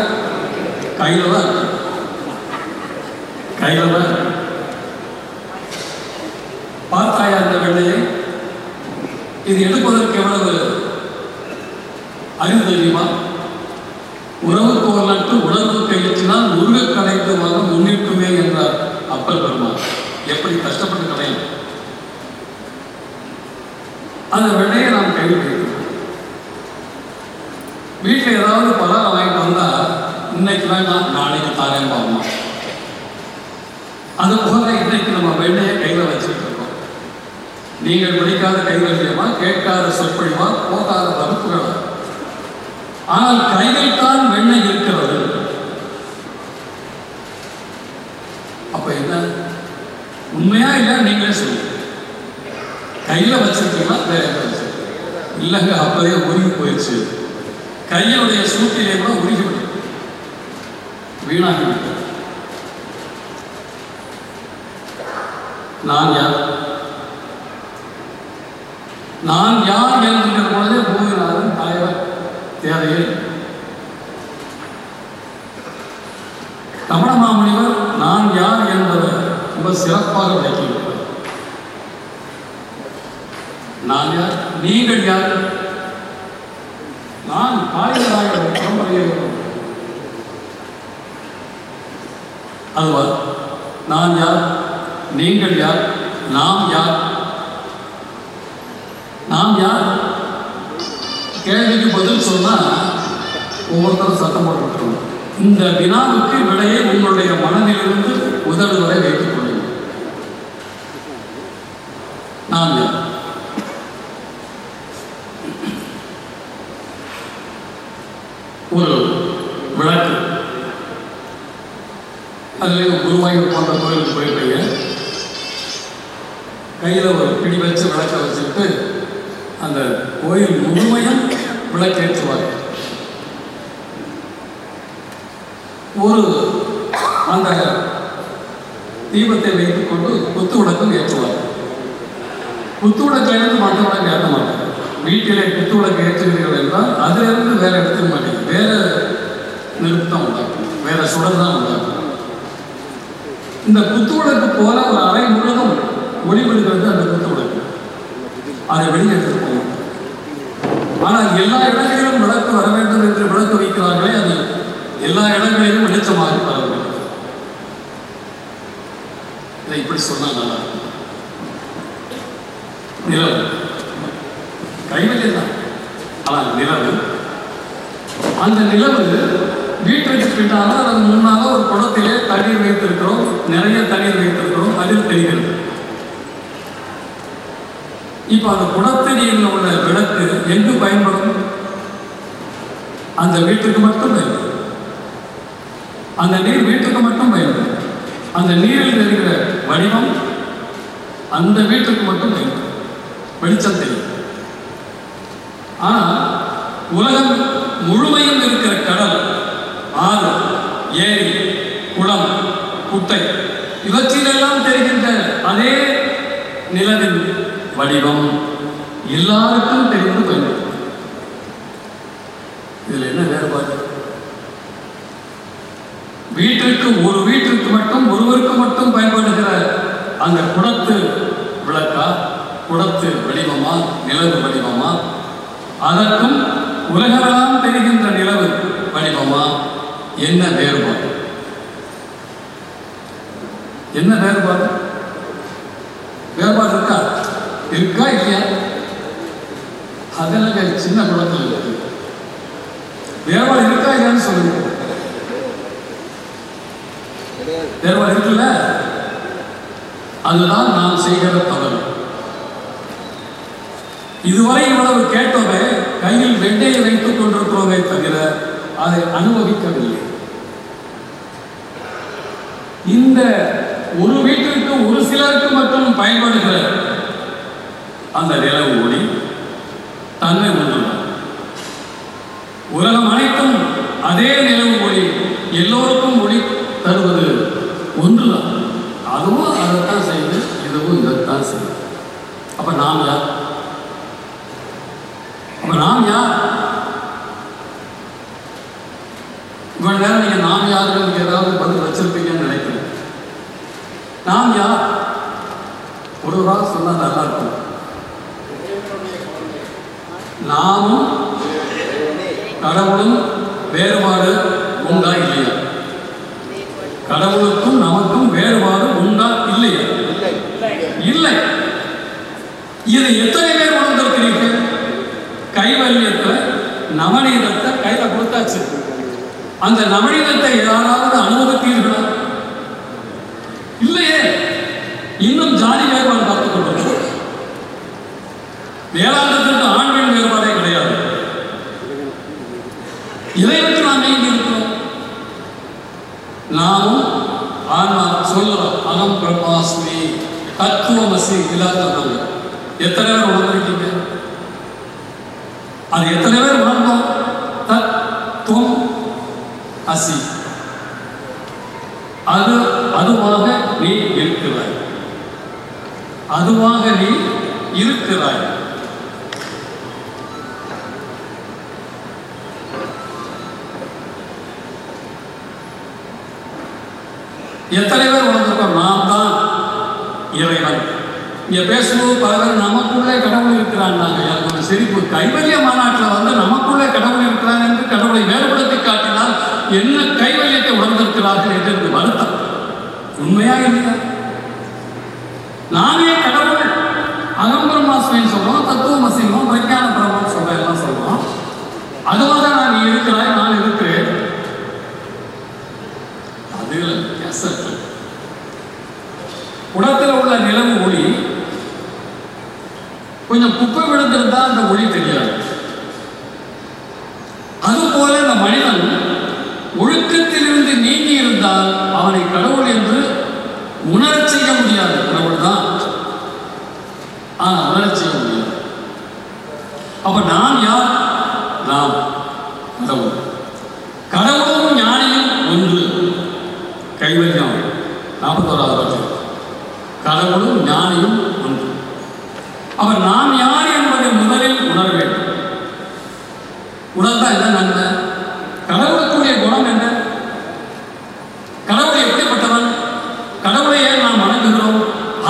கையில தான் கையில தான் பார்த்தாயா அந்த வெள்ளையை இது எடுப்பதற்கு எவ்வளவு அறிவு தெரியுமா? உறவு கோலட்டு உணர்வு கையிற்றினால் முருக மதம் முன்னிட்டுமே என்றார் அப்பர் பெருமாள். எப்படி கஷ்டப்பட்டு கலையும் அந்த வெள்ளையை நாம் கையில் வைக்கிறோம் வீட்டில் ஏதாவது பலகாரம் வாங்கிட்டு வந்தா இன்னைக்கு வேண்டாம் நாளைக்கு தாரேன் பாவமா அது போல இன்னைக்கு நம்ம வெண்ணையை கையில் வச்சுட்டு இருக்கோம் நீங்கள் படிக்காத கைவல்யமா கேட்காத சொற்பொழிவா போகாத வகுப்புகளா. ஆனால் கையில் தான் வெண்ணெய் இருக்கிறது. அப்ப என்ன? உண்மையா இல்ல நீங்களே சொல்லுங்க. கையில வச்சிருக்கீங்களா? வேற இல்லைங்க அப்பவே உருகி போயிடுச்சு. கையினுடைய சூட்டிலே கூட உருகி விடும். வீணாகி விட்டது நான் யார்? நான் யார் என்கின்ற பொழுதே பூமிநாதன் தலைவர் தேவையில் ரமண மாமுனிவர் நான் யார் என்பதை ரொம்ப சிறப்பாக விளக்கியிருக்கிறார். நான் யார்? நீங்கள் யார்? நான் காளிங்கராய அதுவா? நான் யார்? நீங்கள் யார்? நாம் யார்? நாம் யார்? கேள்விக்கு பதில் சொன்னா ஒவ்வொருத்தரும் சத்தம் போட்டுருக்கணும் இந்த வினாவுக்கு விடையை உங்களுடைய மனதிலிருந்து உதடு வரை வைத்துக் கொள்ளுங்கள். நாம் யார்? ஒரு விளக்கு. அதுலேயும் குருவாயூர் போன்ற கோயிலுக்கு போயிருக்கீங்க கையில் ஒரு பிடி வச்சு விளக்க வச்சுக்கிட்டு கோயில் முழுமையும் விளக்கேற்றுவார். ஒரு அந்த தீபத்தை வைத்துக் கொண்டு குத்து விளக்கம் ஏற்றுவார். குத்து விளக்கிலிருந்து மற்ற விளக்கு ஏற்ற மாட்டாங்க வீட்டிலே குத்து விளக்கு ஏற்றுகிறீர்கள் என்றால் அதிலிருந்து வேற எடுத்துக்க மாட்டீங்க. வேற நிறுத்தம் உண்டாக்கும். வேற சுடர் தான் உண்டாக்கும். இந்த குத்து விளக்கு போல ஒரு அறை முழுவதும் ஒளிவிடுகிறது அந்த குத்து விளக்கு அதை வெளியே ஆனால் எல்லா இடங்களிலும் விளக்கு வர வேண்டும் என்று விளக்கு வைக்கிறார்களே அது எல்லா இடங்களிலும் வெளிச்சமாக வர இதை இப்படி சொன்னால் நல்லா நிலவு. கைவல்யம் தான் ஆனால் நிலவு அந்த நிலவு வீட்டுக்கு பின்னால அதன் முன்னால ஒரு குடத்திலே தண்ணீர் வைத்திருக்கிறோம் நிறைய தண்ணீர் வைத்திருக்கிறோம் அதில் தெரிகிறது. இப்போ அந்த குடத்தை உள்ள விளக்கு எங்கு பயன்படும் அந்த வீட்டுக்கு மட்டும் பயன்படும் அந்த நீர் வீட்டுக்கு மட்டும் பயன்படும் அந்த நீரில் தெரிகிற வடிவம் அந்த வீட்டுக்கு மட்டும் பயன்படும் வெளிச்சம் தெரியும். ஆனால் உலகம் முழுமையும் இருக்கிற கடல் ஆறு ஏரி குளம் குட்டை இவற்றிலெல்லாம் தெரிகின்ற அதே நிலவின் வடிவம் எல்லாருக்கும் தெரியும். அந்த குடத்து விளக்கா? குடத்து வடிவமா? நிலவு வடிவமா? அதற்கும் உலகெல்லாம் தெரிகின்ற நிலவு வடிவமா? என்ன வேறுபாடு? என்ன வேறுபாடு? வேறுபாடு இருக்கா? இருக்கா இல்லையா? அதெல்லாம் சின்ன குளத்தில் இருக்கு. வேறுபாடு இருக்கா இல்லையான்னு சொல்லுங்க. வேறுபாடு இருக்குல்ல? அதுதான் நாம் செய்கிற தவறு இதுவரை இவ்வளவு கேட்டோமே கையில் வெண்டையை வைத்துக் கொண்டிருக்கிறோமே தவிர அதை அனுபவிக்கவில்லை. இந்த ஒரு வீட்டிற்கு ஒரு சிலருக்கு மட்டும் பயன்படுகிற அந்த நிலவு ஓடி தன்மை ஒன்றுதான் உலகம் அனைத்தும் அதே நிலவு ஒளி எல்லோருக்கும் ஒளி தருவது அதுவும் அதைத்தான் செய்யுது இதுவும் இதைத்தான் செய்யுது அப்ப நாம் யார்? அப்ப நாம் யார்? இவ்வளவு நேரம் நீங்க நாம் யாருன்னு ஏதாவது பதில் வச்சிருப்பீங்கன்னு நினைக்கிறேன். நாம் யார்? ஒரு ரூபா சொன்னா நல்லா இருக்கும். நாமும் கடவுளும் வேறுபாடு உண்டா இல்லையா? கடவுளுக்கும் நமக்கும் வேறுபாடு உண்டா இல்லையா இல்லை இதை எத்தனை பேர் உணர்ந்திருக்கிறீர்கள்? கைவல்யத்தை நவநீதத்தை கையில கொடுத்தாச்சு. அந்த நவநீதத்தை யாராவது அனுமதித்தீர்களா? இல்லையே. இன்னும் ஜாதி வேறுபாடு பார்த்துக் கொண்டிருக்கிறோம். வேதாந்தத்திற்கு ஆண் பெண் வேறுபாடே கிடையாது. இதை வச்சு நாம் எங்க இருக்கிறோம் நாமும் ஆன்மா சொல்லுறோம். அகம் பிரம்மாஸ்மி தத்துவமசி இல்லாத எத்தனை பேர் உணர்ந்திருக்கீங்க அது எத்தனை பேர் உணர்ந்தோம் தத்துவம் அசி. அது அதுவாக நீ இருக்கிறாய். அதுவாக நீ இருக்கிறாய். எத்தனை பேர் உணர்ந்திருக்கோம்? நாம் தான் இறைவன். இங்க பேசும்போது பலர் நமக்குள்ளே கடவுள் இருக்கிறான்னாங்க எனக்கு சிரிப்பு. கைவல்ய மாநாட்டில் வந்து நமக்குள்ளே கடவுள் இருக்கிறான் என்று கடவுளை வேறுபடுத்தி காட்டினால் என்ன கைவல்யத்தை உணர்ந்திருக்கிறார்கள் என்று எனக்கு வருத்தம். உண்மையா இல்லையா? நானே கடவுள் அகம்பிரமாஸ்மின்னு சொல்றோம் தத்துவமசிங்கம் பிரஜான பிரம்மம் சொல்ற எல்லாம் சொல்றோம். அதுவாக நான் நீ இருக்கிறாய் நான் இருக்கிறேன். அது உடத்தில் உள்ள நிலவு ஒளி கொஞ்சம் குப்பை விழுந்திருந்தா அந்த ஒளி தெரியாது அதுபோல இந்த மனிதன் ஒழுக்கத்திலிருந்து நீங்கி இருந்தால் அவனை கடவுள் என்று உணரச் செய்ய முடியாது கடவுள் தான் ஆனா உணரச் செய்ய முடியாது அப்ப நான் யார் நாம் கடவுள் கடவுளும் ஞானியும் ஒன்று கைவல்யம் நாற்பத்தோராவது பட்சம் கடவுளும் ஞானியும் ஒன்று அவர் நாம் யார் என்பதை முதலில் உணர வேண்டும் உணர்ந்தா என்ன நன்மை கடவுளுக்குரிய குணம் என்ன கடவுள் எப்படிப்பட்டவன் கடவுளை ஏன் நாம் வணங்குகிறோம்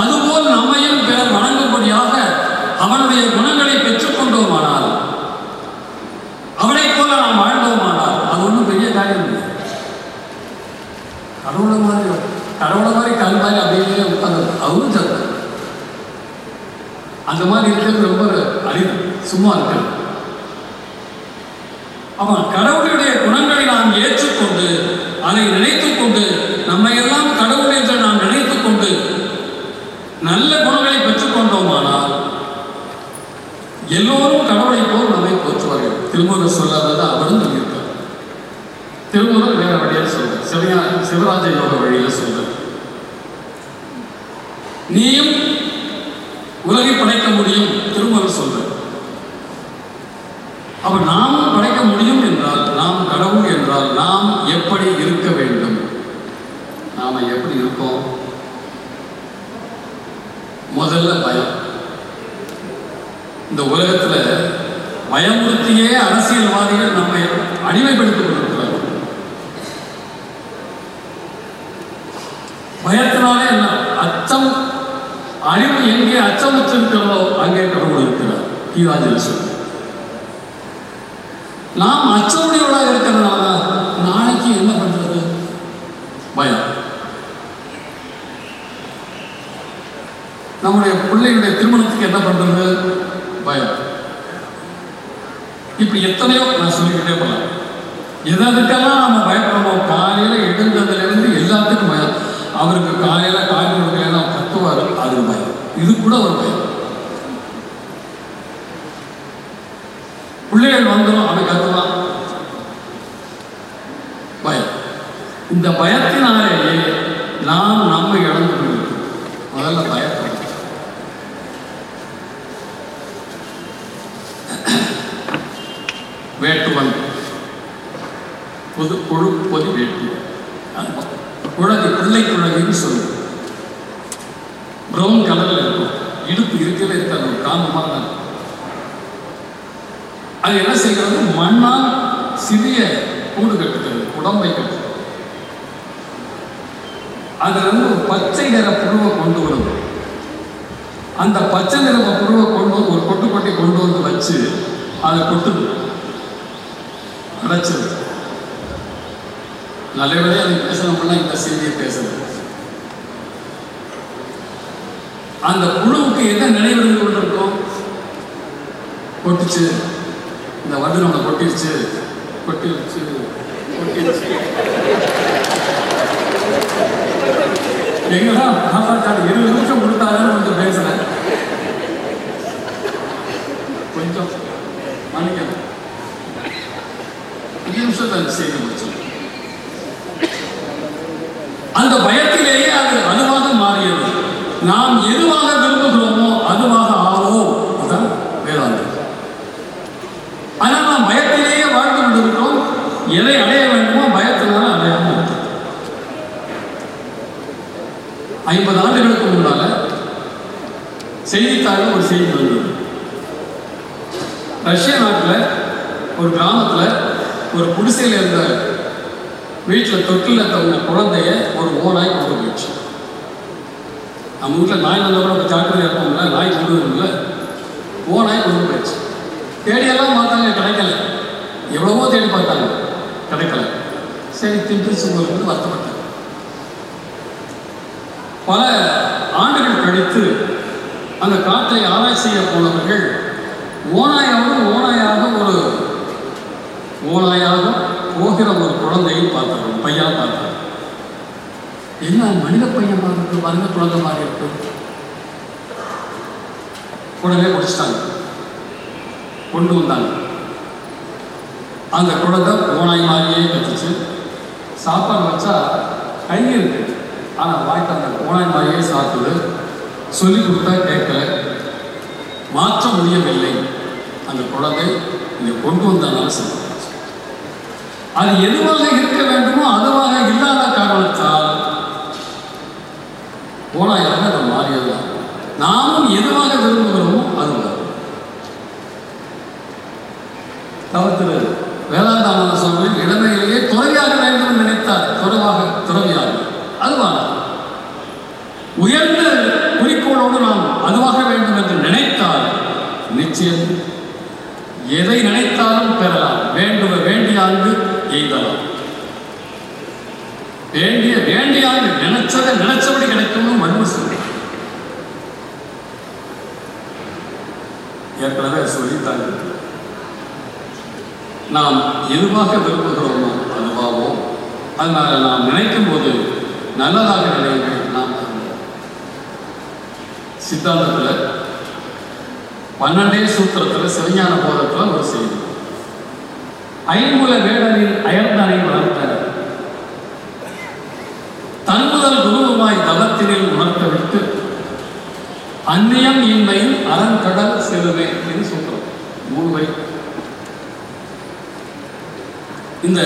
அதுபோல் நம்மையும் பிறர் வணங்கும்படியாக அவனுடைய குணங்களை பெற்றுக்கொண்டோமானால் அவனைப் போல நாம் வாழ்ந்தோமானால் அது ஒன்றும் பெரிய காரியம் இல்லை கடவுளை மாதிரி கடவுளை மாதிரி கல் மாதிரி அப்படியே உட்காந்து அவரும் சத்தம் அந்த மாதிரி இருக்கிறது ரொம்ப அரிது சும்மா இருக்கிறது அவன் கடவுளுடைய குணங்களை நாம் ஏற்றுக்கொண்டு அதை நினைத்துக் எதுவாக இருக்க வேண்டுமோ அதுவாக இல்லாத காரணத்தால் உருவாக்க விரும்புகிறோமோ அதுவாவோ அதனால் நாம் நினைக்கும் போது நல்லதாக நினைவுகள் நாம் சித்தாந்தத்தில் பன்னெண்டே சூத்திரத்தில் சிவஞான போதத்தில் ஒரு செய்தி. ஐம்புல வேடனில் அயர்ந்தனை வளர்த்த தன்முதல் குருவுமாய் தளத்தினில் உணர்த்தவிட்டு அந்நியம் இன்மையில் அறங்கடல் சிறுவே என்று சொல்கிறோம் மூணு வரை. இந்த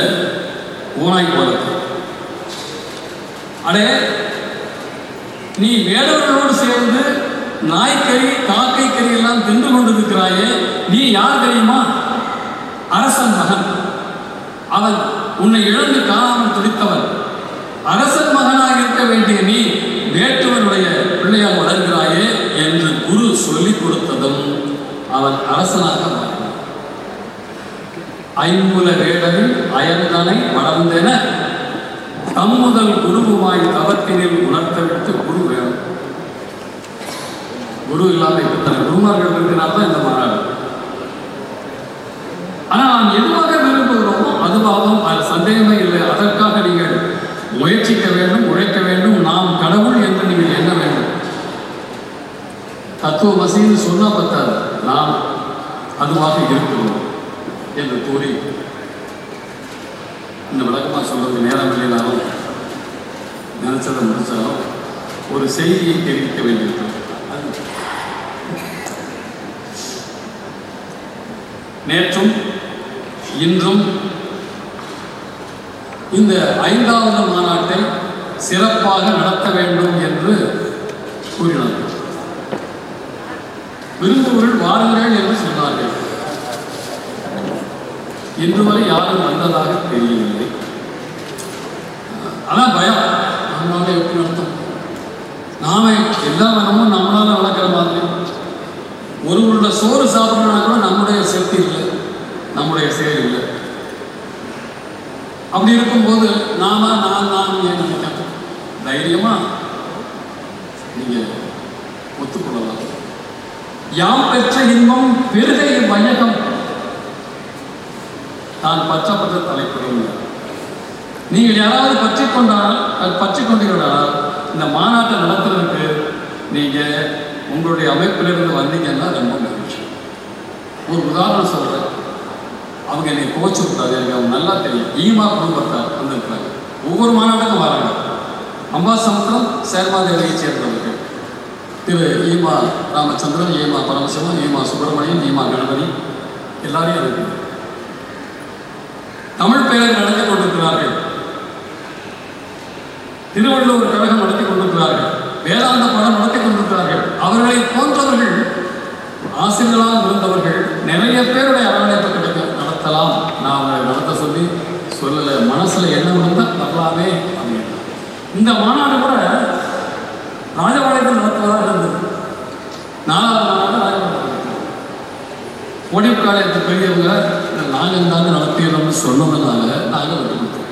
ஓனாய் போலது அடே நீ வேடவர்களோடு சேர்ந்து நாய்க்கறி காக்கை கறி எல்லாம் தின்று கொண்டிருக்கிறாயே நீ யார் தெரியுமா? அரசன் மகன். அவன் உன்னை இழந்து காணாமல் துடித்தவன். அரசன் மகனாக இருக்க வேண்டிய நீ வேட்டுவனுடைய பிள்ளையாக வளர்கிறாயே என்று குரு சொல்லிக் கொடுத்ததும் அவன் அரசனாக மாறினான். ஐம்புல வேடவில் வயதுதனை மறந்தென தம்முதல் குருவுமாய் தவத்தினில் உணர்த்தவிட்டு குரு வேணும் குரு இல்லாத இத்தனை குருமார்கள் இருக்கிறார் இந்த மாநாடு ஆனா நாம் எதுவாக விரும்புகிறோமோ அதுவாகவும் அது சந்தேகமே இல்லை. அதற்காக நீங்கள் முயற்சிக்க வேண்டும் உழைக்க வேண்டும். நாம் கடவுள் என்று நீங்கள் எண்ண வேண்டும். தத்துவ மசின்னு சொன்னா பத்தாது. நாம் அதுவாக இருக்கிறோம். நினைச்சதை முடிச்சாலும் ஒரு செய்தியை தெரிவிக்க வேண்டியிருக்கும். நேற்றும் இன்றும் இந்த ஐந்தாவது மாநாட்டை சிறப்பாக நடத்த வேண்டும் என்று கூறினார் விரும்புவர்கள் வாருங்கள் என்று சொன்னார்கள். இன்று வரை யாரும் வந்ததாக தெரியவில்லை அதான் பயம் நம்மளால எப்படி நடத்தும் நாம எல்லா மனமும் நம்மளால வளர்க்குற மாதிரி ஒரு உள்ள சோறு சாப்பிடணும்னா கூட நம்முடைய சக்தி இல்லை. நம்முடைய செயல் இல்லை. அப்படி இருக்கும்போது நாம நான் நான் ஏன் நினைக்கிறேன் தைரியமா நீங்க ஒத்துக்கொள்ளலாம். யாம் பெற்ற இன்பம் பெருகை வையகம் நான் பற்றப்பட்ட தலைப்புடன் நீங்கள் யாராவது பற்றி கொண்டால் அது பற்றி கொண்டீர்களால் இந்த மாநாட்டை நடத்துறதுக்கு நீங்கள் உங்களுடைய அமைப்பிலிருந்து வந்தீங்கன்னா ரொம்ப மகிழ்ச்சி. ஒரு உதாரணம் சொல்கிறேன் அவங்க என்னை கோச்சு விட்டாரு எனக்கு அவங்க நல்லா தெரியும். ஈமா குடும்பத்தார் வந்திருக்கிறாங்க. ஒவ்வொரு மாநாட்டுக்கும் வராங்க. அம்பாசமுத்திரம் சேர்மாதேவியை சேர்ந்தவர்கள் திரு ஈமா ராமச்சந்திரன் ஈமா பரமசிவன் ஈமா சுப்பிரமணியன் ஈமா கணபதி. எல்லாரையும் இருக்கு தமிழ் பேரவை நடத்தி கொண்டிருக்கிறார்கள். திருவள்ளுவர் கழகம் நடத்தி கொண்டிருக்கிறார்கள். வேதாந்த படம் நடத்தி கொண்டிருக்கிறார்கள். அவர்களை போன்றவர்கள் ஆசிரியர்களாக இருந்தவர்கள் நிறைய பேருடைய அரவணைப்பு கிடைக்க நடத்தலாம். நான் அவங்களை நடத்த சொல்லி சொல்லலை. மனசுல என்ன இருந்தால் வரலாமே அப்படின்னு இந்த மாநாடு கூட ராஜபாளையத்தில் நடத்துவதாக இருந்தது. நாலாவது மாநாடு ராஜபாளையத்தில் கோடிக்காலத்து பெரியவங்க நாங்கள் தாங்க நடத்திடுறோம்னு சொன்னதுனால நாங்கள் விட்டு கொடுத்தோம்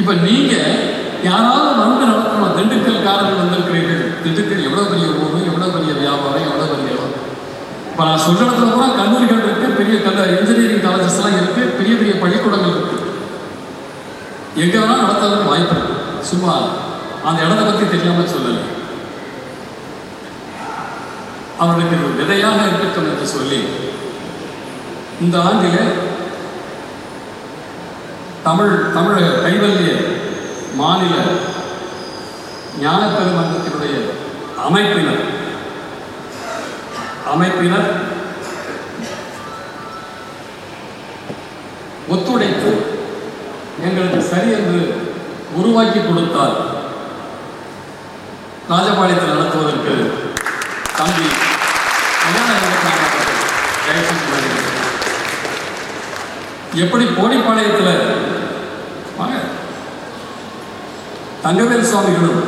இப்போ நீங்கள் யாராவது வந்து நடத்தணும். திண்டுக்கல்காரர்கள் வந்திருக்கிறீர்கள். திண்டுக்கல் எவ்வளோ பெரிய ஊர் எவ்வளோ பெரிய வியாபாரம் எவ்வளோ பெரிய இடம் இப்போ நான் சொல்ற இடத்துல கூட கல்லூரிகள் இருக்குது பெரிய கல்ல இன்ஜினியரிங் காலேஜஸ் எல்லாம் இருக்குது பெரிய பெரிய பள்ளிக்கூடங்கள் இருக்குது எங்கே வேணால் நடத்துறதுக்கு வாய்ப்பு இருக்கு. சும்மா அந்த இடத்த பற்றி தெரியாமல் சொல்லலை. அவர்களுக்கு ஒரு விதையாக இருக்கட்டும் என்று சொல்லி இந்த ஆண்டிலே தமிழ் தமிழக கைவல்ய மாநில ஞான பெருமன்றத்தினுடைய அமைப்பினர். அமைப்பினர் ஒத்துழைத்து எங்களுக்கு சரி என்று உருவாக்கி கொடுத்தார். ராஜபாளையத்தில் நடத்துவதற்கு தம்பி எப்படி போடிப்பாளையத்தில் வாங்க. தங்கவேல் சுவாமிகளும்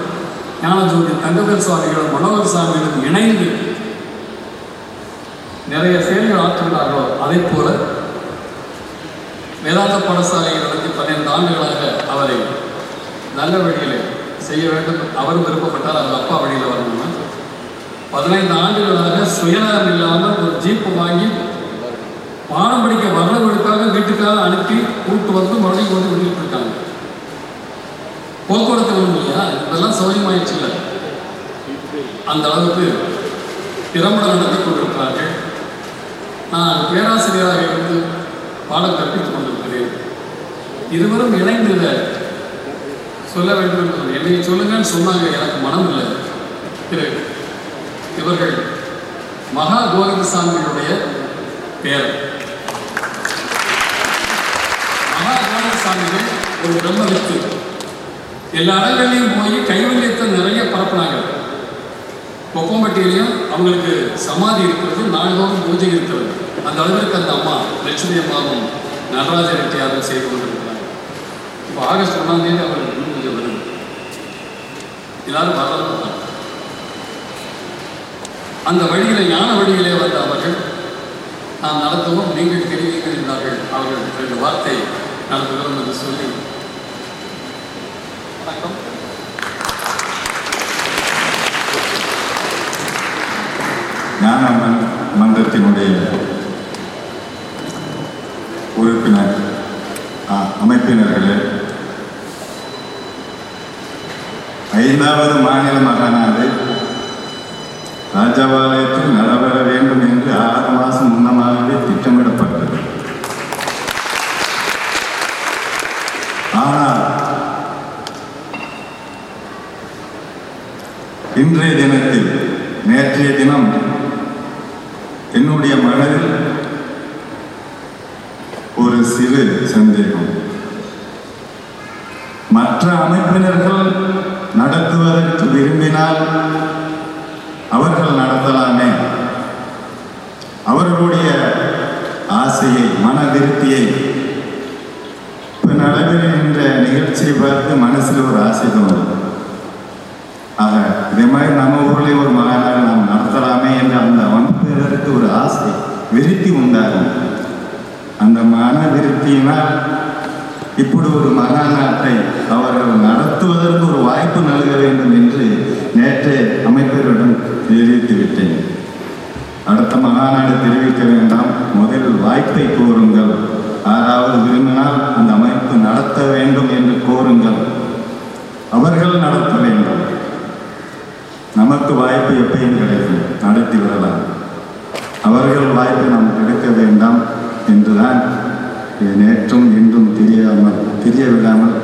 ஞானஜோதி தங்கவேல் சுவாமிகளும் மனோகர் சுவாமிகளும் இணைந்து நிறைய செயல்கள் ஆற்றுகிறார்களோ அதை போல வேதாந்த பாடசாலையை நடத்தி பதினைந்து ஆண்டுகளாக அவரை நல்ல வழியில் செய்ய வேண்டும். அவர் விருப்பப்பட்டால் அவர் அப்பா வழியில் வரணும்னா. பதினைந்து ஆண்டுகளாக சுயநலம் இல்லாமல் ஒரு ஜீப்பு வாங்கி பாடம் படிக்க வர்றவர்களுக்காக வீட்டுக்காக அனுப்பி கூட்டு வந்து மறுபடியும் கொண்டு விட்டுட்டு இருக்காங்க. போக்குவரத்து வேணும் இல்லையா? இதெல்லாம் சௌரியமாயிடுச்சு இல்லை அந்த அளவுக்கு திறம்பட நடத்தி கொண்டிருக்கிறார்கள். நான் பேராசிரியராக இருந்து பாடம் கற்பித்துக் கொண்டிருக்கிறேன். இருவரும் இணைந்து இதை சொல்ல வேண்டும் என்று என்னை சொல்லுங்கன்னு சொன்னாங்க எனக்கு மனம் இல்லை திரு இவர்கள் மகா கோவிந்தசாமியுடைய பேர் மகா கோவிந்தசாமிகள் ஒரு பிரம்மவித்து எல்லா இடங்கள்லையும் போய் கைவல்யத்தை நிறைய பரப்புனாங்க. கொக்கம்பட்டியிலையும் அவங்களுக்கு சமாதி இருக்கிறது நாள்தோறும் பூஜை இருக்கிறது. அந்த அளவிற்கு அந்த அம்மா லட்சுமி அம்மாவும் நடராஜ ரெட்டியாரும் செய்து கொண்டிருக்கிறாங்க. இப்போ ஆகஸ்ட் ஒன்றாம் தேதி அவர்கள் இன்னும் பூஜை வருது. எல்லாரும் வரலாம் அந்த வழியில ஞான வழியிலே வந்த அவர்கள் நான் நடத்தவும் நீங்கள் தெரிவிங்கள் அவர்கள் ரெண்டு வார்த்தை நடத்துகிறோம் என்று சொல்லி வணக்கம். ஞான மன்றத்தினுடைய உறுப்பினர் அமைப்பினர்களே ஐந்தாவது மாநில மகாநாடு ராஜபாளையத்தில் நடைபெற வேண்டும் என்று ஆறு மாதம் முன்னமாகவே திட்டம் ஆனால் இன்றைய தினத்தில் நேற்றைய தினம் என்னுடைய மனதில் ஒரு சிறு சந்தேகம். மற்ற அமைப்பினர்கள் நடத்துவதற்கு விரும்பினால் அவர்கள் நடத்தலாமே. அவர்களுடைய ஆசையை மன விருத்தியை இப்போ நடைபெறுகின்ற நிகழ்ச்சியை பார்த்து மனசில் ஒரு ஆசை தோணும் ஆக இதே மாதிரி நம்ம ஊரில் ஒரு மகாநாடு நாம் நடத்தலாமே என்று அந்த அமைப்பினருக்கு ஒரு ஆசை விருத்தி உண்டாகும். அந்த மன விருத்தியினால் இப்படி ஒரு மகாநாட்டை அவர்கள் நடத்துவதற்கு ஒரு வாய்ப்பு நல்க வேண்டும் என்று நேற்றே அமைப்பரிடம் தெரிவித்து விட்டேன். அடுத்த மகாநாடு தெரிவிக்க வேண்டாம். முதலில் வாய்ப்பை கோருங்கள். யாராவது விரும்பினால் அந்த அமைப்பு நடத்த வேண்டும் என்று கோருங்கள். அவர்கள் நடத்த வேண்டும். நமக்கு வாய்ப்பு எப்பயும் கிடைக்கும். நடத்தி விடலாம். அவர்கள் வாய்ப்பை நாம் கிடைக்க வேண்டாம் என்றுதான் நேற்றும் இன்றும் தெரியாமல் தெரிய விடாமல்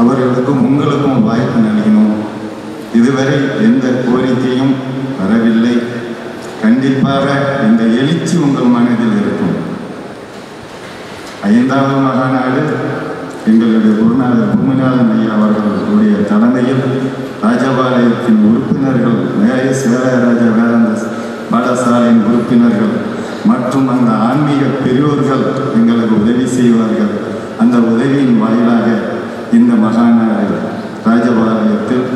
அவர்களுக்கும் உங்களுக்கும் வாய்ப்பு நல்கினோம். இதுவரை எந்த கோரிக்கையும் வரவில்லை. கண்டிப்பாக இந்த எழுச்சி உங்கள் மனதில் இருக்கும். ஐந்தாவது மகாநாடு எங்களுடைய குருநாதர் பூமிநாதன் ஐயா அவர்களுடைய தலைமையில் ராஜபாளையத்தின் உறுப்பினர்கள் மேலே சேலராஜ வேதாந்த பாடசாலையின் உறுப்பினர்கள் மற்றும் அந்த ஆன்மீக பெரியோர்கள் எங்களுக்கு உதவி செய்வார்கள். அந்த உதவியின் வாயிலாக இந்த மகாநாடு ராஜபாளையத்தில்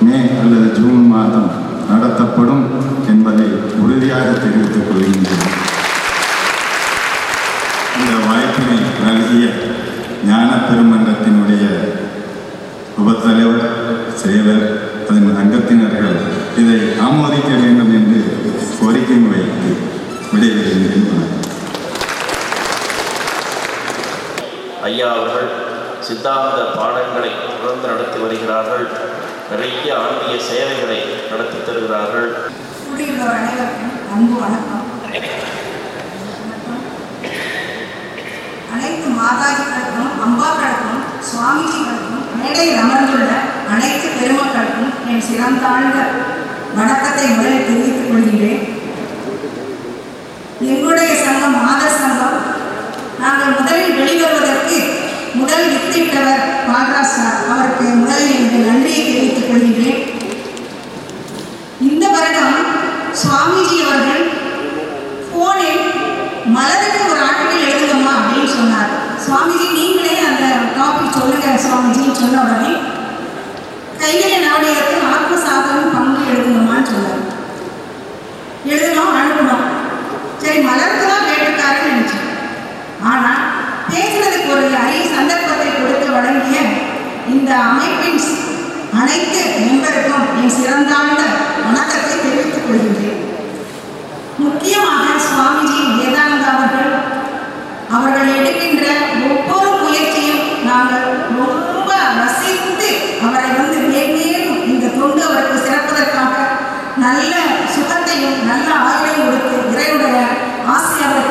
மே அல்லது ஜூன் மாதம் நடத்தப்படும் என்பதை உறுதியாக தெரிவித்துக் கொள்கின்றேன் ஞான பெருமன்றத்தினுடைய உபத்தலைவர் செயலர் அதன் அங்கத்தினர்கள் இதை ஆமோதிக்க வேண்டும் என்று கோரிக்கை வைத்து விடைபெறுகின்றேன் வணக்கம். ஐயா அவர்கள் சித்தாந்த பாடங்களை தொடர்ந்து நடத்தி வருகிறார்கள். நிறைய ஆன்மீக சேவைகளை நடத்தி தருகிறார்கள். அன்பு வணக்கம். அனைத்து மாதாஜிகளுக்கும் அம்பாக்களுக்கும் சுவாமிஜிகளுக்கும் மேடையில் அமர்ந்துள்ள அனைத்து பெருமக்களுக்கும் என் சிறந்தாழ்ந்த வணக்கத்தை முதலில் தெரிவித்துக் கொள்கிறேன் எங்களுடைய சங்கம் மாத சங்கம் நாங்கள் முதலில் வெளிவருவதற்கு முதல் வித்திட்டவர் பாக்ராஜ் சார். அவருக்கு முதலில் எனது நன்றியை தெரிவித்துக் கொள்கிறேன் இந்த வருடம் சுவாமிஜி அவர்கள் போனில் மலர் ஒரு ஆர்டிக்கல் எழுதுங்கம்மா அப்படின்னு சொன்னார் சுவாமிஜி நீங்களே அந்த டாபிக் சொல்லுங்க சுவாமிஜின்னு சொன்ன உடனே கையில நாணயத்தில் ஆத்ம சாதனம் பங்கு எழுதணுமான்னு சொன்னார். எழுதணும் அனுப்பணும். சரி மலருக்கு தான் கேட்டிருக்காருன்னு நினைச்சேன். ஆனால் பேசுறதுக்கு ஒரு அரிய சந்தர்ப்பத்தை கொடுத்து வழங்கிய இந்த அமைப்பின் அனைத்து மெம்பருக்கும் என் சிறந்தாழ்ந்த வணக்கத்தை தெரிவித்துக் கொள்கின்றேன். முக்கியமாக சுவாமிஜி வேதானந்தா அவர்கள் எடுக்கின்ற ஒவ்வொரு முயற்சியும் நாங்கள் ரொம்ப ரசித்து அவரை வந்து மேன்மேலும் இந்த தொண்டு அவருக்கு சிறப்பதற்காக நல்ல சுகத்தையும் நல்ல ஆயுளையும் கொடுத்து இறைவனுடைய ஆசை அவருக்கு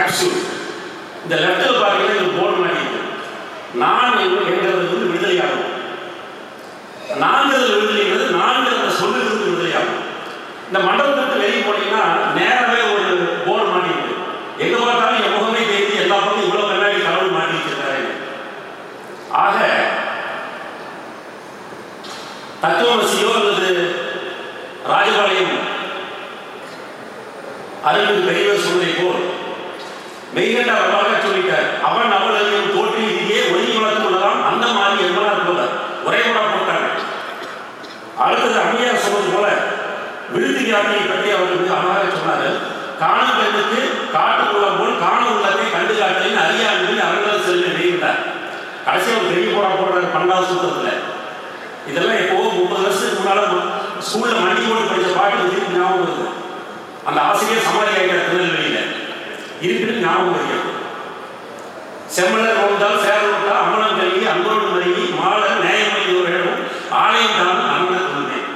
capsule. The உள்ளத்தை கண்டு காட்டலின் அறிய அன்பின் அரங்கல் கடைசியாக ஒரு பெரிய போட போடுறாரு பன்னெண்டாவது சூத்திரத்தில். இதெல்லாம் எப்போ முப்பது வருஷத்துக்கு முன்னால ஸ்கூல்ல மண்டி கூட படிச்ச பாட்டு வந்து ஞாபகம் வருது. அந்த ஆசிரியர் சமாளி ஆகிட்டார் திருநெல்வேலியில். இருப்பினும் ஞாபகம் வருகிறது செம்மலர் நோந்தால் சேரவிட்டா அமலம் கல்வி அன்போடு மருகி மால நேயமணி ஒரு இடம் ஆலயம் தான் அண்ணன் கொள்வேன்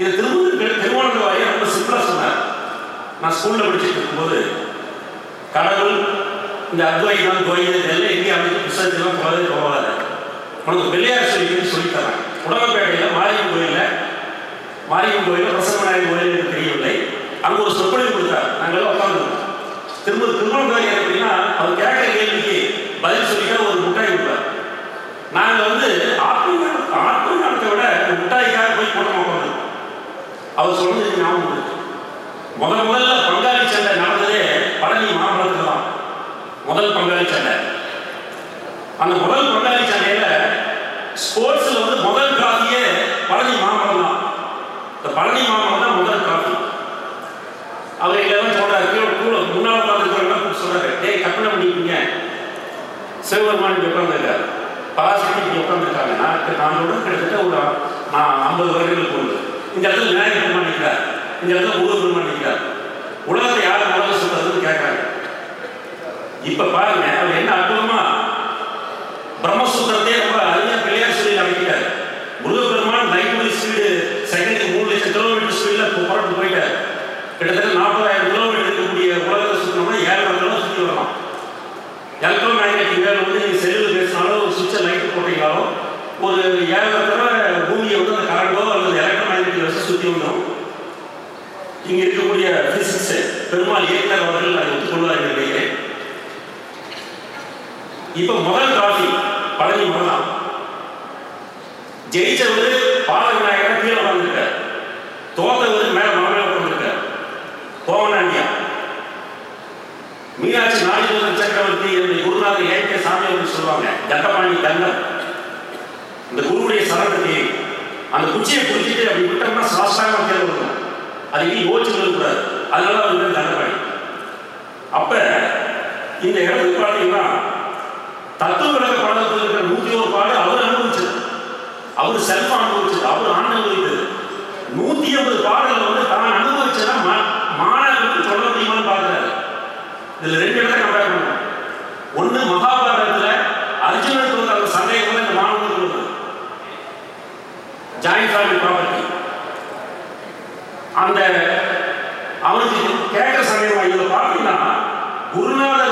இது திருமணங்கள் திருமணங்கள் வாயை ரொம்ப சிம்பிளா சொன்னார். நான் ஸ்கூல்ல படிச்சுட்டு இருக்கும்போது கடவுள் இந்த அத்வைதம் கோயில் இதெல்லாம் எங்கேயும் அமைச்சு புத்தகத்திலாம் போகவே போகாத. உனக்கு பிள்ளையார் சொல்லி சொல்லித்தரேன். உடம்பேட்டையில் மாரியம் கோயிலில் மாரியம்மன் கோயிலில் பிரசவநாயகன் கோயில் எனக்கு தெரியவில்லை. அங்கே ஒரு சொற்பொழிவு கொடுத்தார். நாங்கள் உட்காந்துருக்கோம் திரும்ப திருமணம் அப்படின்னா அவர் கேட்கிற கேள்விக்கு பதில் சொல்லிக்க ஒரு முட்டாய் கொடுப்பார். நாங்கள் வந்து ஆத்மீக ஆத்மீகத்தை விட இந்த முட்டாய்க்காக போய் கூட்டம் உட்காந்துருக்கோம் அவர் சொன்னது ஞாபகம் முதல் முதல்ல பங்காளி சண்டை நடந்ததே பழனி மாம்பழத்தில் தான் முதல் பங்காளி சண்டை. அந்த முதல் பங்காளி சண்டையில ஸ்போர்ட்ஸ்ல வந்து முதல் டிராஃபியே பழனி மாமரம் தான். இந்த பழனி மாமரம் தான் முதல் டிராஃபி அவர் எல்லாரும் சொல்றாரு கீழே கூட முன்னால் உட்காந்துருக்கிறவங்க சொல்றாரு டேய் கற்பனை பண்ணிக்கிங்க சிவபெருமான் இப்படி உட்காந்துருக்காரு பராசக்தி இப்படி உட்காந்துருக்காங்க நான் நான் கூட கிட்டத்தட்ட ஒரு நான் ஐம்பது வருடங்களுக்கு முன்பு இந்த இடத்துல விநாயகர் பெருமான் நிற்கிறார் இந்த இடத்துல முருக பெருமான் நிற்கிறார் உலகத்தை யார் முதல்ல சொல்றதுன்னு கேட்கறாங்க இப்ப பாருங்க அவர் என்ன அற்புதமா? பிரம்மசூத்திரத்தையே ரொம்ப அருமையா பிள்ளையார் சொல்லி அமைக்கிறார் முருகப்பெருமான் லைட் ஸ்பீடு செகண்டுக்கு மூணு லட்சம் கிலோமீட்டர் ஸ்பீடில் புறப்பட்டு போயிட்டார். கிட்டத்தட்ட நாற்பதாயிரம் கிலோமீட்டர் இருக்கக்கூடிய உலகத்தை சுற்றணும்னா ஏழாயிரம் கிலோ சுற்றி வரலாம் எலக்ட்ரோ மேக்னெட்டிக் வேலை வந்து நீங்கள் செல்லில் பேசினாலும் ஒரு சுவிட்சை லைட் போட்டீங்கனாலும் ஒரு ஏழாயிரம் தடவை பூமியை வந்து அந்த கரண்டோ அல்லது எலக்ட்ரோ மேக்னெட்டிக் வச்சு சுற்றி வந்துடும் இங்கே இருக்கக்கூடிய பிசிக்ஸ் பெருமாள் இயக்குனர் அவர்கள் அதை ஒத்துக்கொள்வார்கள் நினைக்கிறேன் இப்போ முதல் டிராஃபி பழனி முதலாம் ஜெயிச்சவர் பால விநாயகர் கீழே உட்காந்துருக்கார் தோத்தவர் மேல மகனாக உட்காந்துருக்கார் கோவனாண்டியா. மீனாட்சி நாடிதூதன் சக்கரவர்த்தி என்னுடைய குருநாதர் ஏற்கே சாமி அப்படின்னு சொல்லுவாங்க. தண்டபாணி தண்டம். இந்த குருவுடைய சரணத்தை அந்த குச்சியை பிடிச்சிட்டு அப்படி விட்டோம்னா சாஸ்தாங்க தேர்வு இருக்கும். அதை இனி யோசிச்சு கூடாது அதனால அவர் பேர் தண்டபாணி. அப்ப இந்த இடத்துக்கு பார்த்தீங்கன்னா தத்துவ விளக்க பாடத்தில் இருக்கிற நூத்தி ஒரு பாடு அவர் அனுபவிச்சது. அவர் செல்ஃப் அனுபவிச்சது அவர் அனுபவித்தது. நூத்தி ஐம்பது பாடல்கள் வந்து தான் அனுபவிச்சதா மாணவர்களுக்கு சொல்ல முடியுமான்னு பாக்குறாரு இதுல ரெண்டு இடத்த கம்பேர் பண்ணுவோம் ஒண்ணு மகாபாரதத்துல அர்ஜுனனுக்கு வந்து அந்த சந்தேகம் இந்த மாணவர்களுக்கு வருது ஜாயிண்ட் ஃபேமிலி ப்ராப்பர்ட்டி அந்த அவனுக்கு கேட்கிற சந்தேகம் இதுல பார்த்தீங்கன்னா குருநாதர்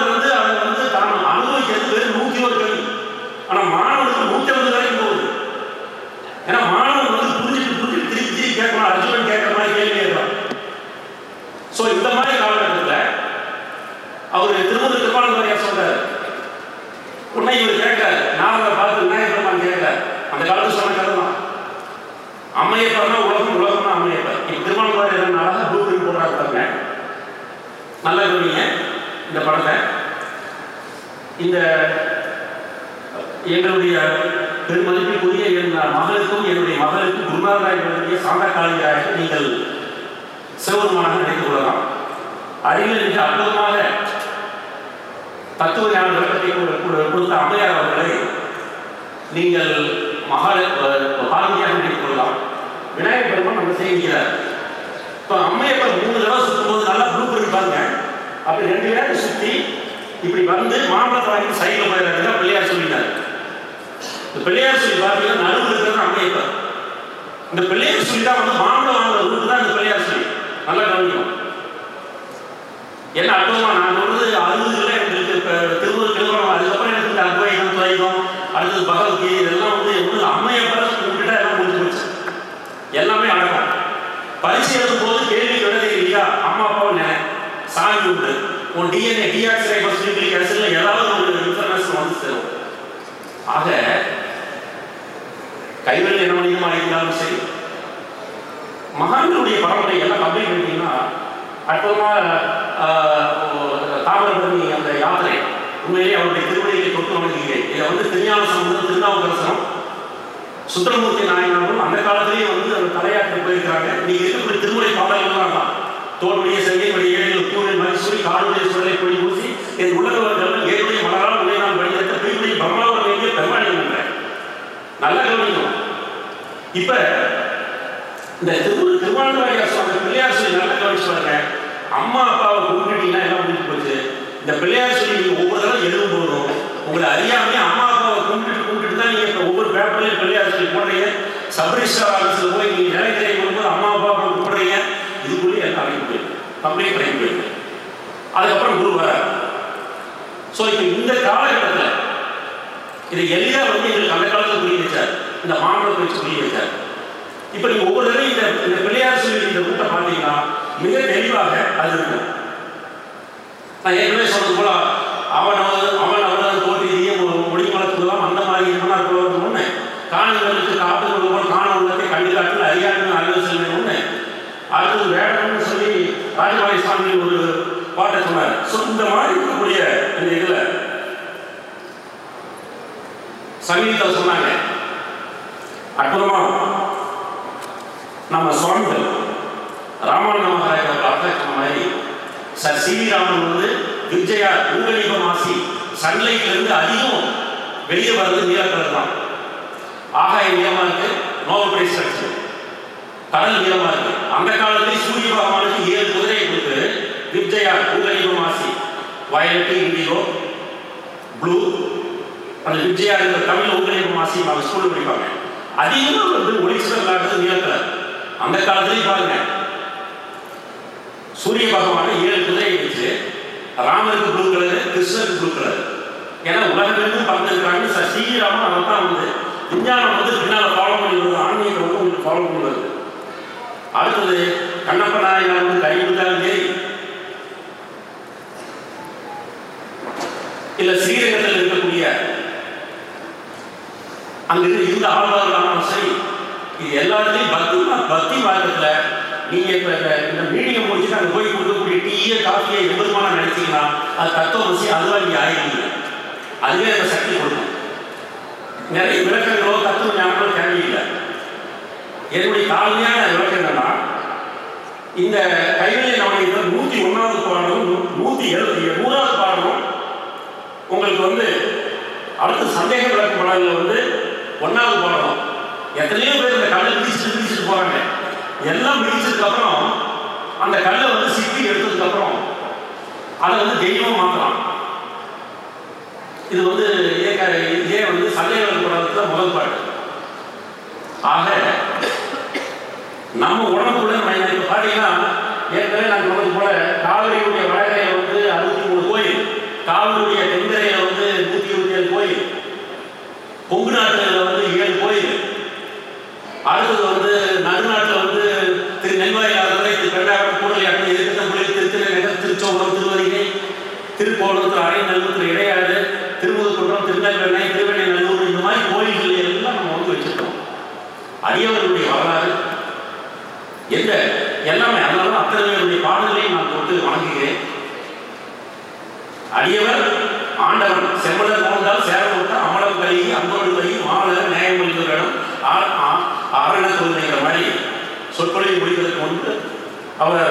இந்த மீடியம் போச்சு நாங்கள் போய் கொடுக்கக்கூடிய டீயே காஃபியை எவ்வளவுமான நினைச்சிங்கன்னா அது தத்துவ ருசி அதுவா இங்கே ஆயிருக்கீங்க அதுவே அந்த சக்தி கொடுக்கும். நிறைய விளக்கங்களோ தத்துவ ஞானங்களோ தேவையில்லை. என்னுடைய தாழ்மையான விளக்கங்கள்னா இந்த கைவினை நவனியத்தில் நூற்றி ஒன்றாவது பாடலும் நூற்றி எழுபத்தி நூறாவது பாடலும் உங்களுக்கு வந்து அடுத்த சந்தேக விளக்க பாடலில் வந்து ஒன்றாவது பாடலும். எத்தனையோ பேர் இந்த கடல் மிதிச்சுட்டு மிதிச்சுட்டு போகிறாங்க எல்லாம் மிதிச்சதுக்கப்புறம் அந்த கல்லை வந்து சித்தி எடுத்ததுக்கப்புறம் அதை வந்து தெய்வம் மாற்றலாம் இது வந்து இதே வந்து சந்தேகம் படத்தில் முதல் பாடு ஆக நம்ம உடம்புக்குள்ள நம்ம இப்போ பார்த்தீங்கன்னா ஏற்கனவே நான் சொன்னது போல காவிரியுடைய வடகரையில் வந்து அறுபத்தி மூணு கோயில் காவிரியுடைய தென்கரையில் வந்து நூற்றி இருபத்தி ஏழு கோயில் கொங்கு நாட்டில் வந்து ஏழு கோயில் அடுத்தது திருப்பூர் திரு இடையாறு திருமுதுகுன்றம் திருநெல்வேலி திருவெண்ணெய்நல்லூர் இந்த மாதிரி கோயில்கள் எல்லாம் நம்ம வந்து வச்சிருக்கோம். அரியவர்களுடைய வரலாறு. எந்த எல்லாமே அதனால அத்தனை பேருடைய பாடல்களையும் நான் போட்டு வணங்குகிறேன். அரியவர் ஆண்டவன் செம்மலர் மூன்றால் சேரமுத்த அமலம் கலி அன்போடு கலி மாலர் நியாயமளித்தவரிடம் ஆரண சொல்லுங்கிற மாதிரி சொற்பொழிவை முடிவதற்கு முன்பு அவர்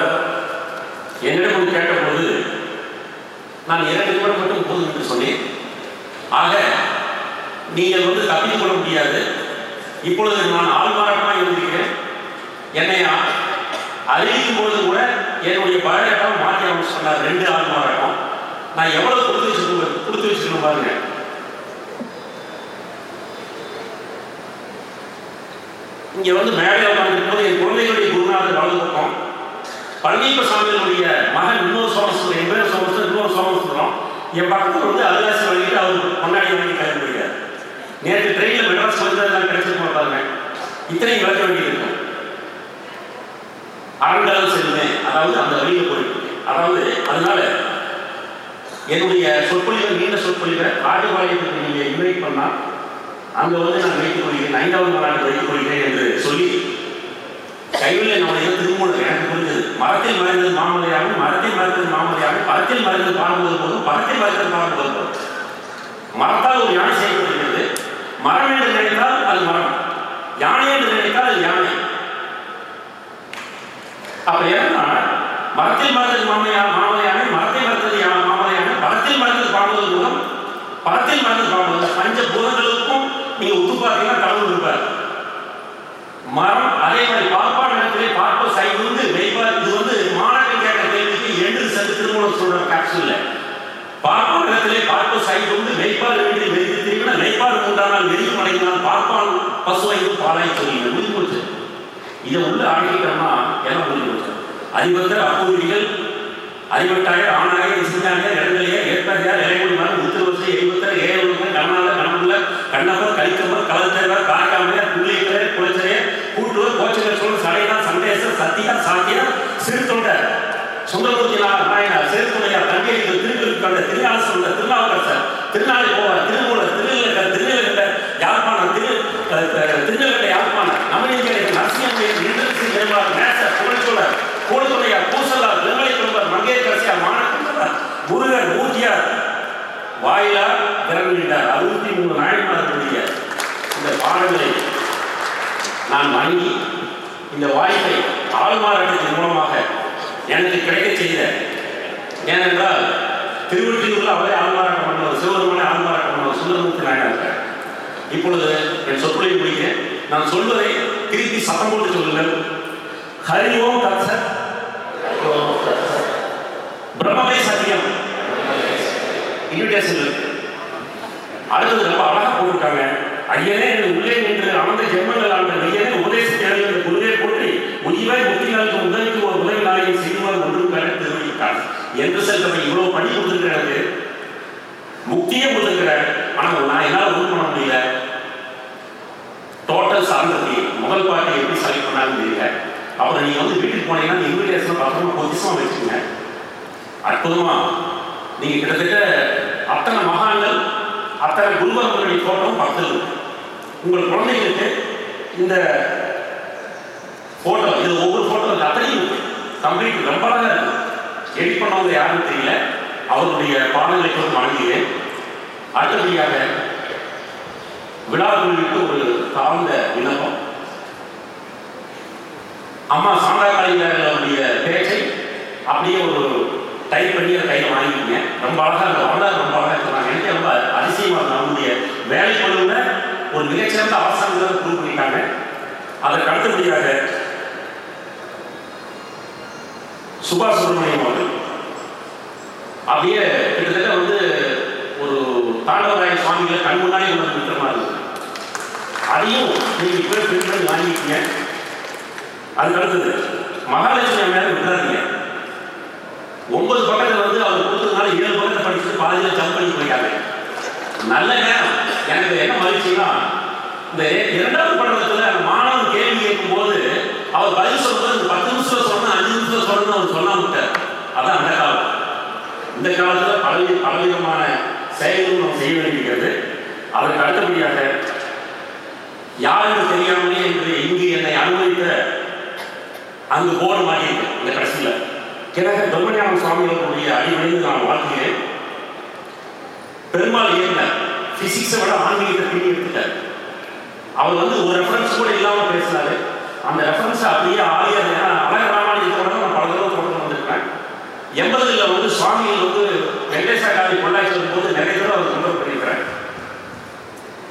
என்னிடம் கேட்டபோது நான் இரண்டு நிமிடம் மட்டும் போதும் என்று சொன்னேன். ஆக நீங்கள் வந்து தப்பித்துக் கொள்ள முடியாது. இப்பொழுது நான் ஆள்மாறாட்டமாக இருந்திருக்கிறேன். என்னை அறிவிக்கும் பொழுது கூட என்னுடைய பழையாட்டம் மாற்றி அமைச்சு சொன்னார். ரெண்டு ஆள்மாறாட்டம். நான் எவ்வளவு கொடுத்து வச்சிருக்கேன் கொடுத்து வச்சிருக்கேன் பாருங்க. இங்க வந்து மேடையில் உட்கார்ந்து போது என் குழந்தைகளுடைய குருநாதர் வலது பக்கம் பழனிப்ப சாமியினுடைய மகன் இன்னொரு சுவாமி என் பேர் சோமசுந்தரம் இன்னொரு சோமசுந்தரம் என் பக்கத்தில் வந்து அருகாசி வழங்கிட்டு அவர் முன்னாடி வாங்கி கலந்து முடியாது நேற்று ட்ரெயினில் மெட்ராஸ் வந்ததெல்லாம் கிடைச்சிருக்க பாருங்க. இத்தனை விளக்க வேண்டியிருக்கும் இருக்கும் செல்வேன் அதாவது அந்த வழியில் போயிட்டு அதாவது அதனால என்னுடைய சொற்பொழிவை நீண்ட சொற்பொழிவை ராஜபாளையத்துக்கு நீங்கள் இன்வைட் பண்ணால் அங்கே வந்து நான் வைத்துக் கொள்கிறேன் ஐந்தாவது மாநாட்டில் வைத்துக் கொள்கிறேன் என்று சொல்லி கைவில் நம்முடைய திருமூலர் எனக்கு புரிஞ்சது மரத்தில் மறைந்தது மாமலையாக மரத்தில் மறைந்தது மாமலையாக பரத்தில் மறைந்தது பாடுவது போதும் பரத்தில் மறைந்தது பாடுவது போதும். மரத்தால் ஒரு யானை செய்யப்படுகிறது. மரம் என்று நினைத்தால் அது மரம். யானை என்று நினைத்தால் அது யானை. அப்ப என்னன்னா மரத்தில் மறைந்தது மாமலையா மாமலையானை மரத்தில் மறைந்தது யா- மாமலையானை பரத்தில் மறைந்தது பாடுவது மூலம் பரத்தில் மரத்தில் பாடுவது பஞ்ச பூதங்களுக்கும் நீங்க ஒத்து பார்த்தீங்கன்னா கடவுள் இருப்பார். மரம் அதே மாதிரி பார்ப்பான் இடத்திலே பார்ப்ப சைவந்து மெய்ப்பார் இது வந்து மாணவன் கேட்ட கேள்விக்கு எண்டு சத்து சொல்ற கேப்சூல்ல பார்ப்பான் இடத்திலே பார்ப்பு பார்ப்ப சைவந்து மெய்ப்பால் வேண்டி மெய்து திரும்பின மெய்ப்பால் உண்டானால் மெரியும் அடைந்தால் பார்ப்பான் பசுவையும் பாலாய் சொல்லுங்க முடிஞ்சு போச்சு. இதை உள்ள ஆழ்கிக்கிறோம்னா எல்லாம் முடிஞ்சு போச்சு. அறிவத்தர் அப்பூரிகள் அறிவட்டாயர் ஆணாயர் இசைஞானியர் இடங்களையர் ஏற்பதையார் இறைமொழிமார் முத்திருவசை எழுபத்தர் ஏழுமர் கண்ணாத கணமுள்ள கண்ணப்பர் கலிக்கம்பர் கலத்தேவர் காக்காமையர் புள்ளியக்கர் குளச்சரையர் கூட்டுவர் கோச்சகர் சோழர் சடையார் சண்டேசர் சத்தியார் சாத்தியார் சுந்தரமூர்த்தி நா- நாயனார் சிறுத்துணையார் தங்கேரிகள் திருநாள் சொல்ல திருநாவுக்கரசர் திருநாளை போவார் திருமூலர் திருநிலக்கர் திருநிலக்கண்ட யாழ்ப்பாணம் திரு அஹ், யாழ்ப்பாணம் நமனிஞ்சேரி நரசிம்மன் நின்றசி நிர்மலர் நேசர் புகழ்ச்சோழர் கோடுதுணையார் பூசலார் திருமலை குடும்பர் மங்கேற்கரசியார் மாணக்கர் முருகர் மூர்த்தியார் வாயிலார் திறந்துவிட்டார் அறுபத்தி மூணு நாயன்மார்களுடைய இந்த பாடங்களை நான் வணங்கி இந்த வாய்ப்பை ஆள்மாறாட்டத்தின் மூலமாக எனக்கு கிடைக்க செய்த. ஏனென்றால் திருவொற்றியூரில் அவரே ஆள்மாறாட்டம் பண்ணவர். சிவபெருமானே ஆள்மாறாட்டம் பண்ணவர். சுந்தரமூர்த்தி நாயனார் இப்பொழுது என் சொற்பொழிவை முடிக்கிறேன். நான் சொல்வதை திருப்பி சத்தம் போட்டு சொல்லுங்கள். ஹரி ஓம் தத் பிரம்மமே சத்தியம். இன்விடேஷன் இருக்கு. அடுத்தது ரொம்ப அழகா போட்டிருக்காங்க. ஐயனே என்னை உள்ளே நின்று அமர்ந்த ஜென்மங்கள் ஆண்ட ஐயனே உபதேசத்தை அறிந்த குருவே போற்றி உயிரை முக்திகளுக்கு உதவிக்கு ஒரு உதவி நாளையை செய்வார் ஒன்றும் கண்டு திருவிழித்தார் என்று செல்றவன் இவ்வளவு கொடுத்துருக்கிற எனக்கு முக்தியே கொடுத்துருக்கிறேன் ஆனா நான் என்னால ஒன்றும் பண்ண முடியல டோட்டல் சார்ந்தது முதல் பாட்டை எப்படி செலக்ட் பண்ணாலும் தெரியல. அப்புறம் நீங்க வந்து வீட்டுக்கு போனீங்கன்னா இன்விடேஷன் பத்திரமா பொசிஷன் வச்சுக்கோங்க. அற்புதமா. நீங்க கிட்டத்தட்ட அத்தனை மகான்கள் அத்தனை குருவர்களுடைய தோட்டம் பக்கத்தில் உங்கள் குழந்தைகளுக்கு இந்த போட்டோ இது ஒவ்வொரு போட்டோ அத்தனையும் கம்ப்ளீட் ரொம்ப அழகா இருக்கு. எடிட் பண்ணவங்க யாருன்னு தெரியல. அவருடைய பாடங்களை கொண்டு வழங்குகிறேன். அடுத்தபடியாக விழாவுக்கு ஒரு தாழ்ந்த விண்ணப்பம். அம்மா சாந்தாக்காளிகளுடைய பேச்சை அப்படியே ஒரு டைப் பண்ணி அதை கையில் வாங்கிக்கிங்க ரொம்ப அழகாக அந்த வரலாறு ரொம்ப அழகாக இருக்கிறாங்க எனக்கு ரொம்ப அதிசயமாக இருந்தது. அவங்களுடைய வேலை பொழுதுல ஒரு மிகச்சிறந்த ஆசான்களை ப்ரூவ் பண்ணிட்டாங்க. அதற்கு அடுத்தபடியாக சுபாஷ் சுப்பிரமணியம் அவர்கள் அப்படியே கிட்டத்தட்ட வந்து ஒரு தாண்டவராய சுவாமிகளை கண் முன்னாடி உங்களுக்கு நிற்கிற மாதிரி அதையும் நீங்க இப்போ பிரிண்ட் பண்ணி அது அதுக்கு அடுத்தது மகாலட்சுமி அம்மையார் விட்டுறாதீங்க. ஒன்பது பக்கத்துல வந்து அவர் கொடுத்ததுனால ஏழு பக்கத்தை படிச்சுட்டு பாதியில் ஜம்ப் பண்ணி போயிட்டாங்க நல்ல நேரம் எனக்கு என்ன மகிழ்ச்சினா இந்த இரண்டாவது படத்துல அந்த மாணவன் கேள்வி கேட்கும் போது அவர் பதில் சொல்றது இந்த பத்து நிமிஷம் சொன்ன அஞ்சு நிமிஷம் சொல்லணும் அவர் சொல்லாம விட்டார். அதான் அந்த காலம். இந்த காலத்துல பல பலவிதமான செயல்களும் நாம் செய்ய வேண்டியிருக்கிறது அதற்கு அடுத்தபடியாக யாருக்கு தெரியாமலே என்று இங்கு என்னை அனுமதித்த அங்கு போர்டு மாறி இருக்கு இந்த கடைசியில். கிழக்க பிரம்மஞான சுவாமிகளுடைய அடிவடைந்து நான் வாழ்க்கையிலே பெருமாள் இயக்குனர் பிசிக்ஸை விட ஆன்மீகத்தை பிடி எடுத்துட்டார் அவர் வந்து ஒரு ரெஃபரன்ஸ் கூட இல்லாமல் பேசினாரு. அந்த ரெஃபரன்ஸ் அப்படியே ஆலியர் அழகர் ராமானுஜத்தோட நான் பல தடவை தொடர்ந்து வந்திருக்கேன் எண்பதுல வந்து சுவாமி வந்து வெங்கடேசா காந்தி பொள்ளாச்சி வரும்போது நிறைய தடவை அவர் கம்பேர் பண்ணியிருக்கிறேன்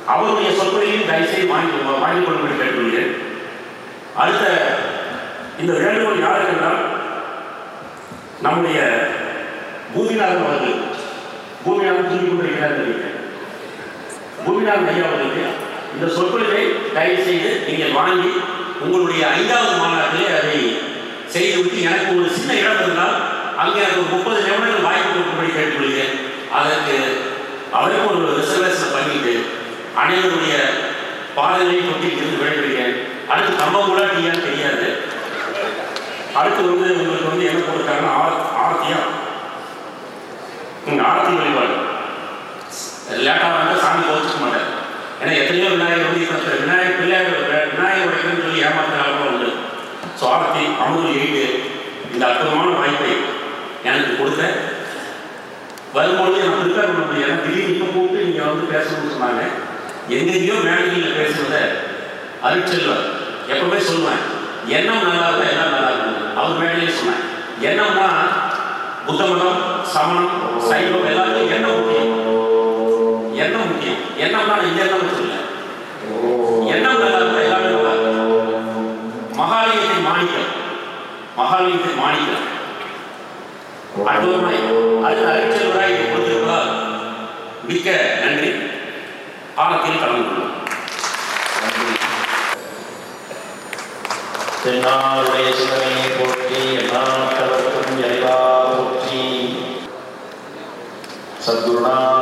அவருடைய சொற்பொழியும் தயவுசெய்து வாங்கி வாங்கி கொள்ளும்படி கேட்டுக்கொள்கிறேன். அடுத்த இந்த வேண்டுகோள் யாருக்கு என்றால் நம்முடைய பூமிநாதன் அவர்கள் பூமிநாதன் தூங்கி கொண்டிருக்கிறார் நினைக்கிறேன் பூமிநாதன் ஐயா அவர்களுக்கு இந்த சொற்பொழிவை தயவு செய்து நீங்கள் வாங்கி உங்களுடைய ஐந்தாவது மாநாட்டிலே அதை செய்துவிட்டு எனக்கு ஒரு சின்ன இடம் இருந்தால் அங்கே ஒரு முப்பது நிமிடங்கள் வாய்ப்பு கொடுக்கும்படி கேட்டுக்கொள்கிறேன் அதற்கு அவருக்கும் ஒரு ரிசர்வேஷன் பண்ணிட்டு அனைவருடைய பாதையை தொட்டி இருந்து விடைபெறுகிறேன் அடுத்து நம்ம கூட டீயான்னு தெரியாது. அடுத்து வந்து உங்களுக்கு வந்து என்ன கொடுத்தாங்கன்னா ஆர்த்தியா ஆரத்தியா? ம், வழிபாடு. லேட்டாக வந்து சாமி கோச்சிக்க மாட்டேன் ஏன்னா எத்தனையோ விநாயகர் வந்து இப்போ விநாயகர் பிள்ளையார் விநாயகர் உடைக்கணும்னு சொல்லி ஏமாத்தினாலும் உண்டு ஸோ ஆரத்தி அமுதல் எயிட்டு இந்த அற்புதமான வாய்ப்பை எனக்கு கொடுத்த வரும்பொழுது நான் ப்ரிப்பேர் பண்ண முடியும் ஏன்னா திடீர்னு இப்போ கூப்பிட்டு நீங்கள் வந்து பேசணும்னு சொன்னாங்க. எங்கெங்கேயோ மேடைகளில் பேசுறத அருட்செல்வர் எப்பவுமே சொல்லுவேன் எண்ணம் நல்லா இருந்தா எல்லாம் நல்லா இருக்கும் அவர் மேடையிலே சொன்னேன் எண்ணம்னா புத்த மதம் சமணம் சைவம் எல்லாத்துக்கும் எண்ணம் முக்கியம். எண்ணம் முக்கியம். எண்ணம்னா நான் இந்த எண்ணம் சொல்லல. எண்ணம் நல்லா இருந்தா எல்லாமே நல்லா இருக்கும் மகாலயத்தின் மாணிக்கம். மகாலயத்தின் மாணிக்கம். அன்புமை அது அலைச்சல்வராய் கொடுத்திருப்பதால் மிக்க நன்றி. ஆழத்தில் கலந்து கொள்ளும் தென்னாளுடைய சிவனையை போற்றி எல்லா மக்களுக்கும் எல்லா போற்றி. சத்குருநாத